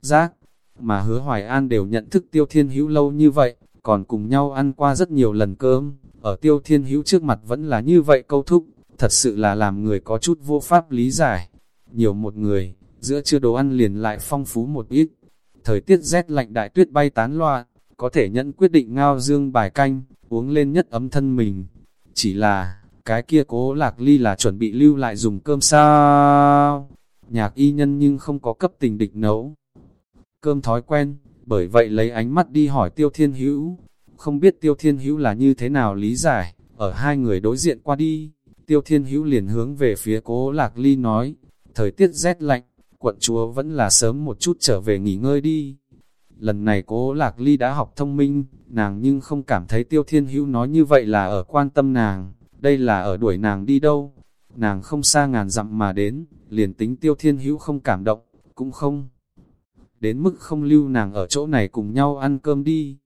Giác, mà hứa hoài an đều nhận thức tiêu thiên hữu lâu như vậy, còn cùng nhau ăn qua rất nhiều lần cơm, ở tiêu thiên hữu trước mặt vẫn là như vậy câu thúc, thật sự là làm người có chút vô pháp lý giải. Nhiều một người, giữa chưa đồ ăn liền lại phong phú một ít. Thời tiết rét lạnh đại tuyết bay tán loa có thể nhận quyết định ngao dương bài canh, uống lên nhất ấm thân mình. Chỉ là, cái kia cố lạc ly là chuẩn bị lưu lại dùng cơm sao. Nhạc y nhân nhưng không có cấp tình địch nấu. Cơm thói quen, bởi vậy lấy ánh mắt đi hỏi tiêu thiên hữu. Không biết tiêu thiên hữu là như thế nào lý giải, ở hai người đối diện qua đi, tiêu thiên hữu liền hướng về phía cố lạc ly nói, thời tiết rét lạnh, quận chúa vẫn là sớm một chút trở về nghỉ ngơi đi. Lần này cố lạc ly đã học thông minh, nàng nhưng không cảm thấy tiêu thiên hữu nói như vậy là ở quan tâm nàng, đây là ở đuổi nàng đi đâu. Nàng không xa ngàn dặm mà đến, liền tính tiêu thiên hữu không cảm động, cũng không. Đến mức không lưu nàng ở chỗ này cùng nhau ăn cơm đi.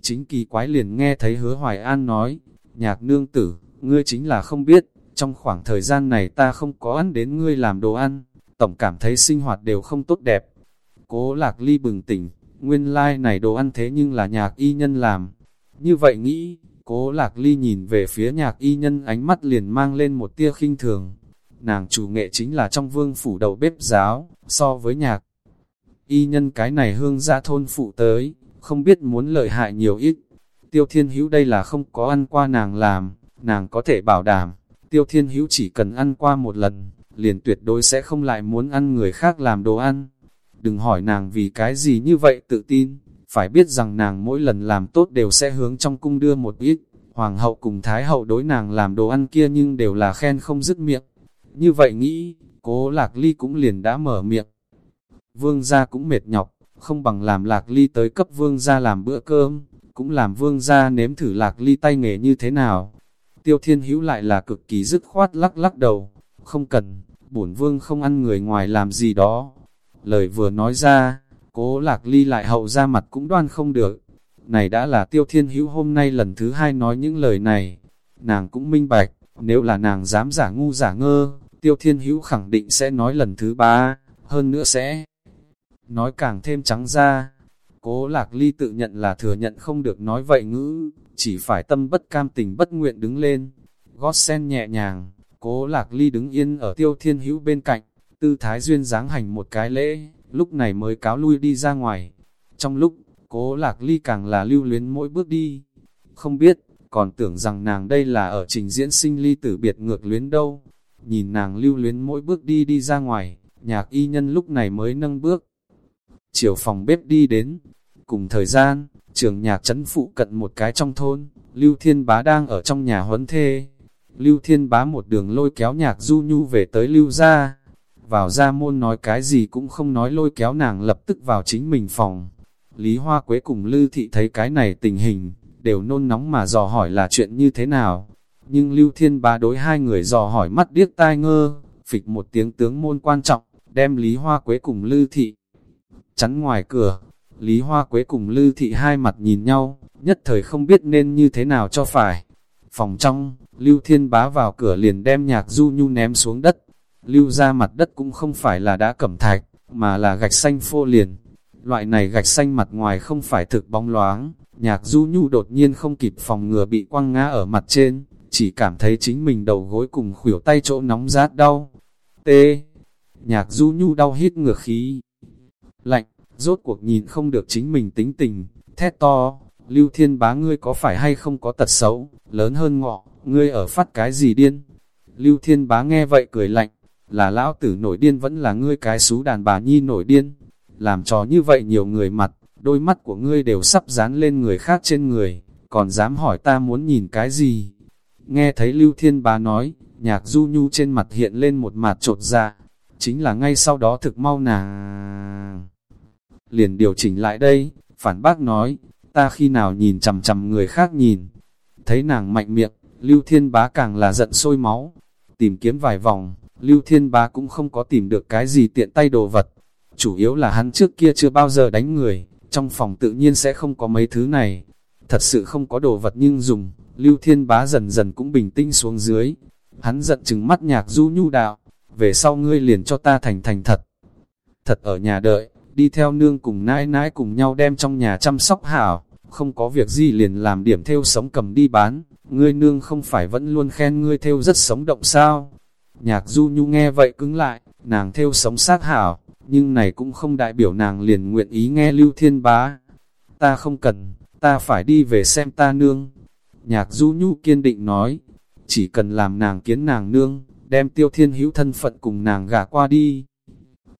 Chính kỳ quái liền nghe thấy hứa Hoài An nói, nhạc nương tử, ngươi chính là không biết, trong khoảng thời gian này ta không có ăn đến ngươi làm đồ ăn, tổng cảm thấy sinh hoạt đều không tốt đẹp. Cố lạc ly bừng tỉnh, nguyên lai like này đồ ăn thế nhưng là nhạc y nhân làm. Như vậy nghĩ, cố lạc ly nhìn về phía nhạc y nhân ánh mắt liền mang lên một tia khinh thường. Nàng chủ nghệ chính là trong vương phủ đầu bếp giáo, so với nhạc. Y nhân cái này hương ra thôn phụ tới, không biết muốn lợi hại nhiều ít. Tiêu thiên hữu đây là không có ăn qua nàng làm, nàng có thể bảo đảm, tiêu thiên hữu chỉ cần ăn qua một lần, liền tuyệt đối sẽ không lại muốn ăn người khác làm đồ ăn. Đừng hỏi nàng vì cái gì như vậy tự tin, phải biết rằng nàng mỗi lần làm tốt đều sẽ hướng trong cung đưa một ít. Hoàng hậu cùng Thái hậu đối nàng làm đồ ăn kia nhưng đều là khen không dứt miệng. Như vậy nghĩ, cố lạc ly cũng liền đã mở miệng. Vương gia cũng mệt nhọc, không bằng làm lạc ly tới cấp vương gia làm bữa cơm, cũng làm vương gia nếm thử lạc ly tay nghề như thế nào. Tiêu thiên hữu lại là cực kỳ dứt khoát lắc lắc đầu, không cần, bổn vương không ăn người ngoài làm gì đó. Lời vừa nói ra, cố lạc ly lại hậu ra mặt cũng đoan không được. Này đã là tiêu thiên hữu hôm nay lần thứ hai nói những lời này. Nàng cũng minh bạch, nếu là nàng dám giả ngu giả ngơ, tiêu thiên hữu khẳng định sẽ nói lần thứ ba, hơn nữa sẽ nói càng thêm trắng ra. Cố lạc ly tự nhận là thừa nhận không được nói vậy ngữ, chỉ phải tâm bất cam tình bất nguyện đứng lên. Gót sen nhẹ nhàng, cố lạc ly đứng yên ở tiêu thiên hữu bên cạnh, tư thái duyên dáng hành một cái lễ, lúc này mới cáo lui đi ra ngoài. Trong lúc, cố lạc ly càng là lưu luyến mỗi bước đi. Không biết, còn tưởng rằng nàng đây là ở trình diễn sinh ly tử biệt ngược luyến đâu. Nhìn nàng lưu luyến mỗi bước đi đi ra ngoài, nhạc y nhân lúc này mới nâng bước, chiều phòng bếp đi đến. Cùng thời gian, trường nhạc trấn phụ cận một cái trong thôn, Lưu Thiên Bá đang ở trong nhà huấn thê. Lưu Thiên Bá một đường lôi kéo nhạc du nhu về tới Lưu gia. Vào ra môn nói cái gì cũng không nói lôi kéo nàng lập tức vào chính mình phòng. Lý Hoa Quế cùng Lưu Thị thấy cái này tình hình, đều nôn nóng mà dò hỏi là chuyện như thế nào. Nhưng Lưu Thiên Bá đối hai người dò hỏi mắt điếc tai ngơ, phịch một tiếng tướng môn quan trọng, đem Lý Hoa Quế cùng Lưu Thị chắn ngoài cửa. Lý Hoa Quế cùng Lư Thị hai mặt nhìn nhau, nhất thời không biết nên như thế nào cho phải. Phòng trong, Lưu Thiên Bá vào cửa liền đem nhạc du nhu ném xuống đất. Lưu ra mặt đất cũng không phải là đã cẩm thạch, mà là gạch xanh phô liền. Loại này gạch xanh mặt ngoài không phải thực bóng loáng, nhạc du nhu đột nhiên không kịp phòng ngừa bị quăng ngã ở mặt trên, chỉ cảm thấy chính mình đầu gối cùng khuỷu tay chỗ nóng rát đau. T. Nhạc du nhu đau hít ngược khí. Lạnh, rốt cuộc nhìn không được chính mình tính tình, thét to, Lưu Thiên bá ngươi có phải hay không có tật xấu, lớn hơn ngọ, ngươi ở phát cái gì điên? Lưu Thiên bá nghe vậy cười lạnh, là lão tử nổi điên vẫn là ngươi cái xú đàn bà nhi nổi điên. Làm trò như vậy nhiều người mặt, đôi mắt của ngươi đều sắp dán lên người khác trên người, còn dám hỏi ta muốn nhìn cái gì? Nghe thấy Lưu Thiên bá nói, nhạc du nhu trên mặt hiện lên một mặt trột dạ, chính là ngay sau đó thực mau nàng. Liền điều chỉnh lại đây, phản bác nói, ta khi nào nhìn chằm chằm người khác nhìn. Thấy nàng mạnh miệng, Lưu Thiên Bá càng là giận sôi máu. Tìm kiếm vài vòng, Lưu Thiên Bá cũng không có tìm được cái gì tiện tay đồ vật. Chủ yếu là hắn trước kia chưa bao giờ đánh người, trong phòng tự nhiên sẽ không có mấy thứ này. Thật sự không có đồ vật nhưng dùng, Lưu Thiên Bá dần dần cũng bình tĩnh xuống dưới. Hắn giận chừng mắt nhạc du nhu đạo, về sau ngươi liền cho ta thành thành thật. Thật ở nhà đợi, đi theo nương cùng nãi nãi cùng nhau đem trong nhà chăm sóc hảo, không có việc gì liền làm điểm theo sống cầm đi bán, ngươi nương không phải vẫn luôn khen ngươi theo rất sống động sao. Nhạc du nhu nghe vậy cứng lại, nàng theo sống sát hảo, nhưng này cũng không đại biểu nàng liền nguyện ý nghe lưu thiên bá. Ta không cần, ta phải đi về xem ta nương. Nhạc du nhu kiên định nói, chỉ cần làm nàng kiến nàng nương, đem tiêu thiên hữu thân phận cùng nàng gả qua đi.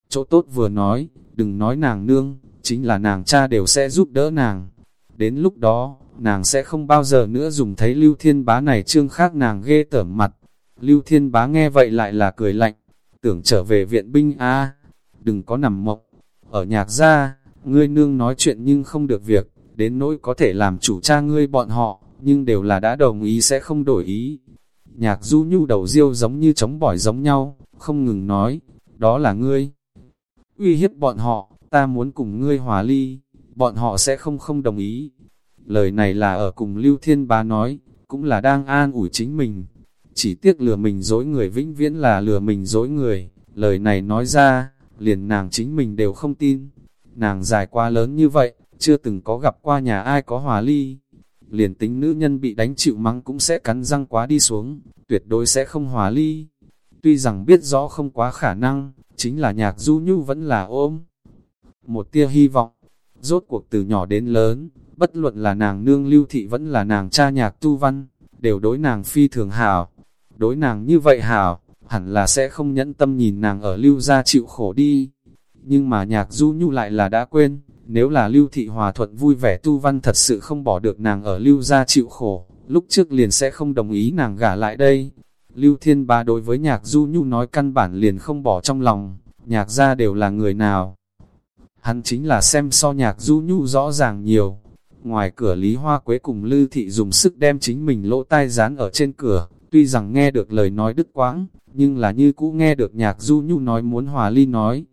Chỗ tốt vừa nói, đừng nói nàng nương, chính là nàng cha đều sẽ giúp đỡ nàng. Đến lúc đó, nàng sẽ không bao giờ nữa dùng thấy Lưu Thiên Bá này trương khác nàng ghê tởm mặt. Lưu Thiên Bá nghe vậy lại là cười lạnh, tưởng trở về viện binh a đừng có nằm mộng. Ở nhạc gia, ngươi nương nói chuyện nhưng không được việc, đến nỗi có thể làm chủ cha ngươi bọn họ, nhưng đều là đã đồng ý sẽ không đổi ý. Nhạc du nhu đầu riêu giống như chống bỏi giống nhau, không ngừng nói, đó là ngươi. Uy hiếp bọn họ, ta muốn cùng ngươi hòa ly, bọn họ sẽ không không đồng ý. Lời này là ở cùng Lưu Thiên Bá nói, cũng là đang an ủi chính mình. Chỉ tiếc lừa mình dối người vĩnh viễn là lừa mình dối người. Lời này nói ra, liền nàng chính mình đều không tin. Nàng dài quá lớn như vậy, chưa từng có gặp qua nhà ai có hòa ly. Liền tính nữ nhân bị đánh chịu mắng cũng sẽ cắn răng quá đi xuống, tuyệt đối sẽ không hòa ly. Tuy rằng biết rõ không quá khả năng, chính là nhạc du nhu vẫn là ôm. Một tia hy vọng, rốt cuộc từ nhỏ đến lớn, bất luận là nàng nương lưu thị vẫn là nàng cha nhạc tu văn, đều đối nàng phi thường hảo. Đối nàng như vậy hảo, hẳn là sẽ không nhẫn tâm nhìn nàng ở lưu gia chịu khổ đi. Nhưng mà nhạc du nhu lại là đã quên, nếu là lưu thị hòa thuận vui vẻ tu văn thật sự không bỏ được nàng ở lưu gia chịu khổ, lúc trước liền sẽ không đồng ý nàng gả lại đây. Lưu Thiên Ba đối với nhạc du nhu nói căn bản liền không bỏ trong lòng, nhạc gia đều là người nào. Hắn chính là xem so nhạc du nhu rõ ràng nhiều. Ngoài cửa Lý Hoa Quế cùng Lư Thị dùng sức đem chính mình lỗ tai dán ở trên cửa, tuy rằng nghe được lời nói đứt quãng, nhưng là như cũ nghe được nhạc du nhu nói muốn hòa ly nói.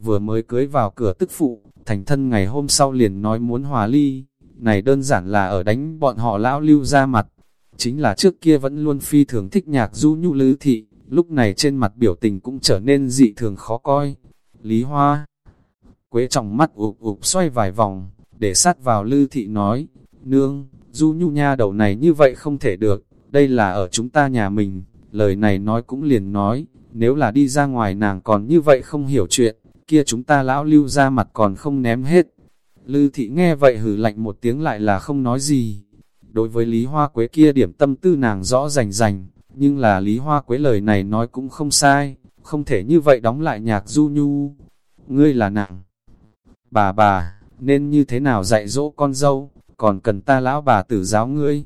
Vừa mới cưới vào cửa tức phụ, thành thân ngày hôm sau liền nói muốn hòa ly, này đơn giản là ở đánh bọn họ lão lưu ra mặt. Chính là trước kia vẫn luôn phi thường thích nhạc du nhu lư thị, lúc này trên mặt biểu tình cũng trở nên dị thường khó coi. Lý Hoa Quế trọng mắt ụp ụp xoay vài vòng, để sát vào lư thị nói, Nương, du nhu nha đầu này như vậy không thể được, đây là ở chúng ta nhà mình, lời này nói cũng liền nói, nếu là đi ra ngoài nàng còn như vậy không hiểu chuyện, kia chúng ta lão lưu ra mặt còn không ném hết. Lư thị nghe vậy hử lạnh một tiếng lại là không nói gì. Đối với Lý Hoa Quế kia điểm tâm tư nàng rõ rành rành, nhưng là Lý Hoa Quế lời này nói cũng không sai, không thể như vậy đóng lại nhạc du nhu. Ngươi là nặng. Bà bà, nên như thế nào dạy dỗ con dâu, còn cần ta lão bà tử giáo ngươi.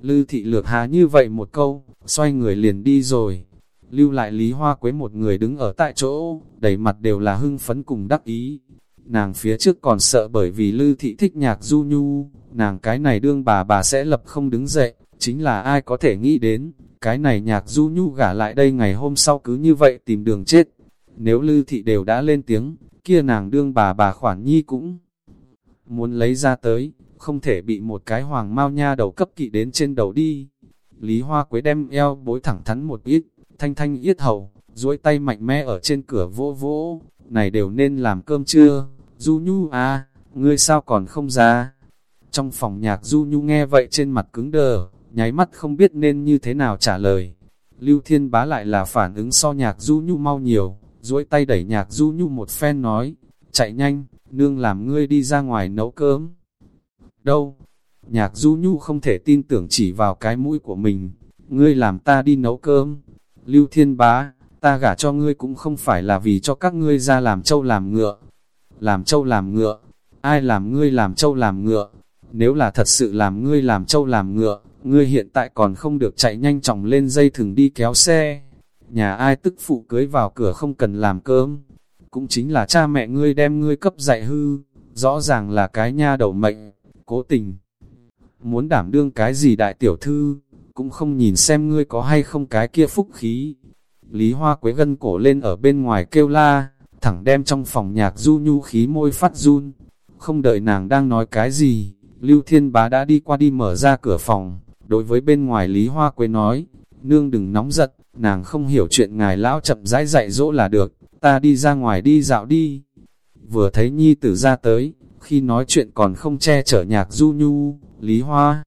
Lư thị lược hà như vậy một câu, xoay người liền đi rồi. Lưu lại Lý Hoa Quế một người đứng ở tại chỗ, đầy mặt đều là hưng phấn cùng đắc ý. Nàng phía trước còn sợ bởi vì Lư thị thích nhạc du nhu, nàng cái này đương bà bà sẽ lập không đứng dậy, chính là ai có thể nghĩ đến, cái này nhạc du nhu gả lại đây ngày hôm sau cứ như vậy tìm đường chết. Nếu Lư thị đều đã lên tiếng, kia nàng đương bà bà khoản nhi cũng muốn lấy ra tới, không thể bị một cái hoàng mau nha đầu cấp kỵ đến trên đầu đi. Lý Hoa Quế đem eo bối thẳng thắn một ít, thanh thanh yết hầu, duỗi tay mạnh mẽ ở trên cửa vỗ vỗ, này đều nên làm cơm chưa, Du Nhu à, ngươi sao còn không ra? Trong phòng nhạc Du Nhu nghe vậy trên mặt cứng đờ, nháy mắt không biết nên như thế nào trả lời. Lưu Thiên Bá lại là phản ứng so nhạc Du Nhu mau nhiều, duỗi tay đẩy nhạc Du Nhu một phen nói, chạy nhanh, nương làm ngươi đi ra ngoài nấu cơm. Đâu? Nhạc Du Nhu không thể tin tưởng chỉ vào cái mũi của mình, ngươi làm ta đi nấu cơm. Lưu Thiên Bá, ta gả cho ngươi cũng không phải là vì cho các ngươi ra làm trâu làm ngựa. Làm trâu làm ngựa, ai làm ngươi làm trâu làm ngựa? Nếu là thật sự làm ngươi làm trâu làm ngựa, ngươi hiện tại còn không được chạy nhanh chóng lên dây thừng đi kéo xe. Nhà ai tức phụ cưới vào cửa không cần làm cơm, cũng chính là cha mẹ ngươi đem ngươi cấp dạy hư, rõ ràng là cái nha đầu mệnh, cố tình. Muốn đảm đương cái gì đại tiểu thư, cũng không nhìn xem ngươi có hay không cái kia phúc khí. Lý Hoa Quế gân cổ lên ở bên ngoài kêu la, thẳng đem trong phòng nhạc du nhu khí môi phát run. Không đợi nàng đang nói cái gì, Lưu Thiên Bá đã đi qua đi mở ra cửa phòng, đối với bên ngoài Lý Hoa Quế nói, nương đừng nóng giận, nàng không hiểu chuyện ngài lão chậm rãi dạy dỗ là được, ta đi ra ngoài đi dạo đi. Vừa thấy nhi tử ra tới, khi nói chuyện còn không che chở nhạc du nhu, Lý Hoa.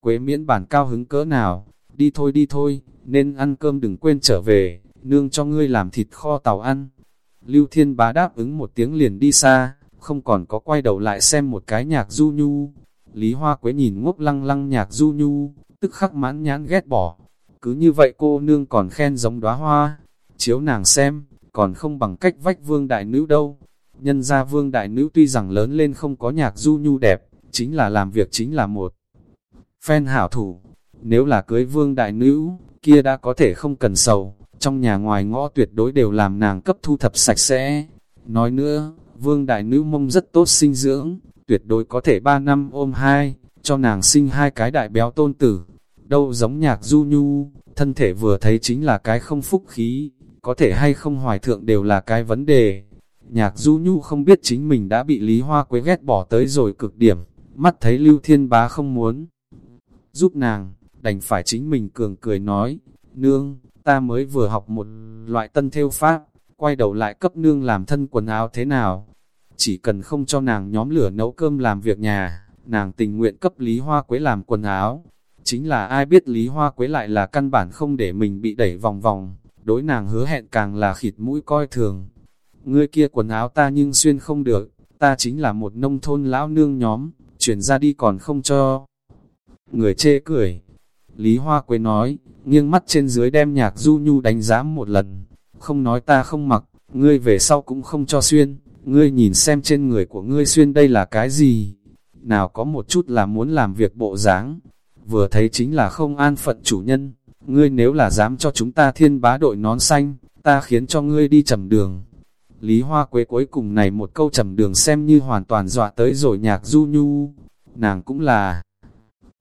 Quế miễn bản cao hứng cỡ nào, đi thôi đi thôi, nên ăn cơm đừng quên trở về, nương cho ngươi làm thịt kho tàu ăn. Lưu Thiên Bá đáp ứng một tiếng liền đi xa, không còn có quay đầu lại xem một cái nhạc du nhu. Lý Hoa Quế nhìn ngốc lăng lăng nhạc du nhu, tức khắc mãn nhãn ghét bỏ. Cứ như vậy cô nương còn khen giống đóa hoa, chiếu nàng xem, còn không bằng cách vách vương đại nữ đâu. Nhân ra vương đại nữ tuy rằng lớn lên không có nhạc du nhu đẹp, chính là làm việc chính là một phen hảo thủ. Nếu là cưới vương đại nữ, kia đã có thể không cần sầu, trong nhà ngoài ngõ tuyệt đối đều làm nàng cấp thu thập sạch sẽ. Nói nữa, vương đại nữ mông rất tốt sinh dưỡng, tuyệt đối có thể 3 năm ôm hai, cho nàng sinh hai cái đại béo tôn tử. Đâu giống nhạc du nhu, thân thể vừa thấy chính là cái không phúc khí, có thể hay không hoài thượng đều là cái vấn đề. Nhạc du nhu không biết chính mình đã bị Lý Hoa Quế ghét bỏ tới rồi cực điểm, mắt thấy Lưu Thiên Bá không muốn giúp nàng, đành phải chính mình cường cười nói, nương, ta mới vừa học một loại tân theo pháp, quay đầu lại cấp nương làm thân quần áo thế nào. Chỉ cần không cho nàng nhóm lửa nấu cơm làm việc nhà, nàng tình nguyện cấp Lý Hoa Quế làm quần áo. Chính là ai biết Lý Hoa Quế lại là căn bản không để mình bị đẩy vòng vòng, đối nàng hứa hẹn càng là khịt mũi coi thường. Ngươi kia quần áo ta nhưng xuyên không được, ta chính là một nông thôn lão nương nhóm, chuyển ra đi còn không cho. Người chê cười. Lý Hoa Quế nói, nghiêng mắt trên dưới đem nhạc du nhu đánh giá một lần. Không nói ta không mặc, ngươi về sau cũng không cho xuyên. Ngươi nhìn xem trên người của ngươi xuyên đây là cái gì? Nào có một chút là muốn làm việc bộ dáng Vừa thấy chính là không an phận chủ nhân. Ngươi nếu là dám cho chúng ta thiên bá đội nón xanh, ta khiến cho ngươi đi trầm đường. Lý Hoa Quế cuối cùng này một câu trầm đường xem như hoàn toàn dọa tới rồi nhạc du nhu. Nàng cũng là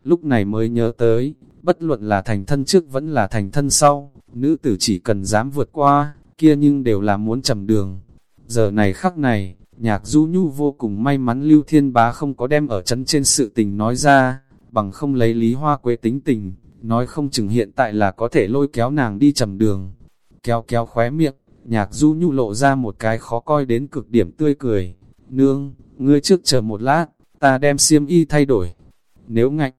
lúc này mới nhớ tới, bất luận là thành thân trước vẫn là thành thân sau, nữ tử chỉ cần dám vượt qua, kia nhưng đều là muốn trầm đường. Giờ này khắc này, nhạc du nhu vô cùng may mắn Lưu Thiên Bá không có đem ở chấn trên sự tình nói ra, bằng không lấy lý hoa quế tính tình, nói không chừng hiện tại là có thể lôi kéo nàng đi trầm đường. Kéo kéo khóe miệng, nhạc du nhu lộ ra một cái khó coi đến cực điểm tươi cười. Nương, ngươi trước chờ một lát, ta đem xiêm y thay đổi. Nếu ngạch,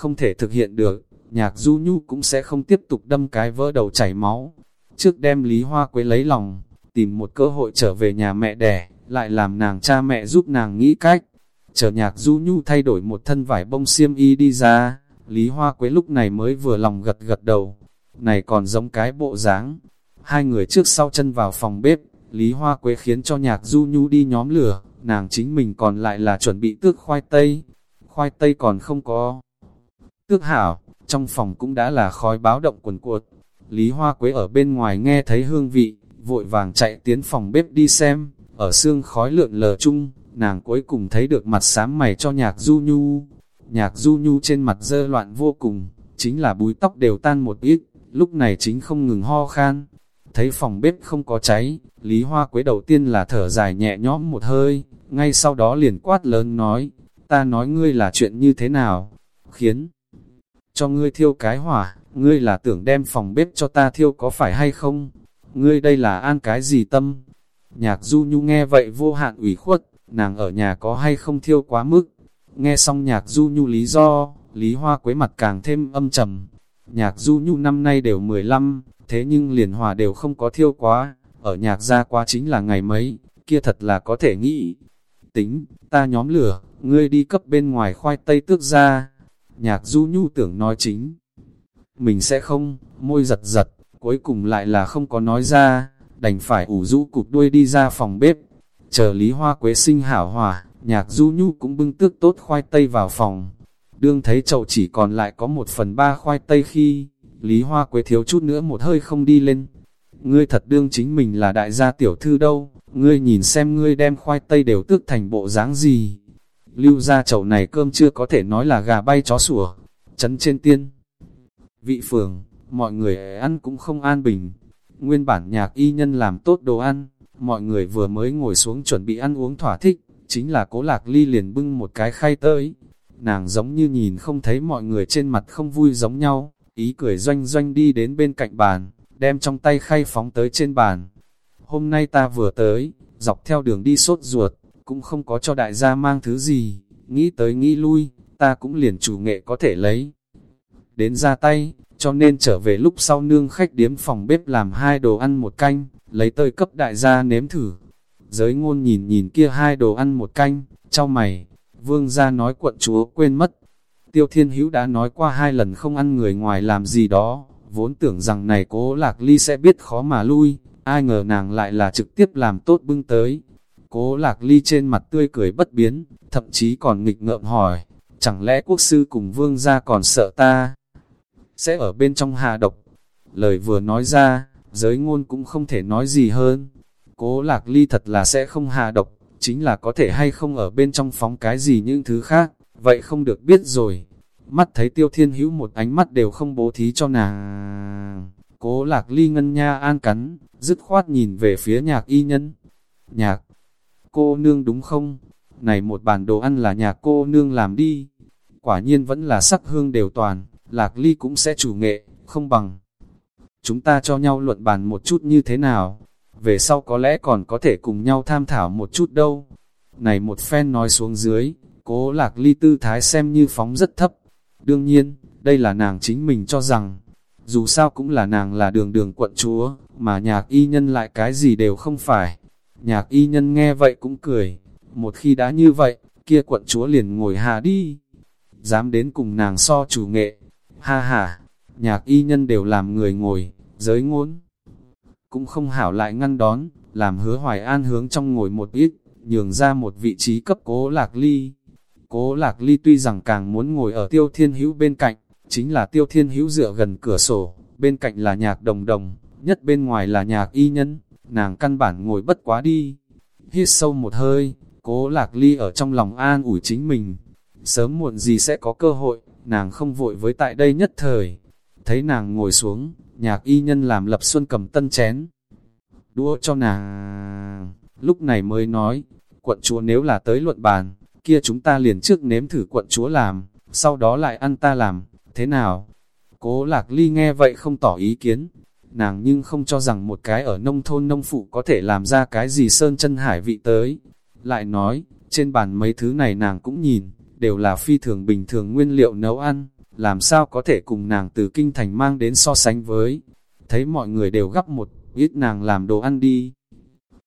không thể thực hiện được, nhạc du nhu cũng sẽ không tiếp tục đâm cái vỡ đầu chảy máu. Trước đem Lý Hoa Quế lấy lòng, tìm một cơ hội trở về nhà mẹ đẻ, lại làm nàng cha mẹ giúp nàng nghĩ cách. Chờ nhạc du nhu thay đổi một thân vải bông xiêm y đi ra, Lý Hoa Quế lúc này mới vừa lòng gật gật đầu. Này còn giống cái bộ dáng. Hai người trước sau chân vào phòng bếp, Lý Hoa Quế khiến cho nhạc du nhu đi nhóm lửa, nàng chính mình còn lại là chuẩn bị tước khoai tây. Khoai tây còn không có Tước hảo, trong phòng cũng đã là khói báo động quần cuột. Lý Hoa Quế ở bên ngoài nghe thấy hương vị, vội vàng chạy tiến phòng bếp đi xem, ở xương khói lượn lờ chung, nàng cuối cùng thấy được mặt sám mày cho nhạc du nhu. Nhạc du nhu trên mặt dơ loạn vô cùng, chính là búi tóc đều tan một ít, lúc này chính không ngừng ho khan. Thấy phòng bếp không có cháy, Lý Hoa Quế đầu tiên là thở dài nhẹ nhõm một hơi, ngay sau đó liền quát lớn nói, ta nói ngươi là chuyện như thế nào, khiến cho ngươi thiêu cái hỏa, ngươi là tưởng đem phòng bếp cho ta thiêu có phải hay không? Ngươi đây là an cái gì tâm? Nhạc du nhu nghe vậy vô hạn ủy khuất, nàng ở nhà có hay không thiêu quá mức. Nghe xong nhạc du nhu lý do, Lý Hoa Quế mặt càng thêm âm trầm. Nhạc du nhu năm nay đều 15, thế nhưng liền hòa đều không có thiêu quá, ở nhạc gia quá chính là ngày mấy, kia thật là có thể nghĩ. Tính, ta nhóm lửa, ngươi đi cấp bên ngoài khoai tây tước ra. Nhạc du nhu tưởng nói chính. Mình sẽ không, môi giật giật, cuối cùng lại là không có nói ra, đành phải ủ rũ cục đuôi đi ra phòng bếp. Chờ Lý Hoa Quế sinh hảo hòa, nhạc du nhu cũng bưng tước tốt khoai tây vào phòng. Đương thấy chậu chỉ còn lại có một phần ba khoai tây khi, Lý Hoa Quế thiếu chút nữa một hơi không đi lên. Ngươi thật đương chính mình là đại gia tiểu thư đâu, ngươi nhìn xem ngươi đem khoai tây đều tước thành bộ dáng gì. Lưu ra chậu này cơm chưa có thể nói là gà bay chó sủa, chấn trên tiên. Vị phường, mọi người ăn cũng không an bình. Nguyên bản nhạc y nhân làm tốt đồ ăn, mọi người vừa mới ngồi xuống chuẩn bị ăn uống thỏa thích, chính là cố lạc ly liền bưng một cái khay tới. Nàng giống như nhìn không thấy mọi người trên mặt không vui giống nhau, ý cười doanh doanh đi đến bên cạnh bàn, đem trong tay khay phóng tới trên bàn. Hôm nay ta vừa tới, dọc theo đường đi sốt ruột, cũng không có cho đại gia mang thứ gì, nghĩ tới nghĩ lui, ta cũng liền chủ nghệ có thể lấy. Đến ra tay, cho nên trở về lúc sau nương khách điếm phòng bếp làm hai đồ ăn một canh, lấy tơi cấp đại gia nếm thử. Giới ngôn nhìn nhìn kia hai đồ ăn một canh, trao mày, vương gia nói quận chúa quên mất. Tiêu Thiên Hữu đã nói qua hai lần không ăn người ngoài làm gì đó, vốn tưởng rằng này cố lạc ly sẽ biết khó mà lui, ai ngờ nàng lại là trực tiếp làm tốt bưng tới. Cố lạc ly trên mặt tươi cười bất biến, thậm chí còn nghịch ngợm hỏi, chẳng lẽ quốc sư cùng vương gia còn sợ ta? Sẽ ở bên trong hạ độc. Lời vừa nói ra, giới ngôn cũng không thể nói gì hơn. Cố lạc ly thật là sẽ không hạ độc, chính là có thể hay không ở bên trong phóng cái gì những thứ khác, vậy không được biết rồi. Mắt thấy tiêu thiên hữu một ánh mắt đều không bố thí cho nàng. Cố lạc ly ngân nha an cắn, dứt khoát nhìn về phía nhạc y nhân. Nhạc, cô nương đúng không? Này một bàn đồ ăn là nhạc cô nương làm đi. Quả nhiên vẫn là sắc hương đều toàn, lạc ly cũng sẽ chủ nghệ, không bằng. Chúng ta cho nhau luận bàn một chút như thế nào? Về sau có lẽ còn có thể cùng nhau tham thảo một chút đâu. Này một phen nói xuống dưới, cố lạc ly tư thái xem như phóng rất thấp. Đương nhiên, đây là nàng chính mình cho rằng, dù sao cũng là nàng là đường đường quận chúa, mà nhạc y nhân lại cái gì đều không phải. Nhạc y nhân nghe vậy cũng cười, một khi đã như vậy, kia quận chúa liền ngồi hạ đi. Dám đến cùng nàng so chủ nghệ, ha ha, nhạc y nhân đều làm người ngồi, giới ngôn. Cũng không hảo lại ngăn đón, làm hứa hoài an hướng trong ngồi một ít, nhường ra một vị trí cấp cố lạc ly. Cố lạc ly tuy rằng càng muốn ngồi ở tiêu thiên hữu bên cạnh, chính là tiêu thiên hữu dựa gần cửa sổ, bên cạnh là nhạc đồng đồng, nhất bên ngoài là nhạc y nhân, nàng căn bản ngồi bất quá đi. Hít sâu một hơi, cố lạc ly ở trong lòng an ủi chính mình, sớm muộn gì sẽ có cơ hội, nàng không vội với tại đây nhất thời. Thấy nàng ngồi xuống, nhạc y nhân làm lập xuân cầm tân chén. Đũa cho nàng, lúc này mới nói, quận chúa nếu là tới luận bàn, kia chúng ta liền trước nếm thử quận chúa làm, sau đó lại ăn ta làm, thế nào? Cố lạc ly nghe vậy không tỏ ý kiến, nàng nhưng không cho rằng một cái ở nông thôn nông phụ có thể làm ra cái gì sơn chân hải vị tới. Lại nói, trên bàn mấy thứ này nàng cũng nhìn, đều là phi thường bình thường nguyên liệu nấu ăn, làm sao có thể cùng nàng từ kinh thành mang đến so sánh với. Thấy mọi người đều gấp một ít nàng làm đồ ăn đi.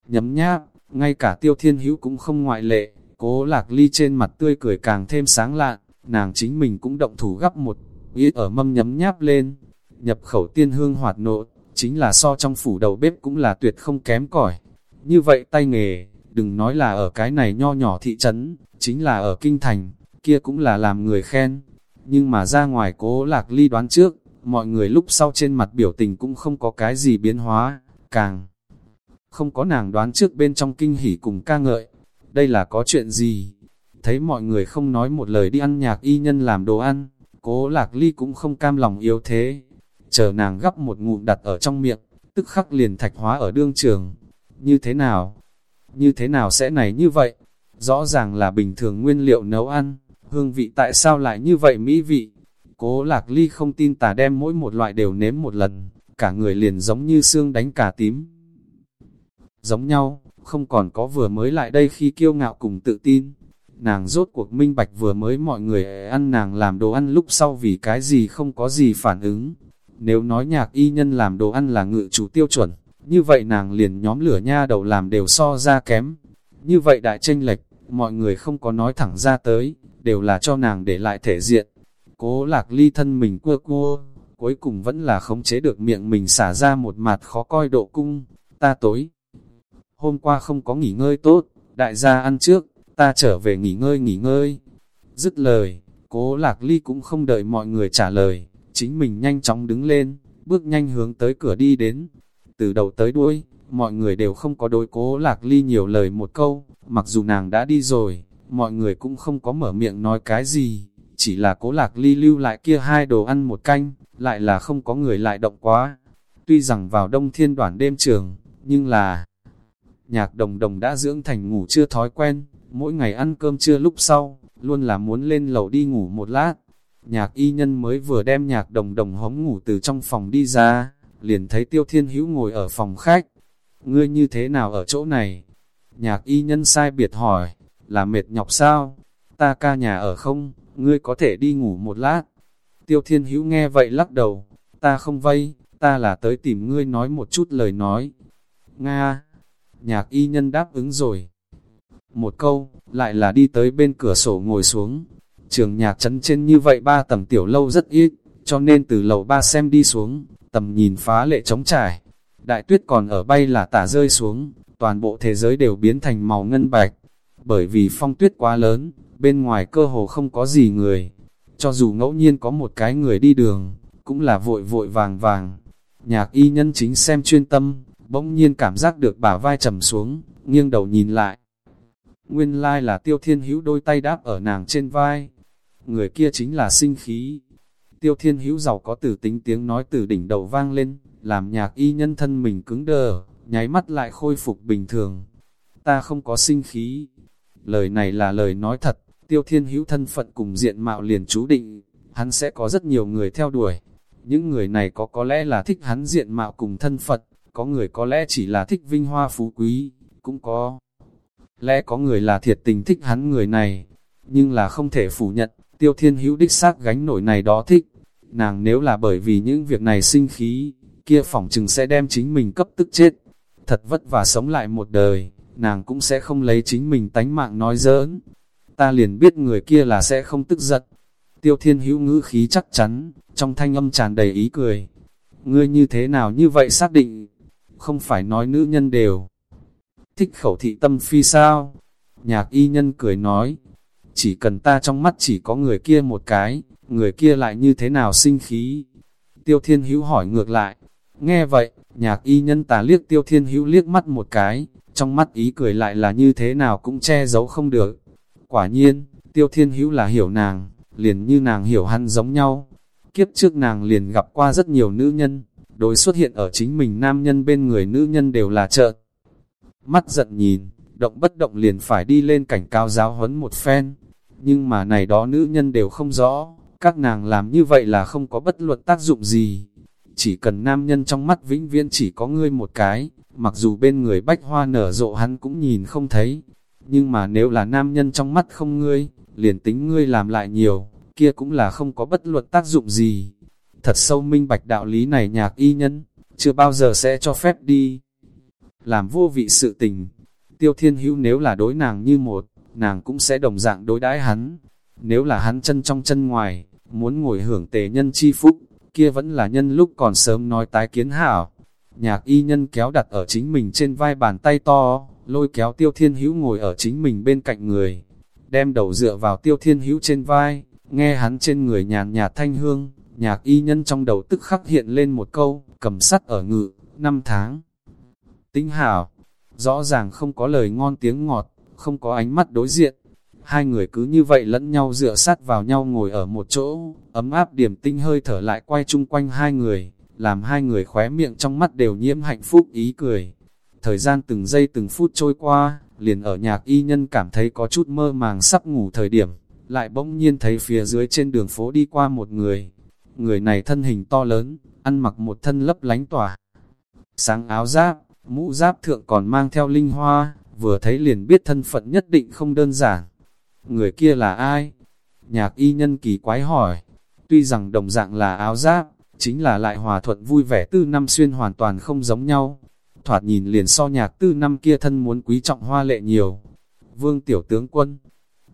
Nhấm nháp, ngay cả tiêu thiên hữu cũng không ngoại lệ, cố lạc ly trên mặt tươi cười càng thêm sáng lạn, nàng chính mình cũng động thủ gấp một ít ở mâm nhấm nháp lên. Nhập khẩu tiên hương hoạt nộ, chính là so trong phủ đầu bếp cũng là tuyệt không kém cỏi. Như vậy tay nghề, đừng nói là ở cái này nho nhỏ thị trấn, chính là ở kinh thành, kia cũng là làm người khen. Nhưng mà ra ngoài cố lạc ly đoán trước, mọi người lúc sau trên mặt biểu tình cũng không có cái gì biến hóa, càng không có nàng đoán trước bên trong kinh hỉ cùng ca ngợi. Đây là có chuyện gì? Thấy mọi người không nói một lời đi ăn nhạc y nhân làm đồ ăn, cố lạc ly cũng không cam lòng yếu thế. Chờ nàng gấp một ngụm đặt ở trong miệng, tức khắc liền thạch hóa ở đương trường. Như thế nào? Như thế nào sẽ này như vậy? Rõ ràng là bình thường nguyên liệu nấu ăn, hương vị tại sao lại như vậy mỹ vị? Cố lạc ly không tin tà đem mỗi một loại đều nếm một lần, cả người liền giống như xương đánh cả tím. Giống nhau, không còn có vừa mới lại đây khi kiêu ngạo cùng tự tin. Nàng rốt cuộc minh bạch vừa mới mọi người ăn nàng làm đồ ăn lúc sau vì cái gì không có gì phản ứng. Nếu nói nhạc y nhân làm đồ ăn là ngự chủ tiêu chuẩn, như vậy nàng liền nhóm lửa nha đầu làm đều so ra kém. Như vậy đại tranh lệch, mọi người không có nói thẳng ra tới, đều là cho nàng để lại thể diện. Cố lạc ly thân mình quơ cua, cuối cùng vẫn là khống chế được miệng mình xả ra một mặt khó coi độ cung. Ta tối, hôm qua không có nghỉ ngơi tốt, đại gia ăn trước, ta trở về nghỉ ngơi nghỉ ngơi. Dứt lời, cố lạc ly cũng không đợi mọi người trả lời, chính mình nhanh chóng đứng lên, bước nhanh hướng tới cửa đi đến. Từ đầu tới đuôi, mọi người đều không có đối cố lạc ly nhiều lời một câu, mặc dù nàng đã đi rồi, mọi người cũng không có mở miệng nói cái gì, chỉ là cố lạc ly lưu lại kia hai đồ ăn một canh, lại là không có người lại động quá. Tuy rằng vào đông thiên đoàn đêm trường, nhưng là nhạc đồng đồng đã dưỡng thành ngủ chưa thói quen, mỗi ngày ăn cơm trưa lúc sau, luôn là muốn lên lầu đi ngủ một lát. Nhạc y nhân mới vừa đem nhạc đồng đồng hống ngủ từ trong phòng đi ra, liền thấy tiêu thiên hữu ngồi ở phòng khách. Ngươi như thế nào ở chỗ này? Nhạc y nhân sai biệt hỏi, là mệt nhọc sao? Ta ca nhà ở không, ngươi có thể đi ngủ một lát. Tiêu thiên hữu nghe vậy lắc đầu, ta không vây, ta là tới tìm ngươi nói một chút lời nói. Nga, nhạc y nhân đáp ứng rồi. Một câu, lại là đi tới bên cửa sổ ngồi xuống. Trường nhạc chấn trên như vậy ba tầng tiểu lâu rất ít, cho nên từ lầu ba xem đi xuống, tầm nhìn phá lệ trống trải. Đại tuyết còn ở bay là tả rơi xuống, toàn bộ thế giới đều biến thành màu ngân bạch. Bởi vì phong tuyết quá lớn, bên ngoài cơ hồ không có gì người. Cho dù ngẫu nhiên có một cái người đi đường, cũng là vội vội vàng vàng. Nhạc y nhân chính xem chuyên tâm, bỗng nhiên cảm giác được bả vai trầm xuống, nghiêng đầu nhìn lại. Nguyên lai là tiêu thiên hữu đôi tay đáp ở nàng trên vai. Người kia chính là sinh khí. Tiêu thiên hữu giàu có tử tính tiếng nói từ đỉnh đầu vang lên, làm nhạc y nhân thân mình cứng đờ, nháy mắt lại khôi phục bình thường. Ta không có sinh khí. Lời này là lời nói thật, tiêu thiên hữu thân phận cùng diện mạo liền chú định, hắn sẽ có rất nhiều người theo đuổi. Những người này có có lẽ là thích hắn diện mạo cùng thân phận, có người có lẽ chỉ là thích vinh hoa phú quý, cũng có. Lẽ có người là thiệt tình thích hắn người này, nhưng là không thể phủ nhận, tiêu thiên hữu đích xác gánh nổi này đó thích. Nàng nếu là bởi vì những việc này sinh khí, kia phỏng chừng sẽ đem chính mình cấp tức chết. Thật vất vả sống lại một đời, nàng cũng sẽ không lấy chính mình tánh mạng nói giỡn. Ta liền biết người kia là sẽ không tức giận. Tiêu thiên hữu ngữ khí chắc chắn, trong thanh âm tràn đầy ý cười. Ngươi như thế nào như vậy xác định, không phải nói nữ nhân đều. Thích khẩu thị tâm phi sao? Nhạc y nhân cười nói, chỉ cần ta trong mắt chỉ có người kia một cái, người kia lại như thế nào sinh khí? Tiêu thiên hữu hỏi ngược lại, nghe vậy, nhạc y nhân tà liếc tiêu thiên hữu liếc mắt một cái, trong mắt ý cười lại là như thế nào cũng che giấu không được. Quả nhiên, tiêu thiên hữu là hiểu nàng, liền như nàng hiểu hắn giống nhau. Kiếp trước nàng liền gặp qua rất nhiều nữ nhân, đối xuất hiện ở chính mình nam nhân bên người nữ nhân đều là trợn. Mắt giận nhìn, động bất động liền phải đi lên cảnh cao giáo huấn một phen. Nhưng mà này đó nữ nhân đều không rõ, các nàng làm như vậy là không có bất luận tác dụng gì. Chỉ cần nam nhân trong mắt vĩnh viễn chỉ có ngươi một cái, mặc dù bên người bách hoa nở rộ hắn cũng nhìn không thấy. Nhưng mà nếu là nam nhân trong mắt không ngươi, liền tính ngươi làm lại nhiều, kia cũng là không có bất luận tác dụng gì. Thật sâu minh bạch đạo lý này nhạc y nhân, chưa bao giờ sẽ cho phép đi. Làm vô vị sự tình, tiêu thiên hữu nếu là đối nàng như một, nàng cũng sẽ đồng dạng đối đãi hắn. Nếu là hắn chân trong chân ngoài, muốn ngồi hưởng tề nhân chi phúc, kia vẫn là nhân lúc còn sớm nói tái kiến hảo. Nhạc y nhân kéo đặt ở chính mình trên vai bàn tay to, lôi kéo tiêu thiên hữu ngồi ở chính mình bên cạnh người, đem đầu dựa vào tiêu thiên hữu trên vai, nghe hắn trên người nhàn nhạt thanh hương, nhạc y nhân trong đầu tức khắc hiện lên một câu, cầm sắt ở ngự, năm tháng. Tinh hảo, rõ ràng không có lời ngon tiếng ngọt, không có ánh mắt đối diện, hai người cứ như vậy lẫn nhau dựa sát vào nhau ngồi ở một chỗ, ấm áp điểm tinh hơi thở lại quay chung quanh hai người, làm hai người khóe miệng trong mắt đều nhiễm hạnh phúc ý cười. Thời gian từng giây từng phút trôi qua, liền ở nhạc y nhân cảm thấy có chút mơ màng sắp ngủ thời điểm, lại bỗng nhiên thấy phía dưới trên đường phố đi qua một người. Người này thân hình to lớn, ăn mặc một thân lấp lánh tỏa. Sáng áo giáp, Mũ giáp thượng còn mang theo linh hoa, vừa thấy liền biết thân phận nhất định không đơn giản. Người kia là ai? Nhạc y nhân kỳ quái hỏi. Tuy rằng đồng dạng là áo giáp, chính là lại hòa thuận vui vẻ tư năm xuyên hoàn toàn không giống nhau. Thoạt nhìn liền so nhạc tư năm kia thân muốn quý trọng hoa lệ nhiều. Vương tiểu tướng quân,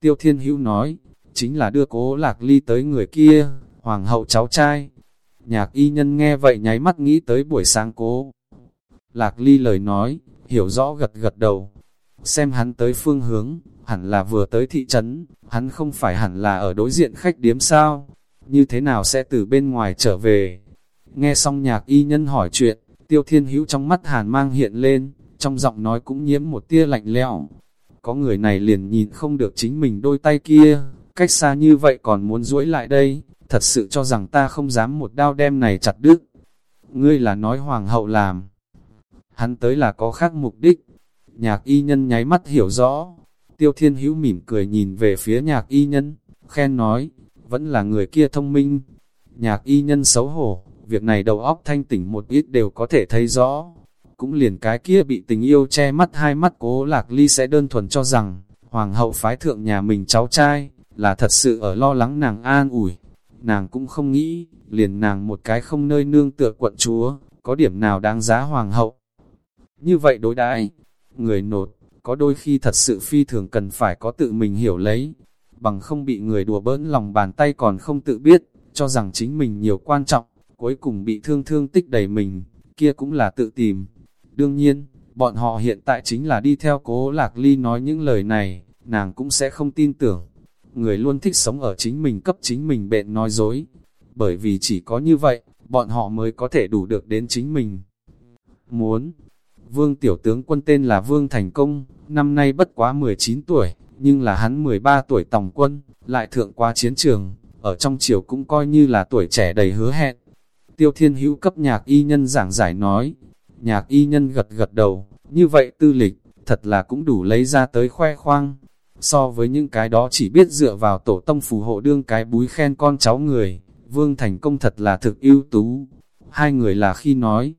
Tiêu Thiên Hữu nói, chính là đưa cố lạc ly tới người kia, hoàng hậu cháu trai. Nhạc y nhân nghe vậy nháy mắt nghĩ tới buổi sáng cố. Lạc ly lời nói, hiểu rõ gật gật đầu. Xem hắn tới phương hướng, hẳn là vừa tới thị trấn, hắn không phải hẳn là ở đối diện khách điếm sao, như thế nào sẽ từ bên ngoài trở về. Nghe xong nhạc y nhân hỏi chuyện, tiêu thiên hữu trong mắt hàn mang hiện lên, trong giọng nói cũng nhiễm một tia lạnh lẽo. Có người này liền nhìn không được chính mình đôi tay kia, cách xa như vậy còn muốn duỗi lại đây, thật sự cho rằng ta không dám một đao đem này chặt đứt. Ngươi là nói hoàng hậu làm. Hắn tới là có khác mục đích. Nhạc y nhân nháy mắt hiểu rõ. Tiêu thiên hữu mỉm cười nhìn về phía nhạc y nhân, khen nói, vẫn là người kia thông minh. Nhạc y nhân xấu hổ, việc này đầu óc thanh tỉnh một ít đều có thể thấy rõ. Cũng liền cái kia bị tình yêu che mắt hai mắt cố lạc ly sẽ đơn thuần cho rằng, hoàng hậu phái thượng nhà mình cháu trai, là thật sự ở lo lắng nàng an ủi. Nàng cũng không nghĩ, liền nàng một cái không nơi nương tựa quận chúa, có điểm nào đáng giá hoàng hậu. Như vậy đối đãi người nột, có đôi khi thật sự phi thường cần phải có tự mình hiểu lấy, bằng không bị người đùa bỡn lòng bàn tay còn không tự biết, cho rằng chính mình nhiều quan trọng, cuối cùng bị thương thương tích đầy mình, kia cũng là tự tìm. Đương nhiên, bọn họ hiện tại chính là đi theo cố lạc ly nói những lời này, nàng cũng sẽ không tin tưởng. Người luôn thích sống ở chính mình cấp chính mình bệnh nói dối, bởi vì chỉ có như vậy, bọn họ mới có thể đủ được đến chính mình. Muốn, Vương tiểu tướng quân tên là Vương Thành Công, năm nay bất quá 19 tuổi, nhưng là hắn 13 tuổi tòng quân, lại thượng qua chiến trường, ở trong triều cũng coi như là tuổi trẻ đầy hứa hẹn. Tiêu Thiên Hữu cấp nhạc y nhân giảng giải nói, nhạc y nhân gật gật đầu, như vậy tư lịch, thật là cũng đủ lấy ra tới khoe khoang. So với những cái đó chỉ biết dựa vào tổ tông phù hộ đương cái búi khen con cháu người, Vương Thành Công thật là thực ưu tú. Hai người là khi nói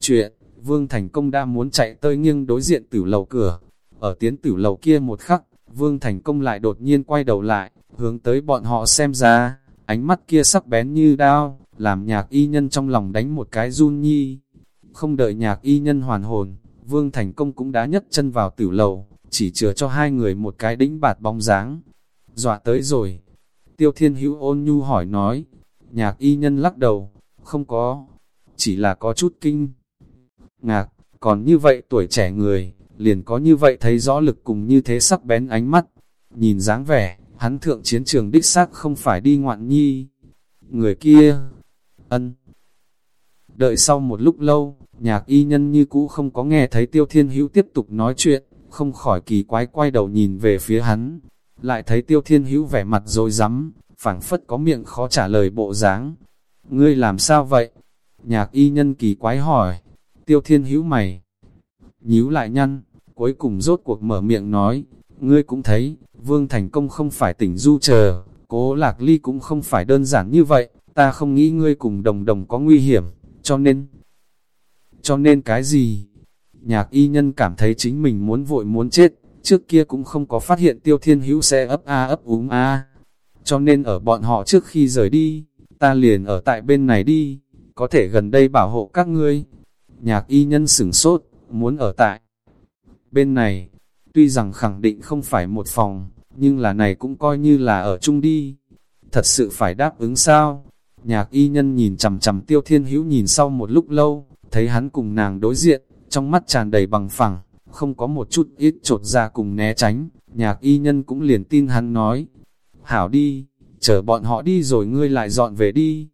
chuyện, Vương Thành Công đã muốn chạy tới nghiêng đối diện tử lầu cửa. Ở tiến tử lầu kia một khắc, Vương Thành Công lại đột nhiên quay đầu lại, hướng tới bọn họ xem ra, ánh mắt kia sắc bén như đao, làm nhạc y nhân trong lòng đánh một cái run nhi. Không đợi nhạc y nhân hoàn hồn, Vương Thành Công cũng đã nhấc chân vào tử lầu, chỉ chừa cho hai người một cái đĩnh bạt bóng dáng. Dọa tới rồi. Tiêu Thiên Hữu ôn nhu hỏi nói, nhạc y nhân lắc đầu, không có, chỉ là có chút kinh ngạc, còn như vậy tuổi trẻ người, liền có như vậy thấy rõ lực cùng như thế sắc bén ánh mắt. Nhìn dáng vẻ, hắn thượng chiến trường đích xác không phải đi ngoạn nhi. Người kia, ân. Đợi sau một lúc lâu, nhạc y nhân như cũ không có nghe thấy tiêu thiên hữu tiếp tục nói chuyện, không khỏi kỳ quái quay đầu nhìn về phía hắn. Lại thấy tiêu thiên hữu vẻ mặt rồi rắm phảng phất có miệng khó trả lời bộ dáng. Ngươi làm sao vậy? Nhạc y nhân kỳ quái hỏi, Tiêu thiên hữu mày, nhíu lại nhăn, cuối cùng rốt cuộc mở miệng nói, ngươi cũng thấy, vương thành công không phải tỉnh du chờ, cố lạc ly cũng không phải đơn giản như vậy, ta không nghĩ ngươi cùng đồng đồng có nguy hiểm, cho nên, cho nên cái gì? Nhạc y nhân cảm thấy chính mình muốn vội muốn chết, trước kia cũng không có phát hiện tiêu thiên hữu sẽ ấp a ấp úng a. Cho nên ở bọn họ trước khi rời đi, ta liền ở tại bên này đi, có thể gần đây bảo hộ các ngươi, Nhạc y nhân sửng sốt, muốn ở tại bên này. Tuy rằng khẳng định không phải một phòng, nhưng là này cũng coi như là ở chung đi. Thật sự phải đáp ứng sao? Nhạc y nhân nhìn chầm chầm tiêu thiên hữu nhìn sau một lúc lâu, thấy hắn cùng nàng đối diện, trong mắt tràn đầy bằng phẳng, không có một chút ít trột ra cùng né tránh, nhạc y nhân cũng liền tin hắn nói. Hảo đi, chờ bọn họ đi rồi ngươi lại dọn về đi.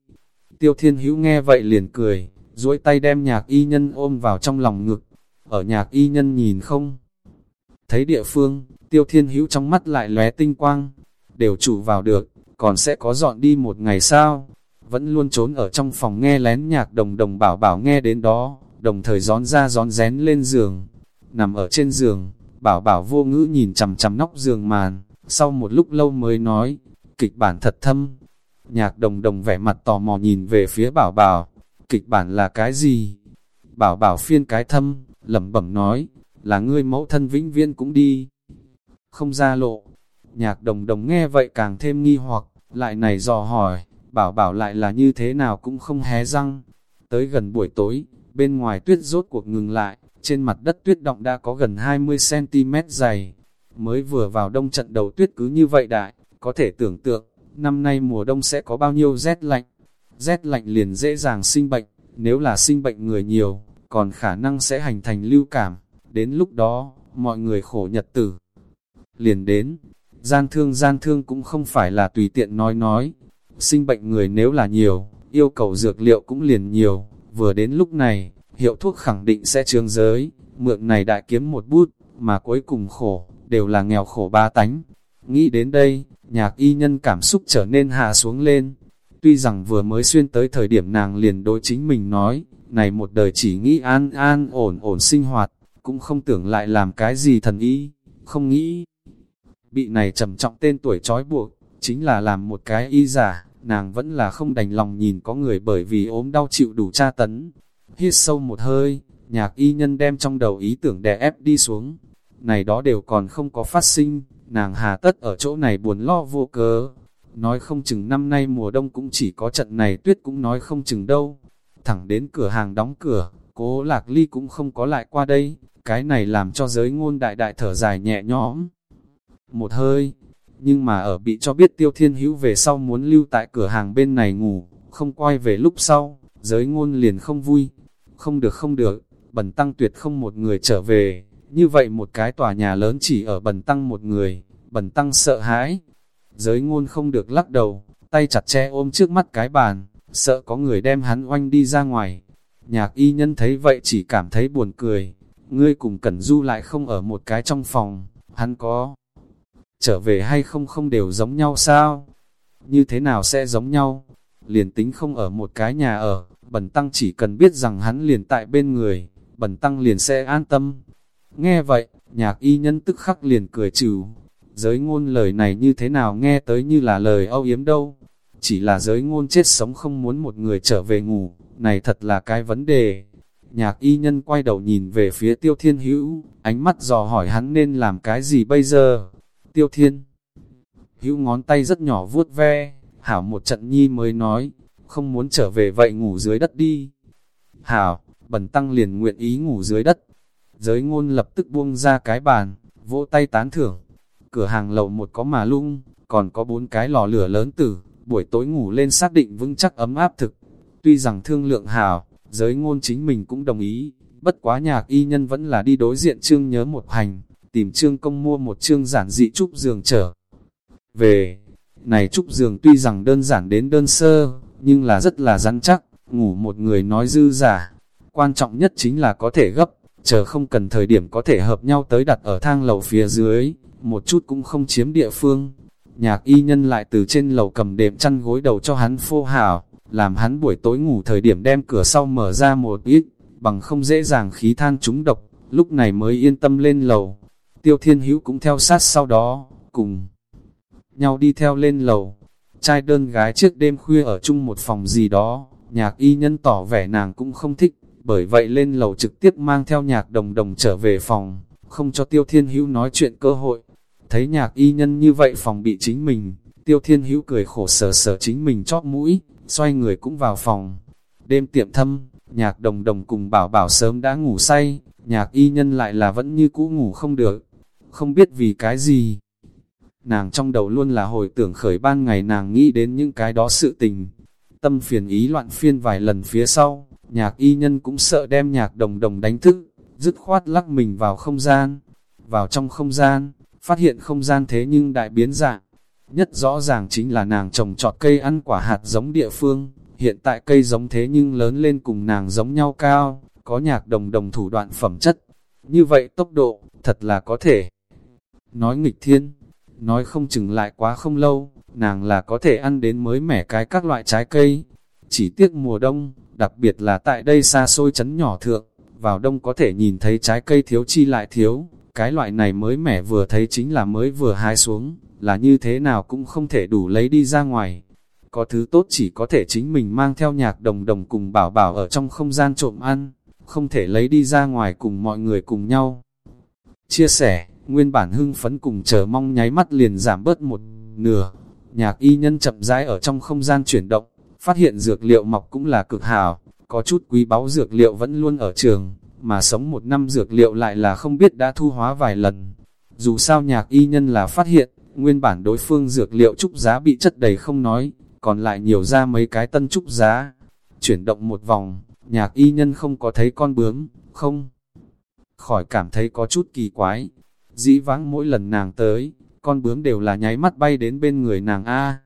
Tiêu thiên hữu nghe vậy liền cười, duỗi tay đem nhạc y nhân ôm vào trong lòng ngực, ở nhạc y nhân nhìn không. Thấy địa phương, tiêu thiên hữu trong mắt lại lóe tinh quang, đều chủ vào được, còn sẽ có dọn đi một ngày sao, vẫn luôn trốn ở trong phòng nghe lén nhạc đồng đồng bảo bảo nghe đến đó, đồng thời gión ra gión rén lên giường, nằm ở trên giường, bảo bảo vô ngữ nhìn chằm chằm nóc giường màn, sau một lúc lâu mới nói, kịch bản thật thâm, nhạc đồng đồng vẻ mặt tò mò nhìn về phía bảo bảo, kịch bản là cái gì? bảo bảo phiên cái thâm, lẩm bẩm nói, là ngươi mẫu thân vĩnh viên cũng đi. Không ra lộ, nhạc đồng đồng nghe vậy càng thêm nghi hoặc, lại này dò hỏi, bảo bảo lại là như thế nào cũng không hé răng. Tới gần buổi tối, bên ngoài tuyết rốt cuộc ngừng lại, trên mặt đất tuyết động đã có gần 20cm dày. Mới vừa vào đông trận đầu tuyết cứ như vậy đại, có thể tưởng tượng, năm nay mùa đông sẽ có bao nhiêu rét lạnh. Rét lạnh liền dễ dàng sinh bệnh, nếu là sinh bệnh người nhiều, còn khả năng sẽ hành thành lưu cảm. Đến lúc đó, mọi người khổ nhật tử. Liền đến, gian thương gian thương cũng không phải là tùy tiện nói nói. Sinh bệnh người nếu là nhiều, yêu cầu dược liệu cũng liền nhiều. Vừa đến lúc này, hiệu thuốc khẳng định sẽ trương giới, mượn này đại kiếm một bút, mà cuối cùng khổ, đều là nghèo khổ ba tánh. Nghĩ đến đây, nhạc y nhân cảm xúc trở nên hạ xuống lên. Tuy rằng vừa mới xuyên tới thời điểm nàng liền đối chính mình nói, này một đời chỉ nghĩ an an ổn ổn sinh hoạt, cũng không tưởng lại làm cái gì thần ý, không nghĩ. Bị này trầm trọng tên tuổi trói buộc, chính là làm một cái y giả, nàng vẫn là không đành lòng nhìn có người bởi vì ốm đau chịu đủ tra tấn. Hít sâu một hơi, nhạc y nhân đem trong đầu ý tưởng đè ép đi xuống. Này đó đều còn không có phát sinh, nàng hà tất ở chỗ này buồn lo vô cớ. Nói không chừng năm nay mùa đông cũng chỉ có trận này tuyết cũng nói không chừng đâu. Thẳng đến cửa hàng đóng cửa, cố lạc ly cũng không có lại qua đây, cái này làm cho giới ngôn đại đại thở dài nhẹ nhõm. Một hơi, nhưng mà ở bị cho biết tiêu thiên hữu về sau muốn lưu tại cửa hàng bên này ngủ, không quay về lúc sau, giới ngôn liền không vui. Không được không được, bần tăng tuyệt không một người trở về, như vậy một cái tòa nhà lớn chỉ ở bần tăng một người, bần tăng sợ hãi. Giới ngôn không được lắc đầu, tay chặt che ôm trước mắt cái bàn, sợ có người đem hắn oanh đi ra ngoài. Nhạc y nhân thấy vậy chỉ cảm thấy buồn cười, ngươi cùng Cẩn Du lại không ở một cái trong phòng, hắn có trở về hay không không đều giống nhau sao? Như thế nào sẽ giống nhau? Liền tính không ở một cái nhà ở, bần tăng chỉ cần biết rằng hắn liền tại bên người, bần tăng liền sẽ an tâm. Nghe vậy, nhạc y nhân tức khắc liền cười trừ. Giới ngôn lời này như thế nào nghe tới như là lời âu yếm đâu. Chỉ là giới ngôn chết sống không muốn một người trở về ngủ, này thật là cái vấn đề. Nhạc y nhân quay đầu nhìn về phía tiêu thiên hữu, ánh mắt dò hỏi hắn nên làm cái gì bây giờ. Tiêu thiên hữu ngón tay rất nhỏ vuốt ve, hảo một trận nhi mới nói, không muốn trở về vậy ngủ dưới đất đi. Hảo, bần tăng liền nguyện ý ngủ dưới đất. Giới ngôn lập tức buông ra cái bàn, vỗ tay tán thưởng. Cửa hàng lầu một có mà lung, còn có bốn cái lò lửa lớn tử, buổi tối ngủ lên xác định vững chắc ấm áp thực. Tuy rằng thương lượng hào giới ngôn chính mình cũng đồng ý, bất quá nhạc y nhân vẫn là đi đối diện trương nhớ một hành, tìm trương công mua một trương giản dị trúc giường trở. Về, này trúc giường tuy rằng đơn giản đến đơn sơ, nhưng là rất là rắn chắc, ngủ một người nói dư giả. Quan trọng nhất chính là có thể gấp, chờ không cần thời điểm có thể hợp nhau tới đặt ở thang lầu phía dưới, một chút cũng không chiếm địa phương. Nhạc y nhân lại từ trên lầu cầm đệm chăn gối đầu cho hắn phô hảo, làm hắn buổi tối ngủ thời điểm đem cửa sau mở ra một ít, bằng không dễ dàng khí than trúng độc, lúc này mới yên tâm lên lầu. Tiêu Thiên Hữu cũng theo sát sau đó, cùng nhau đi theo lên lầu. Trai đơn gái trước đêm khuya ở chung một phòng gì đó, nhạc y nhân tỏ vẻ nàng cũng không thích, bởi vậy lên lầu trực tiếp mang theo nhạc đồng đồng trở về phòng, không cho Tiêu Thiên Hữu nói chuyện cơ hội. Thấy nhạc y nhân như vậy phòng bị chính mình, Tiêu Thiên Hữu cười khổ sở sở chính mình chóp mũi, xoay người cũng vào phòng. Đêm tiệm thâm, nhạc đồng đồng cùng bảo bảo sớm đã ngủ say, nhạc y nhân lại là vẫn như cũ ngủ không được, không biết vì cái gì. Nàng trong đầu luôn là hồi tưởng khởi ban ngày nàng nghĩ đến những cái đó sự tình. Tâm phiền ý loạn phiên vài lần phía sau, nhạc y nhân cũng sợ đem nhạc đồng đồng đánh thức, dứt khoát lắc mình vào không gian. Vào trong không gian, phát hiện không gian thế nhưng đại biến dạng. Nhất rõ ràng chính là nàng trồng trọt cây ăn quả hạt giống địa phương, hiện tại cây giống thế nhưng lớn lên cùng nàng giống nhau cao, có nhạc đồng đồng thủ đoạn phẩm chất. Như vậy tốc độ, thật là có thể. Nói nghịch thiên, nói không chừng lại quá không lâu, nàng là có thể ăn đến mới mẻ cái các loại trái cây. Chỉ tiếc mùa đông, đặc biệt là tại đây xa xôi chấn nhỏ thượng, vào đông có thể nhìn thấy trái cây thiếu chi lại thiếu, cái loại này mới mẻ vừa thấy chính là mới vừa hái xuống, là như thế nào cũng không thể đủ lấy đi ra ngoài. Có thứ tốt chỉ có thể chính mình mang theo nhạc đồng đồng cùng bảo bảo ở trong không gian trộm ăn, không thể lấy đi ra ngoài cùng mọi người cùng nhau. Chia sẻ, nguyên bản hưng phấn cùng chờ mong nháy mắt liền giảm bớt một nửa. Nhạc y nhân chậm rãi ở trong không gian chuyển động, phát hiện dược liệu mọc cũng là cực hảo, có chút quý báu dược liệu vẫn luôn ở trường, mà sống một năm dược liệu lại là không biết đã thu hóa vài lần. Dù sao nhạc y nhân là phát hiện, nguyên bản đối phương dược liệu trúc giá bị chất đầy không nói, còn lại nhiều ra mấy cái tân trúc giá. Chuyển động một vòng, nhạc y nhân không có thấy con bướm, không. Khỏi cảm thấy có chút kỳ quái. Dĩ vãng mỗi lần nàng tới, con bướm đều là nháy mắt bay đến bên người nàng A.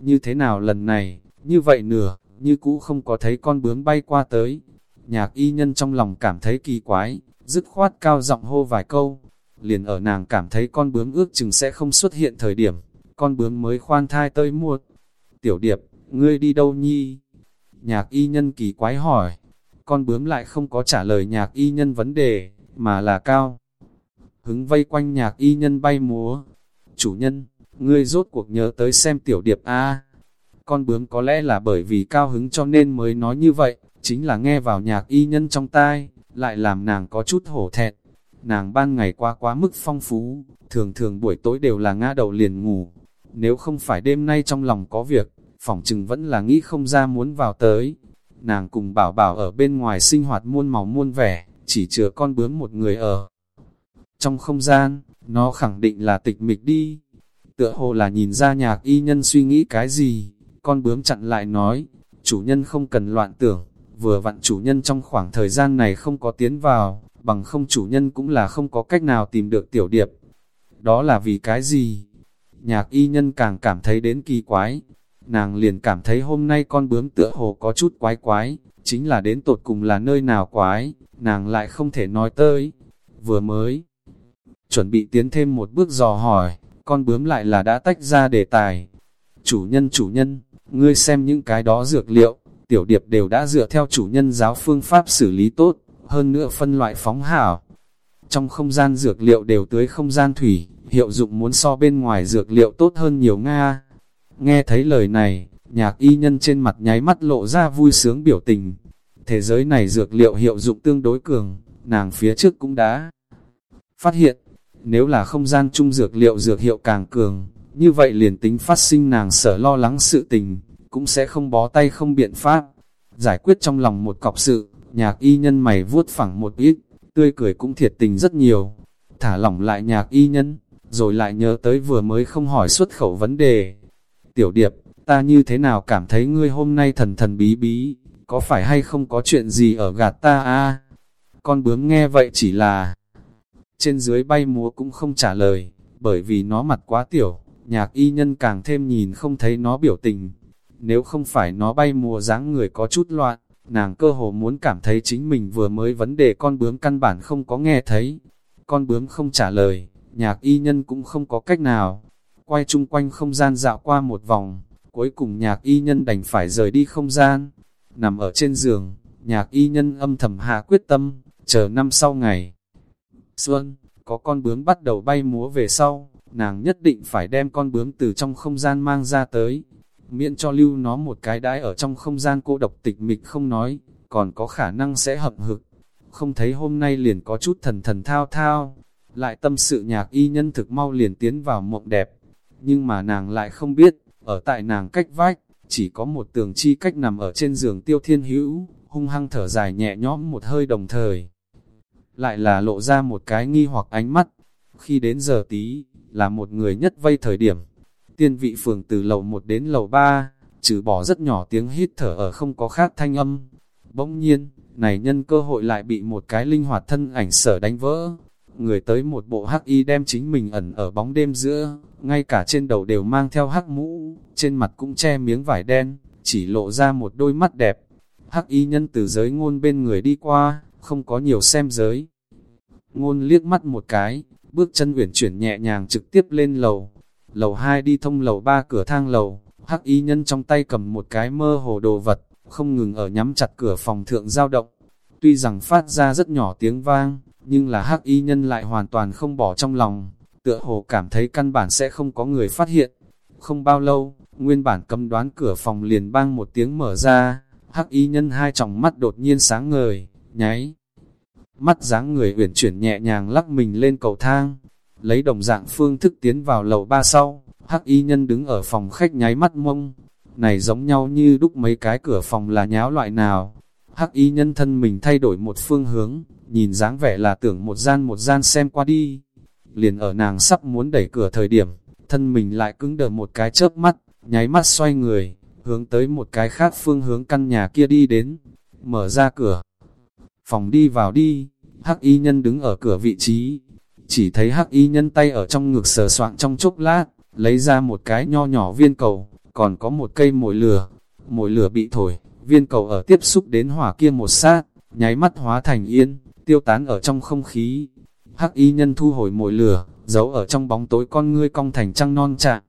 Như thế nào lần này, như vậy nửa, như cũ không có thấy con bướm bay qua tới. Nhạc y nhân trong lòng cảm thấy kỳ quái, dứt khoát cao giọng hô vài câu. Liền ở nàng cảm thấy con bướm ước chừng sẽ không xuất hiện thời điểm, con bướm mới khoan thai tới muộn. Tiểu điệp, ngươi đi đâu nhi? Nhạc y nhân kỳ quái hỏi. Con bướm lại không có trả lời nhạc y nhân vấn đề, mà là cao. Hứng vây quanh nhạc y nhân bay múa. Chủ nhân, ngươi rốt cuộc nhớ tới xem tiểu điệp A. Con bướm có lẽ là bởi vì cao hứng cho nên mới nói như vậy, chính là nghe vào nhạc y nhân trong tai, lại làm nàng có chút hổ thẹn. Nàng ban ngày qua quá mức phong phú, thường thường buổi tối đều là ngã đầu liền ngủ. Nếu không phải đêm nay trong lòng có việc, phỏng chừng vẫn là nghĩ không ra muốn vào tới. Nàng cùng bảo bảo ở bên ngoài sinh hoạt muôn màu muôn vẻ, chỉ chừa con bướm một người ở. Trong không gian, nó khẳng định là tịch mịch đi. Tựa hồ là nhìn ra nhạc y nhân suy nghĩ cái gì, con bướm chặn lại nói, chủ nhân không cần loạn tưởng, vừa vặn chủ nhân trong khoảng thời gian này không có tiến vào, bằng không chủ nhân cũng là không có cách nào tìm được tiểu điệp. Đó là vì cái gì? Nhạc y nhân càng cảm thấy đến kỳ quái, nàng liền cảm thấy hôm nay con bướm tựa hồ có chút quái quái, chính là đến tột cùng là nơi nào quái, nàng lại không thể nói tới. Vừa mới, chuẩn bị tiến thêm một bước dò hỏi, con bướm lại là đã tách ra đề tài. Chủ nhân chủ nhân, ngươi xem những cái đó dược liệu, tiểu điệp đều đã dựa theo chủ nhân giáo phương pháp xử lý tốt, hơn nữa phân loại phóng hảo. Trong không gian dược liệu đều tới không gian thủy, hiệu dụng muốn so bên ngoài dược liệu tốt hơn nhiều Nga. Nghe thấy lời này, nhạc y nhân trên mặt nháy mắt lộ ra vui sướng biểu tình. Thế giới này dược liệu hiệu dụng tương đối cường, nàng phía trước cũng đã phát hiện, nếu là không gian chung dược liệu dược hiệu càng cường, như vậy liền tính phát sinh nàng sở lo lắng sự tình, cũng sẽ không bó tay không biện pháp. Giải quyết trong lòng một cọc sự, nhạc y nhân mày vuốt phẳng một ít, tươi cười cũng thiệt tình rất nhiều. Thả lỏng lại nhạc y nhân, rồi lại nhớ tới vừa mới không hỏi xuất khẩu vấn đề. Tiểu điệp, ta như thế nào cảm thấy ngươi hôm nay thần thần bí bí, có phải hay không có chuyện gì ở gạt ta a Con bướm nghe vậy chỉ là trên dưới bay múa cũng không trả lời, bởi vì nó mặt quá tiểu, nhạc y nhân càng thêm nhìn không thấy nó biểu tình. Nếu không phải nó bay mùa dáng người có chút loạn, nàng cơ hồ muốn cảm thấy chính mình vừa mới vấn đề con bướm căn bản không có nghe thấy. Con bướm không trả lời, nhạc y nhân cũng không có cách nào. Quay chung quanh không gian dạo qua một vòng, cuối cùng nhạc y nhân đành phải rời đi không gian. Nằm ở trên giường, nhạc y nhân âm thầm hạ quyết tâm, chờ năm sau ngày. Xuân, có con bướm bắt đầu bay múa về sau, nàng nhất định phải đem con bướm từ trong không gian mang ra tới, miễn cho lưu nó một cái đái ở trong không gian cô độc tịch mịch không nói, còn có khả năng sẽ hậm hực. Không thấy hôm nay liền có chút thần thần thao thao, lại tâm sự nhạc y nhân thực mau liền tiến vào mộng đẹp. Nhưng mà nàng lại không biết, ở tại nàng cách vách, chỉ có một tường chi cách nằm ở trên giường tiêu thiên hữu, hung hăng thở dài nhẹ nhõm một hơi đồng thời. Lại là lộ ra một cái nghi hoặc ánh mắt, khi đến giờ tí, là một người nhất vây thời điểm. Tiên vị phường từ lầu 1 đến lầu 3, trừ bỏ rất nhỏ tiếng hít thở ở không có khác thanh âm. Bỗng nhiên, này nhân cơ hội lại bị một cái linh hoạt thân ảnh sở đánh vỡ. Người tới một bộ hắc y đem chính mình ẩn ở bóng đêm giữa, ngay cả trên đầu đều mang theo hắc mũ, trên mặt cũng che miếng vải đen, chỉ lộ ra một đôi mắt đẹp. Hắc y nhân từ giới ngôn bên người đi qua, không có nhiều xem giới. Ngôn liếc mắt một cái, bước chân uyển chuyển nhẹ nhàng trực tiếp lên lầu. Lầu 2 đi thông lầu 3 cửa thang lầu, hắc y nhân trong tay cầm một cái mơ hồ đồ vật, không ngừng ở nhắm chặt cửa phòng thượng giao động. Tuy rằng phát ra rất nhỏ tiếng vang, nhưng là hắc y nhân lại hoàn toàn không bỏ trong lòng, tựa hồ cảm thấy căn bản sẽ không có người phát hiện. Không bao lâu, nguyên bản cầm đoán cửa phòng liền bang một tiếng mở ra, hắc y nhân hai tròng mắt đột nhiên sáng ngời, nháy. mắt dáng người uyển chuyển nhẹ nhàng lắc mình lên cầu thang, lấy đồng dạng phương thức tiến vào lầu ba sau, hắc y nhân đứng ở phòng khách nháy mắt mông, này giống nhau như đúc mấy cái cửa phòng là nháo loại nào, hắc y nhân thân mình thay đổi một phương hướng, nhìn dáng vẻ là tưởng một gian một gian xem qua đi, liền ở nàng sắp muốn đẩy cửa thời điểm, thân mình lại cứng đờ một cái chớp mắt, nháy mắt xoay người, hướng tới một cái khác phương hướng căn nhà kia đi đến, mở ra cửa. Phòng đi vào đi, hắc y nhân đứng ở cửa vị trí, chỉ thấy hắc y nhân tay ở trong ngực sờ soạn trong chốc lát, lấy ra một cái nho nhỏ viên cầu, còn có một cây mồi lửa. Mồi lửa bị thổi, viên cầu ở tiếp xúc đến hỏa kia một sát, nháy mắt hóa thành yên, tiêu tán ở trong không khí. Hắc y nhân thu hồi mồi lửa, giấu ở trong bóng tối con ngươi cong thành trăng non trạng,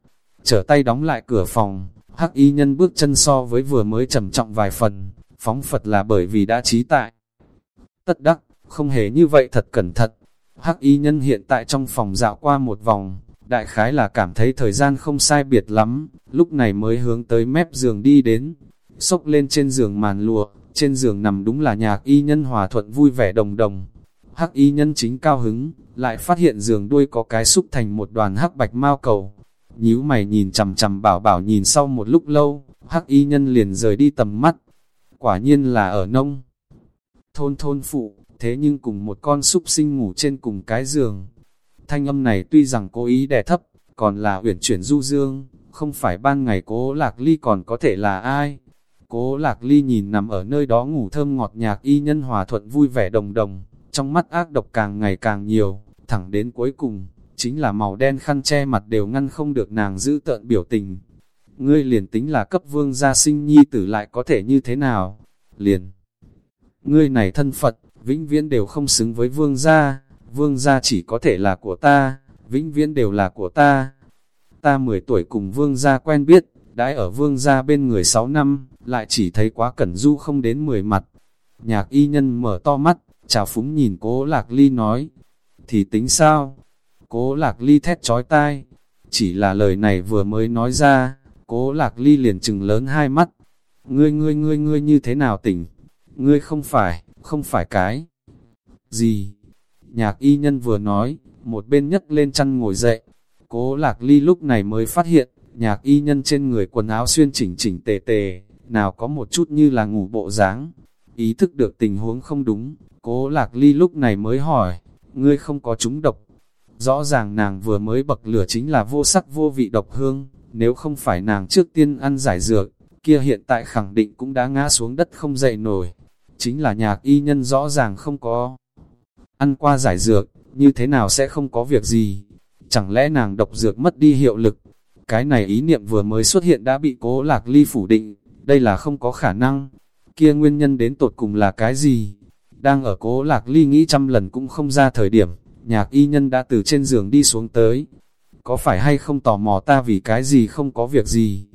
trở tay đóng lại cửa phòng, hắc y nhân bước chân so với vừa mới trầm trọng vài phần, phóng Phật là bởi vì đã trí tại. Tất đắc, không hề như vậy thật cẩn thận. Hắc y nhân hiện tại trong phòng dạo qua một vòng, đại khái là cảm thấy thời gian không sai biệt lắm, lúc này mới hướng tới mép giường đi đến, xốc lên trên giường màn lụa, trên giường nằm đúng là nhạc y nhân hòa thuận vui vẻ đồng đồng. Hắc y nhân chính cao hứng, lại phát hiện giường đuôi có cái xúc thành một đoàn hắc bạch mao cầu. Nhíu mày nhìn chầm chầm bảo bảo nhìn sau một lúc lâu, hắc y nhân liền rời đi tầm mắt. Quả nhiên là ở nông. Thôn thôn phụ, thế nhưng cùng một con súc sinh ngủ trên cùng cái giường. Thanh âm này tuy rằng cố ý đè thấp, còn là uyển chuyển du dương, không phải ban ngày cố lạc ly còn có thể là ai. Cố lạc ly nhìn nằm ở nơi đó ngủ thơm ngọt nhạc y nhân hòa thuận vui vẻ đồng đồng, trong mắt ác độc càng ngày càng nhiều, thẳng đến cuối cùng, chính là màu đen khăn che mặt đều ngăn không được nàng giữ tợn biểu tình. Ngươi liền tính là cấp vương gia sinh nhi tử lại có thể như thế nào? Liền! Ngươi này thân Phật, vĩnh viễn đều không xứng với vương gia, vương gia chỉ có thể là của ta, vĩnh viễn đều là của ta. Ta 10 tuổi cùng vương gia quen biết, đãi ở vương gia bên người 6 năm, lại chỉ thấy quá cẩn du không đến 10 mặt. Nhạc y nhân mở to mắt, chào phúng nhìn cố lạc ly nói, thì tính sao? Cố lạc ly thét chói tai, chỉ là lời này vừa mới nói ra, cố lạc ly liền chừng lớn hai mắt. Ngươi ngươi ngươi ngươi như thế nào tỉnh? Ngươi không phải, không phải cái. Gì? Nhạc y nhân vừa nói, một bên nhấc lên chăn ngồi dậy. Cố lạc ly lúc này mới phát hiện, nhạc y nhân trên người quần áo xuyên chỉnh chỉnh tề tề, nào có một chút như là ngủ bộ dáng Ý thức được tình huống không đúng, cố lạc ly lúc này mới hỏi, ngươi không có trúng độc. Rõ ràng nàng vừa mới bậc lửa chính là vô sắc vô vị độc hương, nếu không phải nàng trước tiên ăn giải dược, kia hiện tại khẳng định cũng đã ngã xuống đất không dậy nổi. Chính là nhạc y nhân rõ ràng không có ăn qua giải dược, như thế nào sẽ không có việc gì. Chẳng lẽ nàng độc dược mất đi hiệu lực? Cái này ý niệm vừa mới xuất hiện đã bị cố lạc ly phủ định, đây là không có khả năng. Kia nguyên nhân đến tột cùng là cái gì? Đang ở cố lạc ly nghĩ trăm lần cũng không ra thời điểm, nhạc y nhân đã từ trên giường đi xuống tới. Có phải hay không tò mò ta vì cái gì không có việc gì?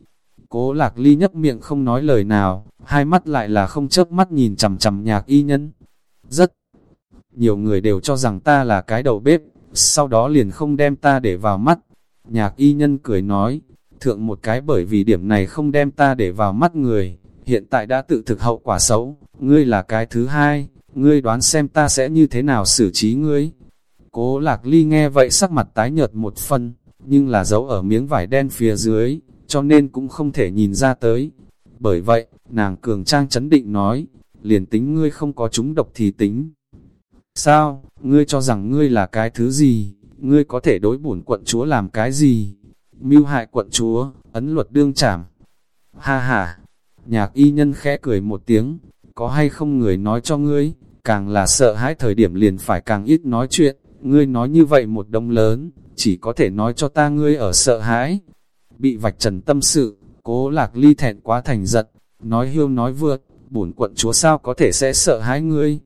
Cố lạc ly nhấp miệng không nói lời nào, hai mắt lại là không chớp mắt nhìn chằm chằm nhạc y nhân. Rất nhiều người đều cho rằng ta là cái đầu bếp, sau đó liền không đem ta để vào mắt. Nhạc y nhân cười nói, thượng một cái bởi vì điểm này không đem ta để vào mắt người, hiện tại đã tự thực hậu quả xấu, ngươi là cái thứ hai, ngươi đoán xem ta sẽ như thế nào xử trí ngươi. Cố lạc ly nghe vậy sắc mặt tái nhợt một phân, nhưng là dấu ở miếng vải đen phía dưới, cho nên cũng không thể nhìn ra tới. Bởi vậy, nàng cường trang chấn định nói, liền tính ngươi không có chúng độc thì tính. Sao, ngươi cho rằng ngươi là cái thứ gì, ngươi có thể đối bổn quận chúa làm cái gì? Mưu hại quận chúa, ấn luật đương trảm. Ha ha, nhạc y nhân khẽ cười một tiếng, có hay không người nói cho ngươi, càng là sợ hãi thời điểm liền phải càng ít nói chuyện, ngươi nói như vậy một đông lớn, chỉ có thể nói cho ta ngươi ở sợ hãi. Bị vạch trần tâm sự, cố lạc ly thẹn quá thành giận, nói hiêu nói vượt, bổn quận chúa sao có thể sẽ sợ hãi ngươi.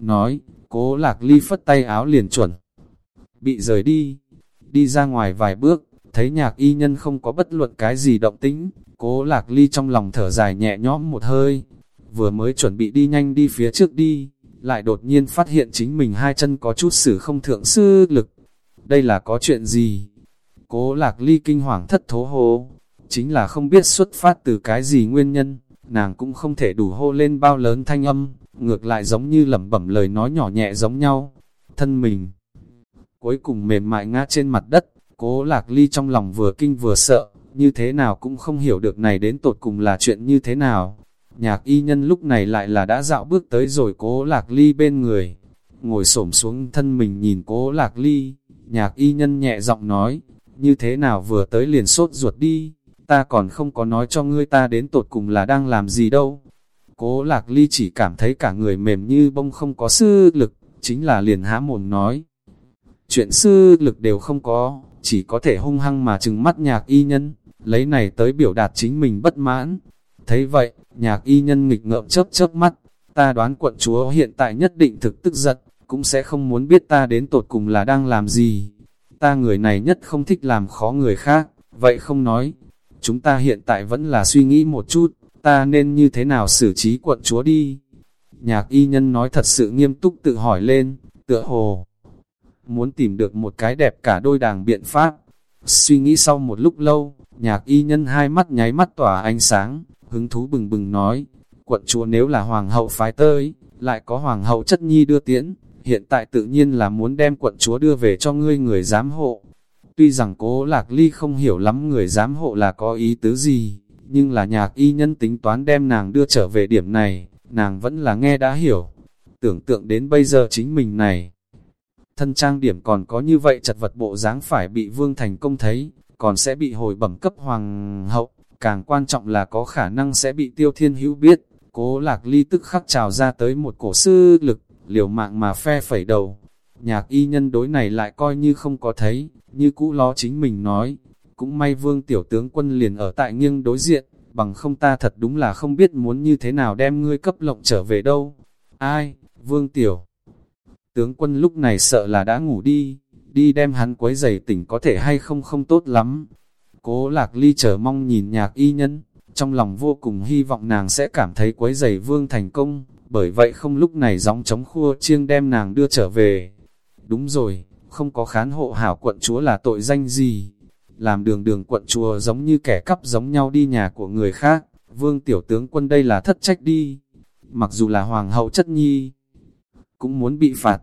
Nói, cố lạc ly phất tay áo liền chuẩn. Bị rời đi, đi ra ngoài vài bước, thấy nhạc y nhân không có bất luận cái gì động tĩnh, cố lạc ly trong lòng thở dài nhẹ nhõm một hơi, vừa mới chuẩn bị đi nhanh đi phía trước đi, lại đột nhiên phát hiện chính mình hai chân có chút sử không thượng sư lực. Đây là có chuyện gì? Cố lạc ly kinh hoàng thất thố hô, chính là không biết xuất phát từ cái gì nguyên nhân, nàng cũng không thể đủ hô lên bao lớn thanh âm, ngược lại giống như lẩm bẩm lời nói nhỏ nhẹ giống nhau, thân mình. Cuối cùng mềm mại ngã trên mặt đất, cố lạc ly trong lòng vừa kinh vừa sợ, như thế nào cũng không hiểu được này đến tột cùng là chuyện như thế nào. Nhạc y nhân lúc này lại là đã dạo bước tới rồi cố lạc ly bên người, ngồi xổm xuống thân mình nhìn cố lạc ly, nhạc y nhân nhẹ giọng nói, như thế nào vừa tới liền sốt ruột đi, ta còn không có nói cho ngươi ta đến tột cùng là đang làm gì đâu. Cố lạc ly chỉ cảm thấy cả người mềm như bông không có sư lực, chính là liền há mồm nói. Chuyện sư lực đều không có, chỉ có thể hung hăng mà trừng mắt nhạc y nhân, lấy này tới biểu đạt chính mình bất mãn. Thấy vậy, nhạc y nhân nghịch ngợm chớp chớp mắt, ta đoán quận chúa hiện tại nhất định thực tức giận, cũng sẽ không muốn biết ta đến tột cùng là đang làm gì. Ta người này nhất không thích làm khó người khác, vậy không nói. Chúng ta hiện tại vẫn là suy nghĩ một chút, ta nên như thế nào xử trí quận chúa đi. Nhạc y nhân nói thật sự nghiêm túc tự hỏi lên, tựa hồ. Muốn tìm được một cái đẹp cả đôi đàng biện pháp. Suy nghĩ sau một lúc lâu, nhạc y nhân hai mắt nháy mắt tỏa ánh sáng, hứng thú bừng bừng nói, quận chúa nếu là hoàng hậu phái tới, lại có hoàng hậu chất nhi đưa tiễn, hiện tại tự nhiên là muốn đem quận chúa đưa về cho ngươi người giám hộ. Tuy rằng cố lạc ly không hiểu lắm người giám hộ là có ý tứ gì, nhưng là nhạc y nhân tính toán đem nàng đưa trở về điểm này, nàng vẫn là nghe đã hiểu. Tưởng tượng đến bây giờ chính mình này, thân trang điểm còn có như vậy chật vật bộ dáng phải bị vương thành công thấy, còn sẽ bị hồi bẩm cấp hoàng hậu, càng quan trọng là có khả năng sẽ bị tiêu thiên hữu biết, cố lạc ly tức khắc trào ra tới một cổ sư lực, liều mạng mà phe phẩy đầu. Nhạc y nhân đối này lại coi như không có thấy, như cũ lo chính mình nói, cũng may vương tiểu tướng quân liền ở tại nghiêng đối diện, bằng không ta thật đúng là không biết muốn như thế nào đem ngươi cấp lộng trở về đâu. Ai, vương tiểu. Tướng quân lúc này sợ là đã ngủ đi, đi đem hắn quấy giày tỉnh có thể hay không không tốt lắm. Cố lạc ly chờ mong nhìn nhạc y nhân, trong lòng vô cùng hy vọng nàng sẽ cảm thấy quấy giày vương thành công, bởi vậy không lúc này gióng chống khua chiêng đem nàng đưa trở về. Đúng rồi, không có khán hộ hảo quận chúa là tội danh gì. Làm đường đường quận chúa giống như kẻ cắp giống nhau đi nhà của người khác, vương tiểu tướng quân đây là thất trách đi. Mặc dù là hoàng hậu chất nhi, cũng muốn bị phạt.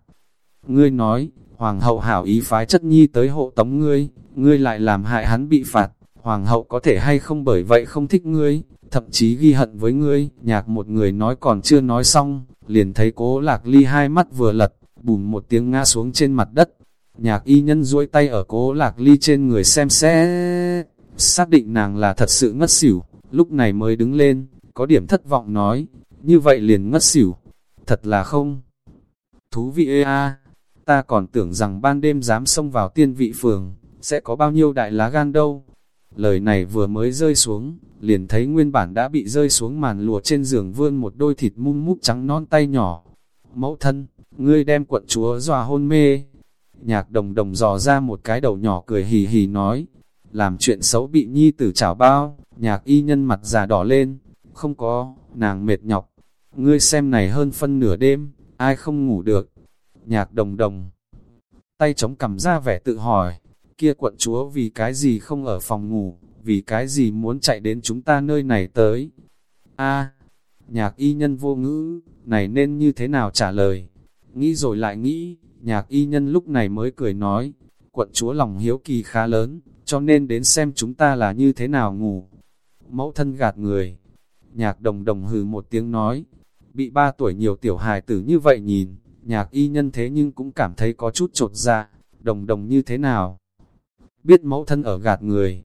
Ngươi nói, hoàng hậu hảo ý phái chất nhi tới hộ tống ngươi, ngươi lại làm hại hắn bị phạt, hoàng hậu có thể hay không bởi vậy không thích ngươi, thậm chí ghi hận với ngươi, nhạc một người nói còn chưa nói xong, liền thấy cố lạc ly hai mắt vừa lật, bùm một tiếng ngã xuống trên mặt đất. Nhạc y nhân duỗi tay ở cố lạc ly trên người xem xét, xác định nàng là thật sự ngất xỉu, lúc này mới đứng lên, có điểm thất vọng nói, như vậy liền ngất xỉu, thật là không. Thú vị ê a, ta còn tưởng rằng ban đêm dám xông vào tiên vị phường, sẽ có bao nhiêu đại lá gan đâu. Lời này vừa mới rơi xuống, liền thấy nguyên bản đã bị rơi xuống màn lụa trên giường vươn một đôi thịt mum mút trắng non tay nhỏ. Mẫu thân, ngươi đem quận chúa dòa hôn mê. Nhạc đồng đồng dò ra một cái đầu nhỏ cười hì hì nói, làm chuyện xấu bị nhi tử chảo bao, nhạc y nhân mặt già đỏ lên, không có, nàng mệt nhọc. Ngươi xem này hơn phân nửa đêm, ai không ngủ được. Nhạc đồng đồng, tay chống cầm ra vẻ tự hỏi, kia quận chúa vì cái gì không ở phòng ngủ, vì cái gì muốn chạy đến chúng ta nơi này tới. a nhạc y nhân vô ngữ, này nên như thế nào trả lời? Nghĩ rồi lại nghĩ, nhạc y nhân lúc này mới cười nói, quận chúa lòng hiếu kỳ khá lớn, cho nên đến xem chúng ta là như thế nào ngủ. Mẫu thân gạt người, nhạc đồng đồng hừ một tiếng nói, bị ba tuổi nhiều tiểu hài tử như vậy nhìn, nhạc y nhân thế nhưng cũng cảm thấy có chút trột dạ, đồng đồng như thế nào? Biết mẫu thân ở gạt người,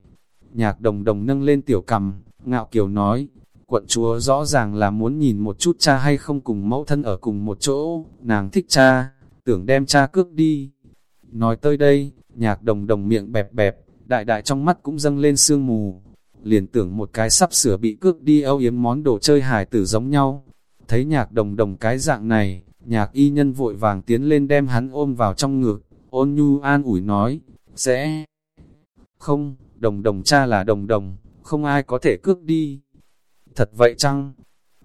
Nhạc đồng đồng nâng lên tiểu cầm, ngạo kiều nói, quận chúa rõ ràng là muốn nhìn một chút cha hay không cùng mẫu thân ở cùng một chỗ, nàng thích cha, tưởng đem cha cướp đi. Nói tới đây, nhạc đồng đồng miệng bẹp bẹp, đại đại trong mắt cũng dâng lên sương mù, liền tưởng một cái sắp sửa bị cướp đi âu yếm món đồ chơi hài tử giống nhau. Thấy nhạc đồng đồng cái dạng này, nhạc y nhân vội vàng tiến lên đem hắn ôm vào trong ngực, ôn nhu an ủi nói, sẽ không, đồng đồng cha là đồng đồng, không ai có thể cướp đi. Thật vậy chăng?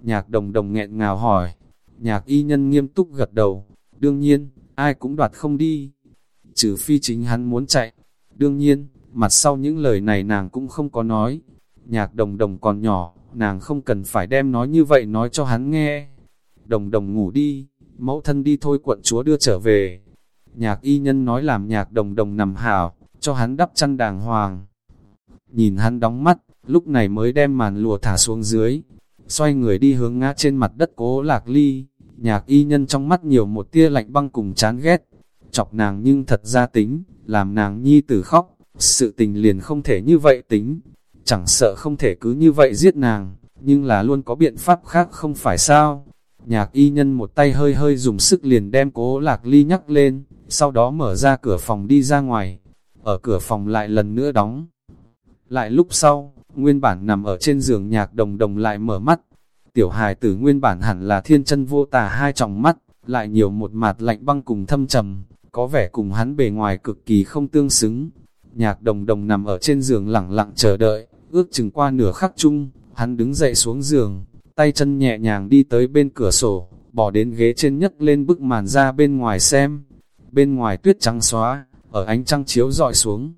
Nhạc đồng đồng nghẹn ngào hỏi. Nhạc y nhân nghiêm túc gật đầu. Đương nhiên, ai cũng đoạt không đi. Trừ phi chính hắn muốn chạy. Đương nhiên, mặt sau những lời này nàng cũng không có nói. Nhạc đồng đồng còn nhỏ, nàng không cần phải đem nói như vậy nói cho hắn nghe. đồng đồng ngủ đi, mẫu thân đi thôi quận chúa đưa trở về. Nhạc y nhân nói làm nhạc đồng đồng nằm hảo, cho hắn đắp chăn đàng hoàng. Nhìn hắn đóng mắt, lúc này mới đem màn lùa thả xuống dưới, xoay người đi hướng ngã trên mặt đất cố lạc ly, nhạc y nhân trong mắt nhiều một tia lạnh băng cùng chán ghét, chọc nàng nhưng thật ra tính, làm nàng nhi tử khóc, sự tình liền không thể như vậy tính, chẳng sợ không thể cứ như vậy giết nàng, nhưng là luôn có biện pháp khác không phải sao. Nhạc y nhân một tay hơi hơi dùng sức liền đem cố lạc ly nhắc lên, sau đó mở ra cửa phòng đi ra ngoài, ở cửa phòng lại lần nữa đóng. Lại lúc sau, nguyên bản nằm ở trên giường nhạc đồng đồng lại mở mắt, tiểu hài tử nguyên bản hẳn là thiên chân vô tà hai tròng mắt, lại nhiều một mặt lạnh băng cùng thâm trầm, có vẻ cùng hắn bề ngoài cực kỳ không tương xứng. Nhạc đồng đồng nằm ở trên giường lặng lặng chờ đợi, ước chừng qua nửa khắc chung, hắn đứng dậy xuống giường, tay chân nhẹ nhàng đi tới bên cửa sổ, bỏ đến ghế trên nhấc lên bức màn ra bên ngoài xem. Bên ngoài tuyết trắng xóa, ở ánh trăng chiếu dọi xuống.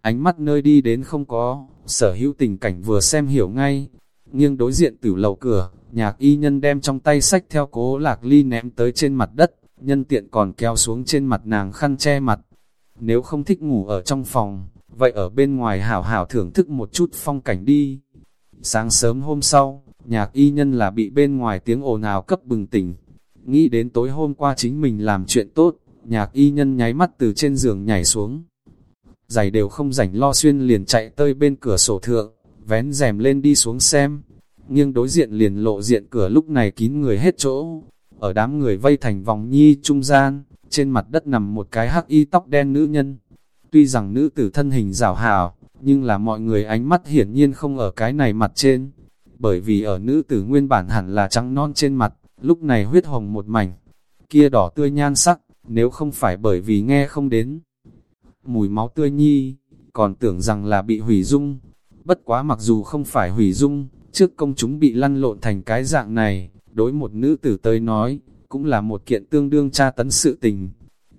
Ánh mắt nơi đi đến không có, sở hữu tình cảnh vừa xem hiểu ngay. Nghiêng đối diện tử lầu cửa, nhạc y nhân đem trong tay sách theo cố lạc ly ném tới trên mặt đất, nhân tiện còn kéo xuống trên mặt nàng khăn che mặt. Nếu không thích ngủ ở trong phòng, vậy ở bên ngoài hảo hảo thưởng thức một chút phong cảnh đi. Sáng sớm hôm sau, nhạc y nhân là bị bên ngoài tiếng ồn ào cấp bừng tỉnh. Nghĩ đến tối hôm qua chính mình làm chuyện tốt, nhạc y nhân nháy mắt từ trên giường nhảy xuống. Giày đều không rảnh lo xuyên liền chạy tới bên cửa sổ thượng, vén rèm lên đi xuống xem. Nghiêng đối diện liền lộ diện cửa lúc này kín người hết chỗ. Ở đám người vây thành vòng nhi trung gian, trên mặt đất nằm một cái hắc y tóc đen nữ nhân. Tuy rằng nữ tử thân hình rảo hào, nhưng là mọi người ánh mắt hiển nhiên không ở cái này mặt trên. Bởi vì ở nữ tử nguyên bản hẳn là trắng non trên mặt, lúc này huyết hồng một mảnh, kia đỏ tươi nhan sắc, nếu không phải bởi vì nghe không đến. Mùi máu tươi nhi, còn tưởng rằng là bị hủy dung. Bất quá mặc dù không phải hủy dung, trước công chúng bị lăn lộn thành cái dạng này, đối một nữ tử tới nói, cũng là một kiện tương đương tra tấn sự tình.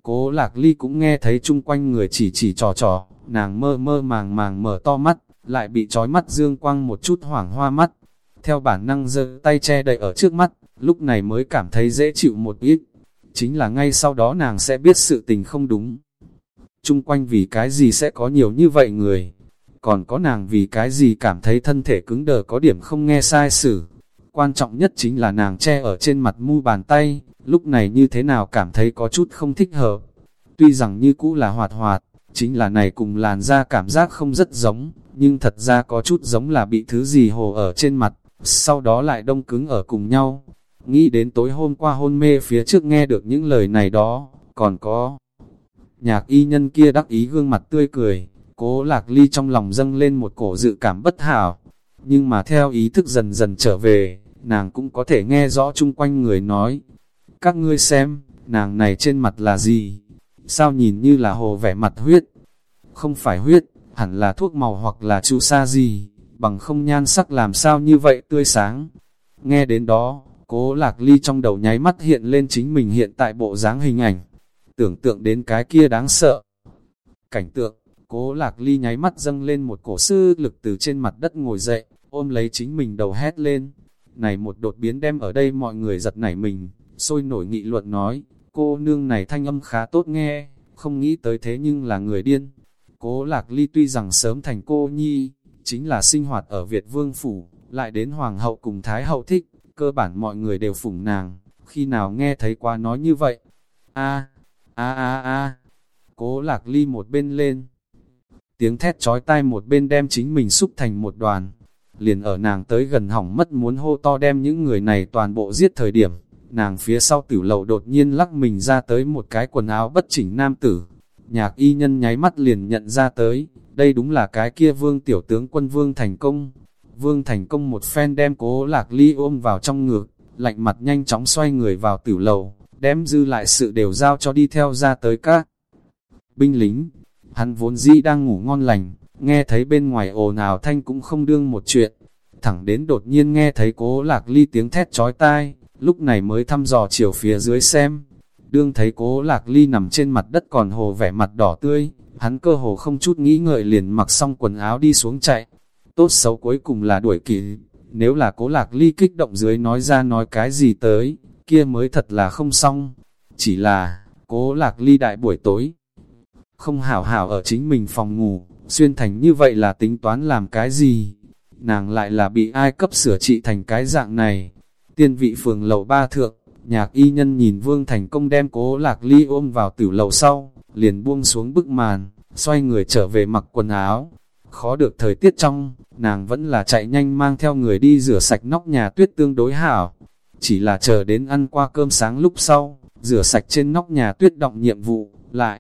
Cố lạc ly cũng nghe thấy chung quanh người chỉ chỉ trò trò, nàng mơ mơ màng màng mở to mắt, lại bị trói mắt dương quang một chút hoảng hoa mắt. Theo bản năng giơ tay che đậy ở trước mắt, lúc này mới cảm thấy dễ chịu một ít. Chính là ngay sau đó nàng sẽ biết sự tình không đúng. Trung quanh vì cái gì sẽ có nhiều như vậy người. Còn có nàng vì cái gì cảm thấy thân thể cứng đờ có điểm không nghe sai sử. Quan trọng nhất chính là nàng che ở trên mặt mu bàn tay, lúc này như thế nào cảm thấy có chút không thích hợp. Tuy rằng như cũ là hoạt hoạt, chính là này cùng làn da cảm giác không rất giống, nhưng thật ra có chút giống là bị thứ gì hồ ở trên mặt, sau đó lại đông cứng ở cùng nhau. Nghĩ đến tối hôm qua hôn mê phía trước nghe được những lời này đó, còn có nhạc y nhân kia đắc ý gương mặt tươi cười, cố lạc ly trong lòng dâng lên một cổ dự cảm bất hảo, nhưng mà theo ý thức dần dần trở về, nàng cũng có thể nghe rõ chung quanh người nói, các ngươi xem, nàng này trên mặt là gì? Sao nhìn như là hồ vẻ mặt huyết? Không phải huyết, hẳn là thuốc màu hoặc là chu sa gì, bằng không nhan sắc làm sao như vậy tươi sáng. Nghe đến đó, cố lạc ly trong đầu nháy mắt hiện lên chính mình hiện tại bộ dáng hình ảnh. Tưởng tượng đến cái kia đáng sợ. Cảnh tượng, cố lạc ly nháy mắt dâng lên một cổ sư lực từ trên mặt đất ngồi dậy, ôm lấy chính mình đầu hét lên. Này một đột biến đem ở đây mọi người giật nảy mình, sôi nổi nghị luận nói, cô nương này thanh âm khá tốt nghe, không nghĩ tới thế nhưng là người điên. Cố Lạc Ly tuy rằng sớm thành cô nhi, chính là sinh hoạt ở Việt Vương Phủ, lại đến Hoàng hậu cùng Thái hậu thích, cơ bản mọi người đều phủng nàng, khi nào nghe thấy qua nói như vậy. a a a a cố Lạc Ly một bên lên. Tiếng thét chói tai một bên đem chính mình xúc thành một đoàn, liền ở nàng tới gần hỏng mất muốn hô to đem những người này toàn bộ giết thời điểm, nàng phía sau tử lầu đột nhiên lắc mình ra tới một cái quần áo bất chỉnh nam tử. Nhạc y nhân nháy mắt liền nhận ra tới, đây đúng là cái kia vương tiểu tướng quân vương thành công. Vương thành công một phen đem cố lạc ly ôm vào trong ngực, lạnh mặt nhanh chóng xoay người vào tử lầu, đem dư lại sự đều giao cho đi theo ra tới các binh lính. Hắn vốn dĩ đang ngủ ngon lành, nghe thấy bên ngoài ồn ào thanh cũng không đương một chuyện. Thẳng đến đột nhiên nghe thấy cố lạc ly tiếng thét chói tai, lúc này mới thăm dò chiều phía dưới xem. Đương thấy cố lạc ly nằm trên mặt đất còn hồ vẻ mặt đỏ tươi, hắn cơ hồ không chút nghĩ ngợi liền mặc xong quần áo đi xuống chạy. Tốt xấu cuối cùng là đuổi kịp, Nếu là cố lạc ly kích động dưới nói ra nói cái gì tới, kia mới thật là không xong. Chỉ là, cố lạc ly đại buổi tối, không hảo hảo ở chính mình phòng ngủ, xuyên thành như vậy là tính toán làm cái gì? Nàng lại là bị ai cấp sửa trị thành cái dạng này. Tiên vị phường lầu ba thượng, nhạc y nhân nhìn Vương Thành Công đem cố lạc ly ôm vào tử lầu sau, liền buông xuống bức màn, xoay người trở về mặc quần áo. Khó được thời tiết trong, nàng vẫn là chạy nhanh mang theo người đi rửa sạch nóc nhà tuyết tương đối hảo. Chỉ là chờ đến ăn qua cơm sáng lúc sau, rửa sạch trên nóc nhà tuyết động nhiệm vụ, lại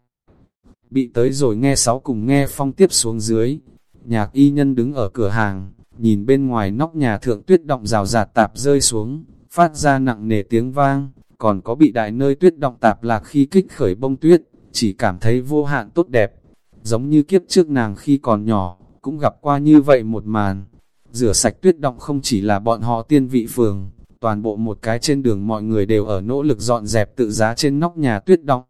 bị tới rồi nghe sáu cùng nghe phong tiếp xuống dưới. Nhạc y nhân đứng ở cửa hàng, nhìn bên ngoài nóc nhà thượng tuyết động rào rạt tạp rơi xuống, phát ra nặng nề tiếng vang, còn có bị đại nơi tuyết động tạp lạc khi kích khởi bông tuyết, chỉ cảm thấy vô hạn tốt đẹp. Giống như kiếp trước nàng khi còn nhỏ, cũng gặp qua như vậy một màn. Rửa sạch tuyết động không chỉ là bọn họ tiên vị phường, toàn bộ một cái trên đường mọi người đều ở nỗ lực dọn dẹp tự giá trên nóc nhà tuyết động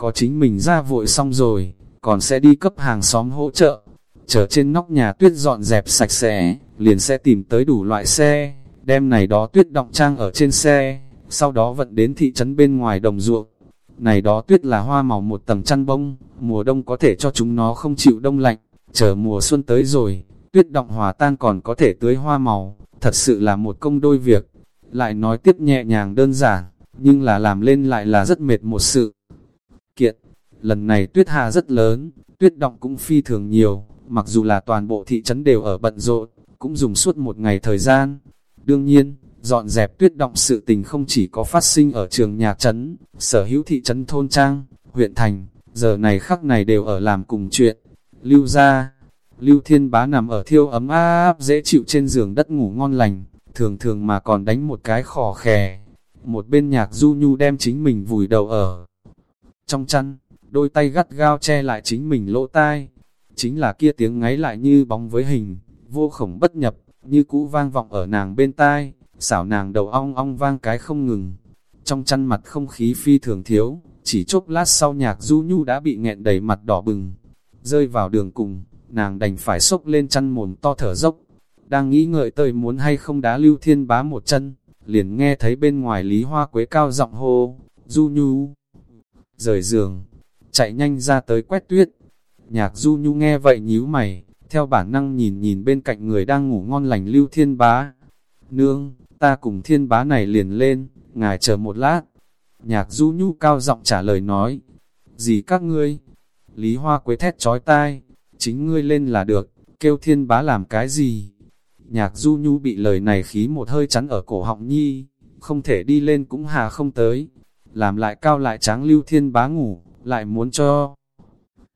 có chính mình ra vội xong rồi, còn sẽ đi cấp hàng xóm hỗ trợ. Chờ trên nóc nhà tuyết dọn dẹp sạch sẽ, liền sẽ tìm tới đủ loại xe, đem này đó tuyết động trang ở trên xe, sau đó vận đến thị trấn bên ngoài đồng ruộng. Này đó tuyết là hoa màu một tầng chăn bông, mùa đông có thể cho chúng nó không chịu đông lạnh, chờ mùa xuân tới rồi, tuyết động hòa tan còn có thể tưới hoa màu, thật sự là một công đôi việc. Lại nói tiếp nhẹ nhàng đơn giản, nhưng là làm lên lại là rất mệt một sự kiện. Lần này tuyết hạ rất lớn, tuyết động cũng phi thường nhiều, mặc dù là toàn bộ thị trấn đều ở bận rộn, cũng dùng suốt một ngày thời gian. Đương nhiên, dọn dẹp tuyết động sự tình không chỉ có phát sinh ở trường nhà trấn, sở hữu thị trấn thôn trang, huyện thành, giờ này khắc này đều ở làm cùng chuyện. Lưu ra, Lưu Thiên Bá nằm ở thiêu ấm áp dễ chịu trên giường đất ngủ ngon lành, thường thường mà còn đánh một cái khò khè. Một bên nhạc du nhu đem chính mình vùi đầu ở trong chăn, đôi tay gắt gao che lại chính mình lỗ tai. Chính là kia tiếng ngáy lại như bóng với hình, vô khổng bất nhập, như cũ vang vọng ở nàng bên tai, xảo nàng đầu ong ong vang cái không ngừng. Trong chăn mặt không khí phi thường thiếu, chỉ chốc lát sau nhạc du nhu đã bị nghẹn đầy mặt đỏ bừng. Rơi vào đường cùng, nàng đành phải sốc lên chăn mồm to thở dốc. Đang nghĩ ngợi tơi muốn hay không đá lưu thiên bá một chân, liền nghe thấy bên ngoài lý hoa quế cao giọng hô, du nhu rời giường, chạy nhanh ra tới quét tuyết. Nhạc du nhu nghe vậy nhíu mày, theo bản năng nhìn nhìn bên cạnh người đang ngủ ngon lành lưu thiên bá. Nương, ta cùng thiên bá này liền lên, ngài chờ một lát. Nhạc du nhu cao giọng trả lời nói, gì các ngươi? Lý hoa quế thét trói tai, chính ngươi lên là được, kêu thiên bá làm cái gì? Nhạc du nhu bị lời này khí một hơi chắn ở cổ họng nhi, không thể đi lên cũng hà không tới, làm lại cao lại tráng lưu thiên bá ngủ, lại muốn cho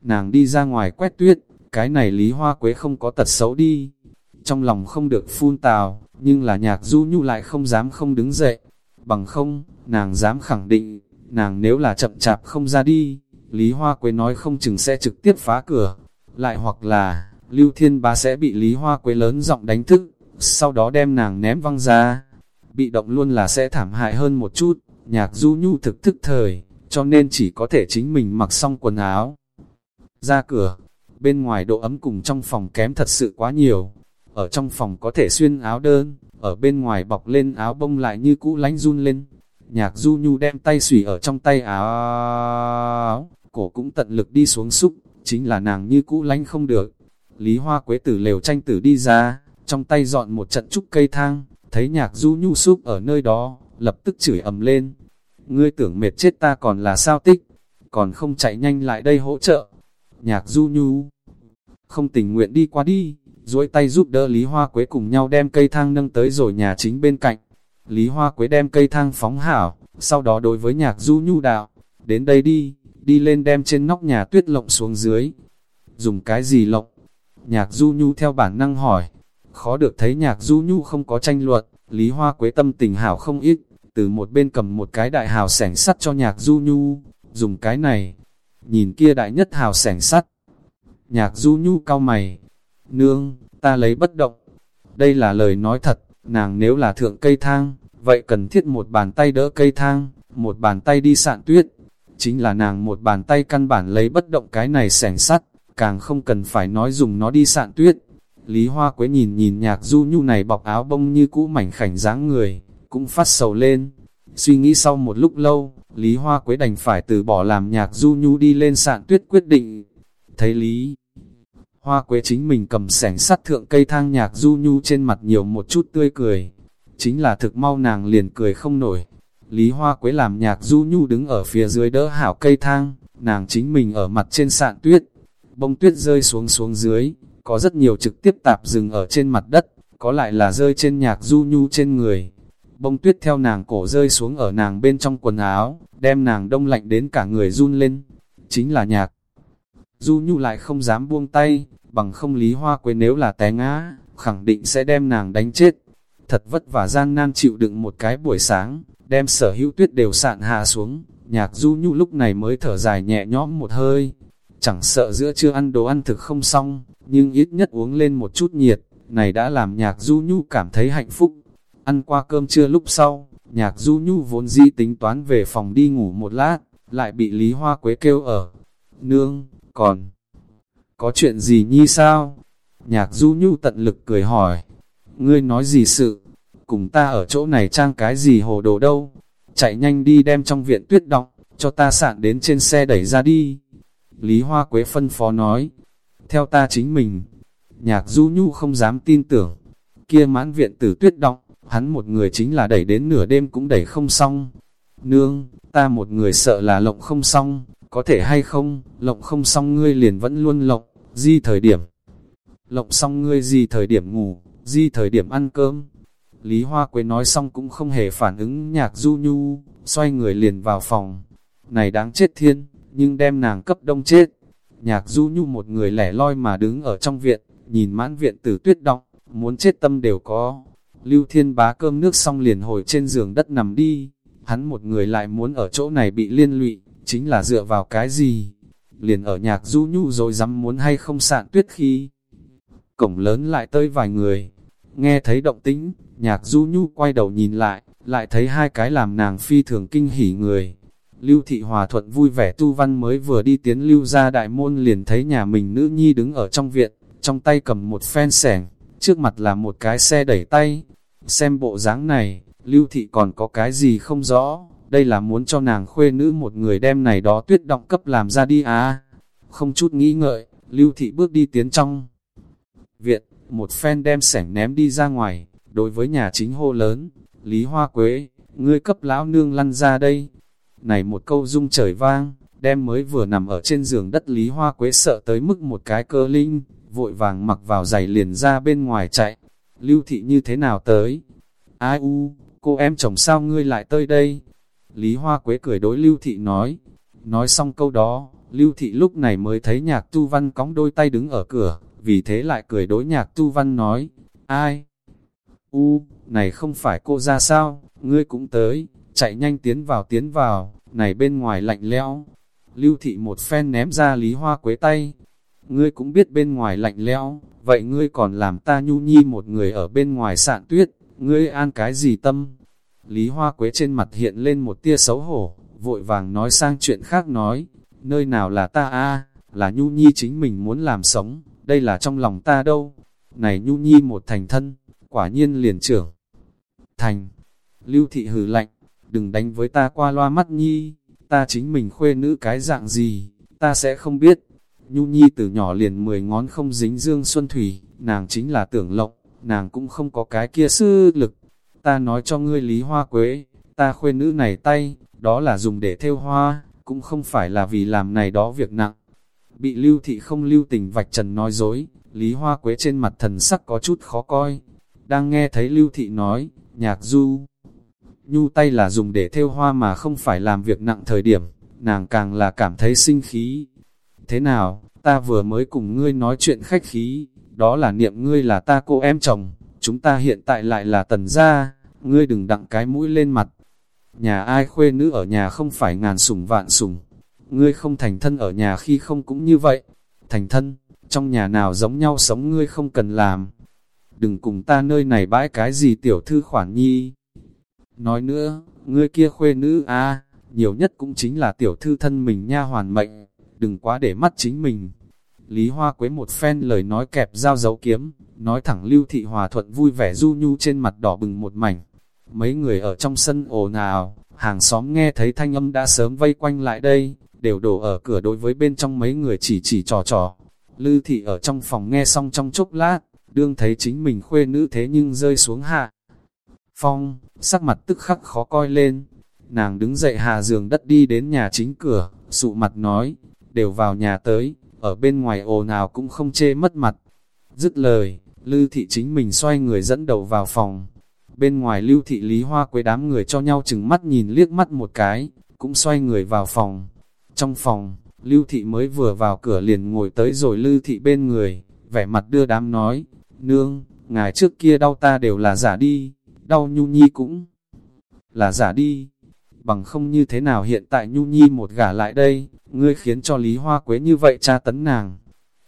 nàng đi ra ngoài quét tuyết, cái này lý hoa quế không có tật xấu đi. Trong lòng không được phun tào, nhưng là nhạc du nhu lại không dám không đứng dậy. Bằng không, nàng dám khẳng định, nàng nếu là chậm chạp không ra đi, Lý Hoa Quế nói không chừng sẽ trực tiếp phá cửa. Lại hoặc là, Lưu Thiên Bá sẽ bị Lý Hoa Quế lớn giọng đánh thức, sau đó đem nàng ném văng ra. Bị động luôn là sẽ thảm hại hơn một chút. Nhạc du nhu thực thức thời, cho nên chỉ có thể chính mình mặc xong quần áo. Ra cửa, bên ngoài độ ấm cùng trong phòng kém thật sự quá nhiều. Ở trong phòng có thể xuyên áo đơn, ở bên ngoài bọc lên áo bông lại như cũ lánh run lên. Nhạc du nhu đem tay xủy ở trong tay áo, cổ cũng tận lực đi xuống xúc, chính là nàng như cũ lánh không được. Lý Hoa Quế tử lều tranh tử đi ra, trong tay dọn một trận trúc cây thang, thấy nhạc du nhu xúc ở nơi đó, lập tức chửi ầm lên. Ngươi tưởng mệt chết ta còn là sao tích, còn không chạy nhanh lại đây hỗ trợ. Nhạc du nhu, không tình nguyện đi qua đi, duỗi tay giúp đỡ Lý Hoa Quế cùng nhau đem cây thang nâng tới rồi nhà chính bên cạnh. Lý Hoa Quế đem cây thang phóng hảo, sau đó đối với nhạc du nhu đạo, đến đây đi, đi lên đem trên nóc nhà tuyết lộng xuống dưới. Dùng cái gì lộng? Nhạc du nhu theo bản năng hỏi, khó được thấy nhạc du nhu không có tranh luận, Lý Hoa Quế tâm tình hảo không ít, từ một bên cầm một cái đại hào sẻng sắt cho nhạc du nhu, dùng cái này, nhìn kia đại nhất hào sẻng sắt. Nhạc du nhu cao mày, nương, ta lấy bất động. Đây là lời nói thật, nàng nếu là thượng cây thang, vậy cần thiết một bàn tay đỡ cây thang, một bàn tay đi sạn tuyết. Chính là nàng một bàn tay căn bản lấy bất động cái này sẻng sắt, càng không cần phải nói dùng nó đi sạn tuyết. Lý Hoa Quế nhìn nhìn nhạc du nhu này bọc áo bông như cũ mảnh khảnh dáng người, cũng phát sầu lên. Suy nghĩ sau một lúc lâu, Lý Hoa Quế đành phải từ bỏ làm nhạc du nhu đi lên sạn tuyết quyết định. Thấy Lý Hoa Quế chính mình cầm sẻng sắt thượng cây thang nhạc du nhu trên mặt nhiều một chút tươi cười. Chính là thực mau nàng liền cười không nổi. Lý Hoa Quế làm nhạc du nhu đứng ở phía dưới đỡ hảo cây thang, nàng chính mình ở mặt trên sạn tuyết. Bông tuyết rơi xuống xuống dưới, có rất nhiều trực tiếp tạp dừng ở trên mặt đất, có lại là rơi trên nhạc du nhu trên người. Bông tuyết theo nàng cổ rơi xuống ở nàng bên trong quần áo, đem nàng đông lạnh đến cả người run lên. Chính là nhạc. Du nhu lại không dám buông tay, bằng không lý hoa quế nếu là té ngã, khẳng định sẽ đem nàng đánh chết. Thật vất vả gian nan chịu đựng một cái buổi sáng, đem sở hữu tuyết đều sạn hạ xuống, nhạc du nhu lúc này mới thở dài nhẹ nhõm một hơi. Chẳng sợ giữa chưa ăn đồ ăn thực không xong, nhưng ít nhất uống lên một chút nhiệt, này đã làm nhạc du nhu cảm thấy hạnh phúc. Ăn qua cơm trưa lúc sau, nhạc du nhu vốn dĩ tính toán về phòng đi ngủ một lát, lại bị Lý Hoa Quế kêu ở. Nương, còn có chuyện gì nhi sao? Nhạc du nhu tận lực cười hỏi, ngươi nói gì sự? Cùng ta ở chỗ này trang cái gì hồ đồ đâu? Chạy nhanh đi đem trong viện tuyết đọng, cho ta sạn đến trên xe đẩy ra đi. Lý Hoa Quế phân phó nói, theo ta chính mình. Nhạc du nhu không dám tin tưởng, kia mãn viện tử tuyết đọng, hắn một người chính là đẩy đến nửa đêm cũng đẩy không xong. Nương, ta một người sợ là lộng không xong, có thể hay không, lộng không xong ngươi liền vẫn luôn lộng, di thời điểm. Lộng xong ngươi di thời điểm ngủ, di thời điểm ăn cơm. Lý Hoa Quế nói xong cũng không hề phản ứng nhạc du nhu, xoay người liền vào phòng. Này đáng chết thiên, nhưng đem nàng cấp đông chết. Nhạc du nhu một người lẻ loi mà đứng ở trong viện, nhìn mãn viện tử tuyết động, muốn chết tâm đều có. Lưu Thiên bá cơm nước xong liền hồi trên giường đất nằm đi, hắn một người lại muốn ở chỗ này bị liên lụy, chính là dựa vào cái gì? Liền ở nhạc du nhu rồi dám muốn hay không sạn tuyết khi. Cổng lớn lại tới vài người, nghe thấy động tĩnh, nhạc du nhu quay đầu nhìn lại, lại thấy hai cái làm nàng phi thường kinh hỉ người. Lưu Thị Hòa Thuận vui vẻ tu văn mới vừa đi tiến lưu ra đại môn liền thấy nhà mình nữ nhi đứng ở trong viện, trong tay cầm một phen sẻng, trước mặt là một cái xe đẩy tay. Xem bộ dáng này, Lưu Thị còn có cái gì không rõ, đây là muốn cho nàng khuê nữ một người đem này đó tuyết động cấp làm ra đi à. Không chút nghĩ ngợi, Lưu Thị bước đi tiến trong viện, một phen đem sẻng ném đi ra ngoài, đối với nhà chính hô lớn, Lý Hoa Quế, ngươi cấp lão nương lăn ra đây. Này một câu rung trời vang, đem mới vừa nằm ở trên giường đất Lý Hoa Quế sợ tới mức một cái cơ linh, vội vàng mặc vào giày liền ra bên ngoài chạy. Lưu thị như thế nào tới? Ai u, cô em chồng sao ngươi lại tới đây? Lý Hoa Quế cười đối Lưu thị nói. Nói xong câu đó, Lưu thị lúc này mới thấy nhạc tu văn cóng đôi tay đứng ở cửa, vì thế lại cười đối nhạc tu văn nói. Ai? U, này không phải cô ra sao, ngươi cũng tới, chạy nhanh tiến vào tiến vào, này bên ngoài lạnh lẽo. Lưu thị một phen ném ra Lý Hoa Quế tay, ngươi cũng biết bên ngoài lạnh lẽo, vậy ngươi còn làm ta nhu nhi một người ở bên ngoài sạn tuyết, ngươi an cái gì tâm? Lý Hoa Quế trên mặt hiện lên một tia xấu hổ, vội vàng nói sang chuyện khác nói, nơi nào là ta a là nhu nhi chính mình muốn làm sống, đây là trong lòng ta đâu. Này nhu nhi một thành thân, quả nhiên liền trưởng. Thành, lưu thị hử lạnh, đừng đánh với ta qua loa mắt nhi, ta chính mình khuê nữ cái dạng gì, ta sẽ không biết. Nhu Nhi từ nhỏ liền mười ngón không dính dương xuân thủy, nàng chính là tưởng lộng, nàng cũng không có cái kia sư lực. Ta nói cho ngươi Lý Hoa Quế, ta khuê nữ này tay, đó là dùng để theo hoa, cũng không phải là vì làm này đó việc nặng. Bị lưu thị không lưu tình vạch trần nói dối, Lý Hoa Quế trên mặt thần sắc có chút khó coi. Đang nghe thấy lưu thị nói, nhạc du, nhu tay là dùng để theo hoa mà không phải làm việc nặng thời điểm, nàng càng là cảm thấy sinh khí. Thế nào, ta vừa mới cùng ngươi nói chuyện khách khí, đó là niệm ngươi là ta cô em chồng, chúng ta hiện tại lại là tần gia, ngươi đừng đặng cái mũi lên mặt. Nhà ai khuê nữ ở nhà không phải ngàn sủng vạn sủng, ngươi không thành thân ở nhà khi không cũng như vậy. Thành thân, trong nhà nào giống nhau sống ngươi không cần làm. Đừng cùng ta nơi này bãi cái gì tiểu thư khoản nhi. Nói nữa, ngươi kia khuê nữ a nhiều nhất cũng chính là tiểu thư thân mình nha hoàn mệnh, đừng quá để mắt chính mình. Lý Hoa Quế một phen lời nói kẹp dao dấu kiếm, nói thẳng Lưu Thị Hòa Thuận vui vẻ du nhu trên mặt đỏ bừng một mảnh. Mấy người ở trong sân ồn ào, hàng xóm nghe thấy thanh âm đã sớm vây quanh lại đây, đều đổ ở cửa đối với bên trong mấy người chỉ chỉ trò trò. Lưu Thị ở trong phòng nghe xong trong chốc lát, đương thấy chính mình khuê nữ thế nhưng rơi xuống hạ. Phong, sắc mặt tức khắc khó coi lên, nàng đứng dậy hạ giường đất đi đến nhà chính cửa, sụ mặt nói, đều vào nhà tới, ở bên ngoài ồn nào cũng không chê mất mặt. Dứt lời, Lư Thị chính mình xoay người dẫn đầu vào phòng. Bên ngoài Lưu Thị Lý Hoa quấy đám người cho nhau chừng mắt nhìn liếc mắt một cái, cũng xoay người vào phòng. Trong phòng, Lưu Thị mới vừa vào cửa liền ngồi tới rồi Lư Thị bên người, vẻ mặt đưa đám nói, Nương, ngài trước kia đau ta đều là giả đi, đau Nhu Nhi cũng là giả đi. Bằng không như thế nào hiện tại Nhu Nhi một gả lại đây, ngươi khiến cho Lý Hoa Quế như vậy tra tấn nàng.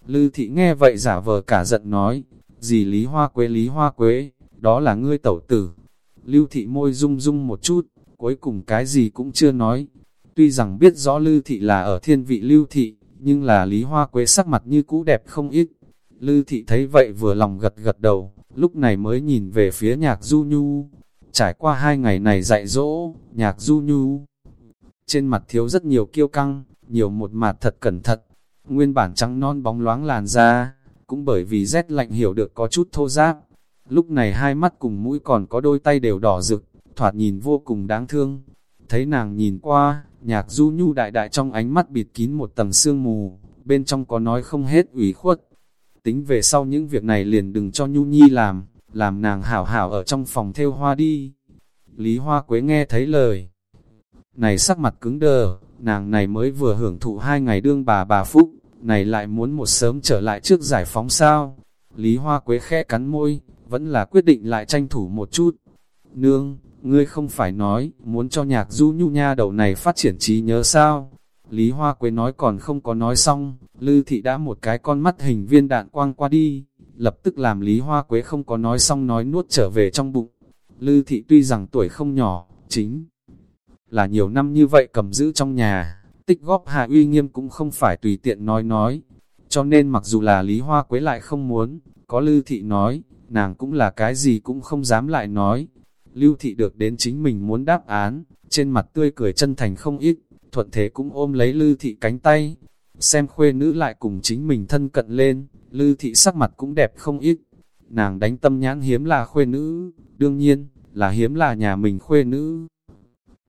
Lư Thị nghe vậy giả vờ cả giận nói, gì Lý Hoa Quế Lý Hoa Quế, đó là ngươi tẩu tử. Lưu Thị môi rung rung một chút, cuối cùng cái gì cũng chưa nói. Tuy rằng biết rõ Lư Thị là ở thiên vị Lưu Thị, nhưng là Lý Hoa Quế sắc mặt như cũ đẹp không ít. Lư Thị thấy vậy vừa lòng gật gật đầu, lúc này mới nhìn về phía nhạc Du Nhu. Trải qua hai ngày này dạy dỗ, nhạc Du Nhu. Trên mặt thiếu rất nhiều kiêu căng, nhiều một mặt thật cẩn thận. Nguyên bản trắng non bóng loáng làn da, cũng bởi vì rét lạnh hiểu được có chút thô giáp. Lúc này hai mắt cùng mũi còn có đôi tay đều đỏ rực, thoạt nhìn vô cùng đáng thương. Thấy nàng nhìn qua, nhạc du nhu đại đại trong ánh mắt bịt kín một tầng sương mù, bên trong có nói không hết ủy khuất. Tính về sau những việc này liền đừng cho nhu nhi làm, làm nàng hảo hảo ở trong phòng theo hoa đi. Lý Hoa Quế nghe thấy lời. Này sắc mặt cứng đờ, nàng này mới vừa hưởng thụ hai ngày đương bà bà Phúc, này lại muốn một sớm trở lại trước giải phóng sao. Lý Hoa Quế khẽ cắn môi, vẫn là quyết định lại tranh thủ một chút. Nương, ngươi không phải nói, muốn cho nhạc du nhu nha đầu này phát triển trí nhớ sao? Lý Hoa Quế nói còn không có nói xong, Lư Thị đã một cái con mắt hình viên đạn quang qua đi, lập tức làm Lý Hoa Quế không có nói xong nói nuốt trở về trong bụng. Lư Thị tuy rằng tuổi không nhỏ, chính là nhiều năm như vậy cầm giữ trong nhà, tích góp hạ uy nghiêm cũng không phải tùy tiện nói nói. Cho nên mặc dù là Lý Hoa Quế lại không muốn, có Lư Thị nói, nàng cũng là cái gì cũng không dám lại nói. Lưu Thị được đến chính mình muốn đáp án, trên mặt tươi cười chân thành không ít, thuận thế cũng ôm lấy Lư Thị cánh tay. Xem khuê nữ lại cùng chính mình thân cận lên, Lư Thị sắc mặt cũng đẹp không ít. Nàng đánh tâm nhãn hiếm là khuê nữ, đương nhiên, là hiếm là nhà mình khuê nữ.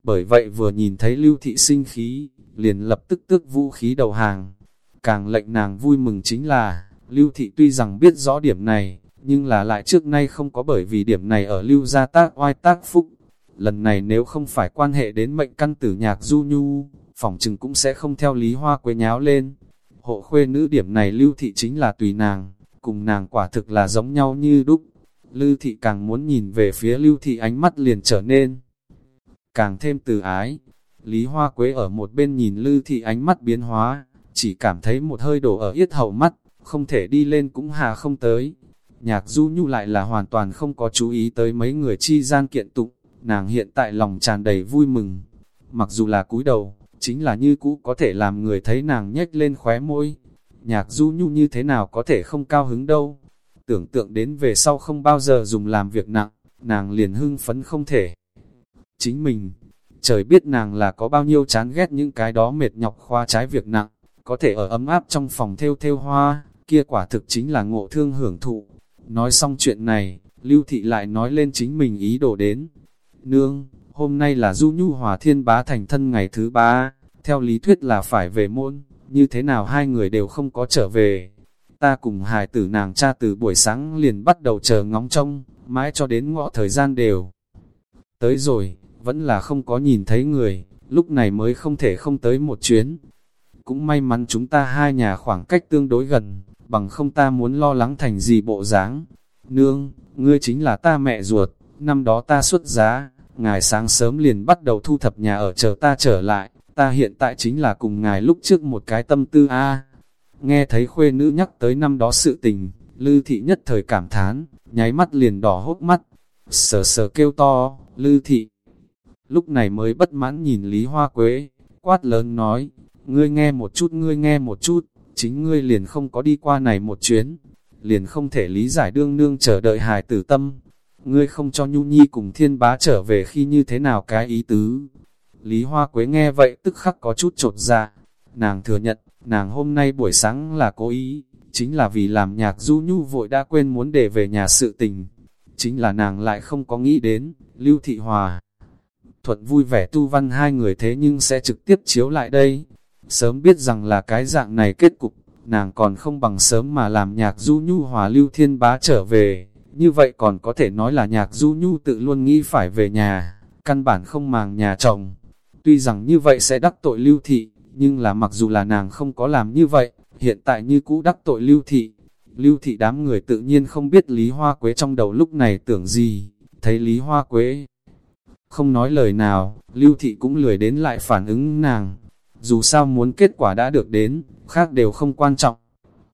Bởi vậy vừa nhìn thấy Lưu Thị sinh khí, liền lập tức tước vũ khí đầu hàng. Càng lệnh nàng vui mừng chính là, Lưu Thị tuy rằng biết rõ điểm này, nhưng là lại trước nay không có bởi vì điểm này ở Lưu gia tác oai tác phúc. Lần này nếu không phải quan hệ đến mệnh căn tử nhạc du nhu, phòng chừng cũng sẽ không theo Lý Hoa quê nháo lên. Hộ khuê nữ điểm này Lưu Thị chính là tùy nàng, cùng nàng quả thực là giống nhau như đúc. Lưu Thị càng muốn nhìn về phía Lưu Thị ánh mắt liền trở nên càng thêm từ ái. Lý Hoa Quế ở một bên nhìn Lư Thị ánh mắt biến hóa, chỉ cảm thấy một hơi đổ ở yết hậu mắt, không thể đi lên cũng hà không tới. Nhạc Du Nhu lại là hoàn toàn không có chú ý tới mấy người chi gian kiện tụng, nàng hiện tại lòng tràn đầy vui mừng. Mặc dù là cúi đầu, chính là như cũ có thể làm người thấy nàng nhếch lên khóe môi. Nhạc Du Nhu như thế nào có thể không cao hứng đâu. Tưởng tượng đến về sau không bao giờ dùng làm việc nặng, nàng liền hưng phấn không thể chính mình. Trời biết nàng là có bao nhiêu chán ghét những cái đó mệt nhọc khoa trái việc nặng, có thể ở ấm áp trong phòng theo theo hoa, kia quả thực chính là ngộ thương hưởng thụ. Nói xong chuyện này, Lưu Thị lại nói lên chính mình ý đồ đến. Nương, hôm nay là Du Nhu Hòa Thiên Bá thành thân ngày thứ ba, theo lý thuyết là phải về môn, như thế nào hai người đều không có trở về. Ta cùng hài tử nàng cha từ buổi sáng liền bắt đầu chờ ngóng trông, mãi cho đến ngõ thời gian đều. Tới rồi, vẫn là không có nhìn thấy người, lúc này mới không thể không tới một chuyến. Cũng may mắn chúng ta hai nhà khoảng cách tương đối gần, bằng không ta muốn lo lắng thành gì bộ dáng. Nương, ngươi chính là ta mẹ ruột, năm đó ta xuất giá, ngài sáng sớm liền bắt đầu thu thập nhà ở chờ ta trở lại, ta hiện tại chính là cùng ngài lúc trước một cái tâm tư a. Nghe thấy khuê nữ nhắc tới năm đó sự tình, Lư thị nhất thời cảm thán, nháy mắt liền đỏ hốt mắt, sờ sờ kêu to, Lư thị, lúc này mới bất mãn nhìn Lý Hoa Quế, quát lớn nói, ngươi nghe một chút ngươi nghe một chút, chính ngươi liền không có đi qua này một chuyến, liền không thể lý giải đương nương chờ đợi hài tử tâm. Ngươi không cho Nhu Nhi cùng thiên bá trở về khi như thế nào cái ý tứ. Lý Hoa Quế nghe vậy tức khắc có chút trột ra. Dạ. Nàng thừa nhận, nàng hôm nay buổi sáng là cố ý, chính là vì làm nhạc du nhu vội đã quên muốn để về nhà sự tình. Chính là nàng lại không có nghĩ đến, Lưu Thị Hòa. Thuận vui vẻ tu văn hai người thế nhưng sẽ trực tiếp chiếu lại đây. Sớm biết rằng là cái dạng này kết cục, nàng còn không bằng sớm mà làm nhạc du nhu hòa Lưu Thiên Bá trở về. Như vậy còn có thể nói là nhạc du nhu tự luôn nghĩ phải về nhà, căn bản không màng nhà chồng. Tuy rằng như vậy sẽ đắc tội Lưu Thị, nhưng là mặc dù là nàng không có làm như vậy, hiện tại như cũ đắc tội lưu thị. Lưu thị đám người tự nhiên không biết Lý Hoa Quế trong đầu lúc này tưởng gì, thấy Lý Hoa Quế không nói lời nào, Lưu thị cũng lười đến lại phản ứng nàng. Dù sao muốn kết quả đã được đến, khác đều không quan trọng.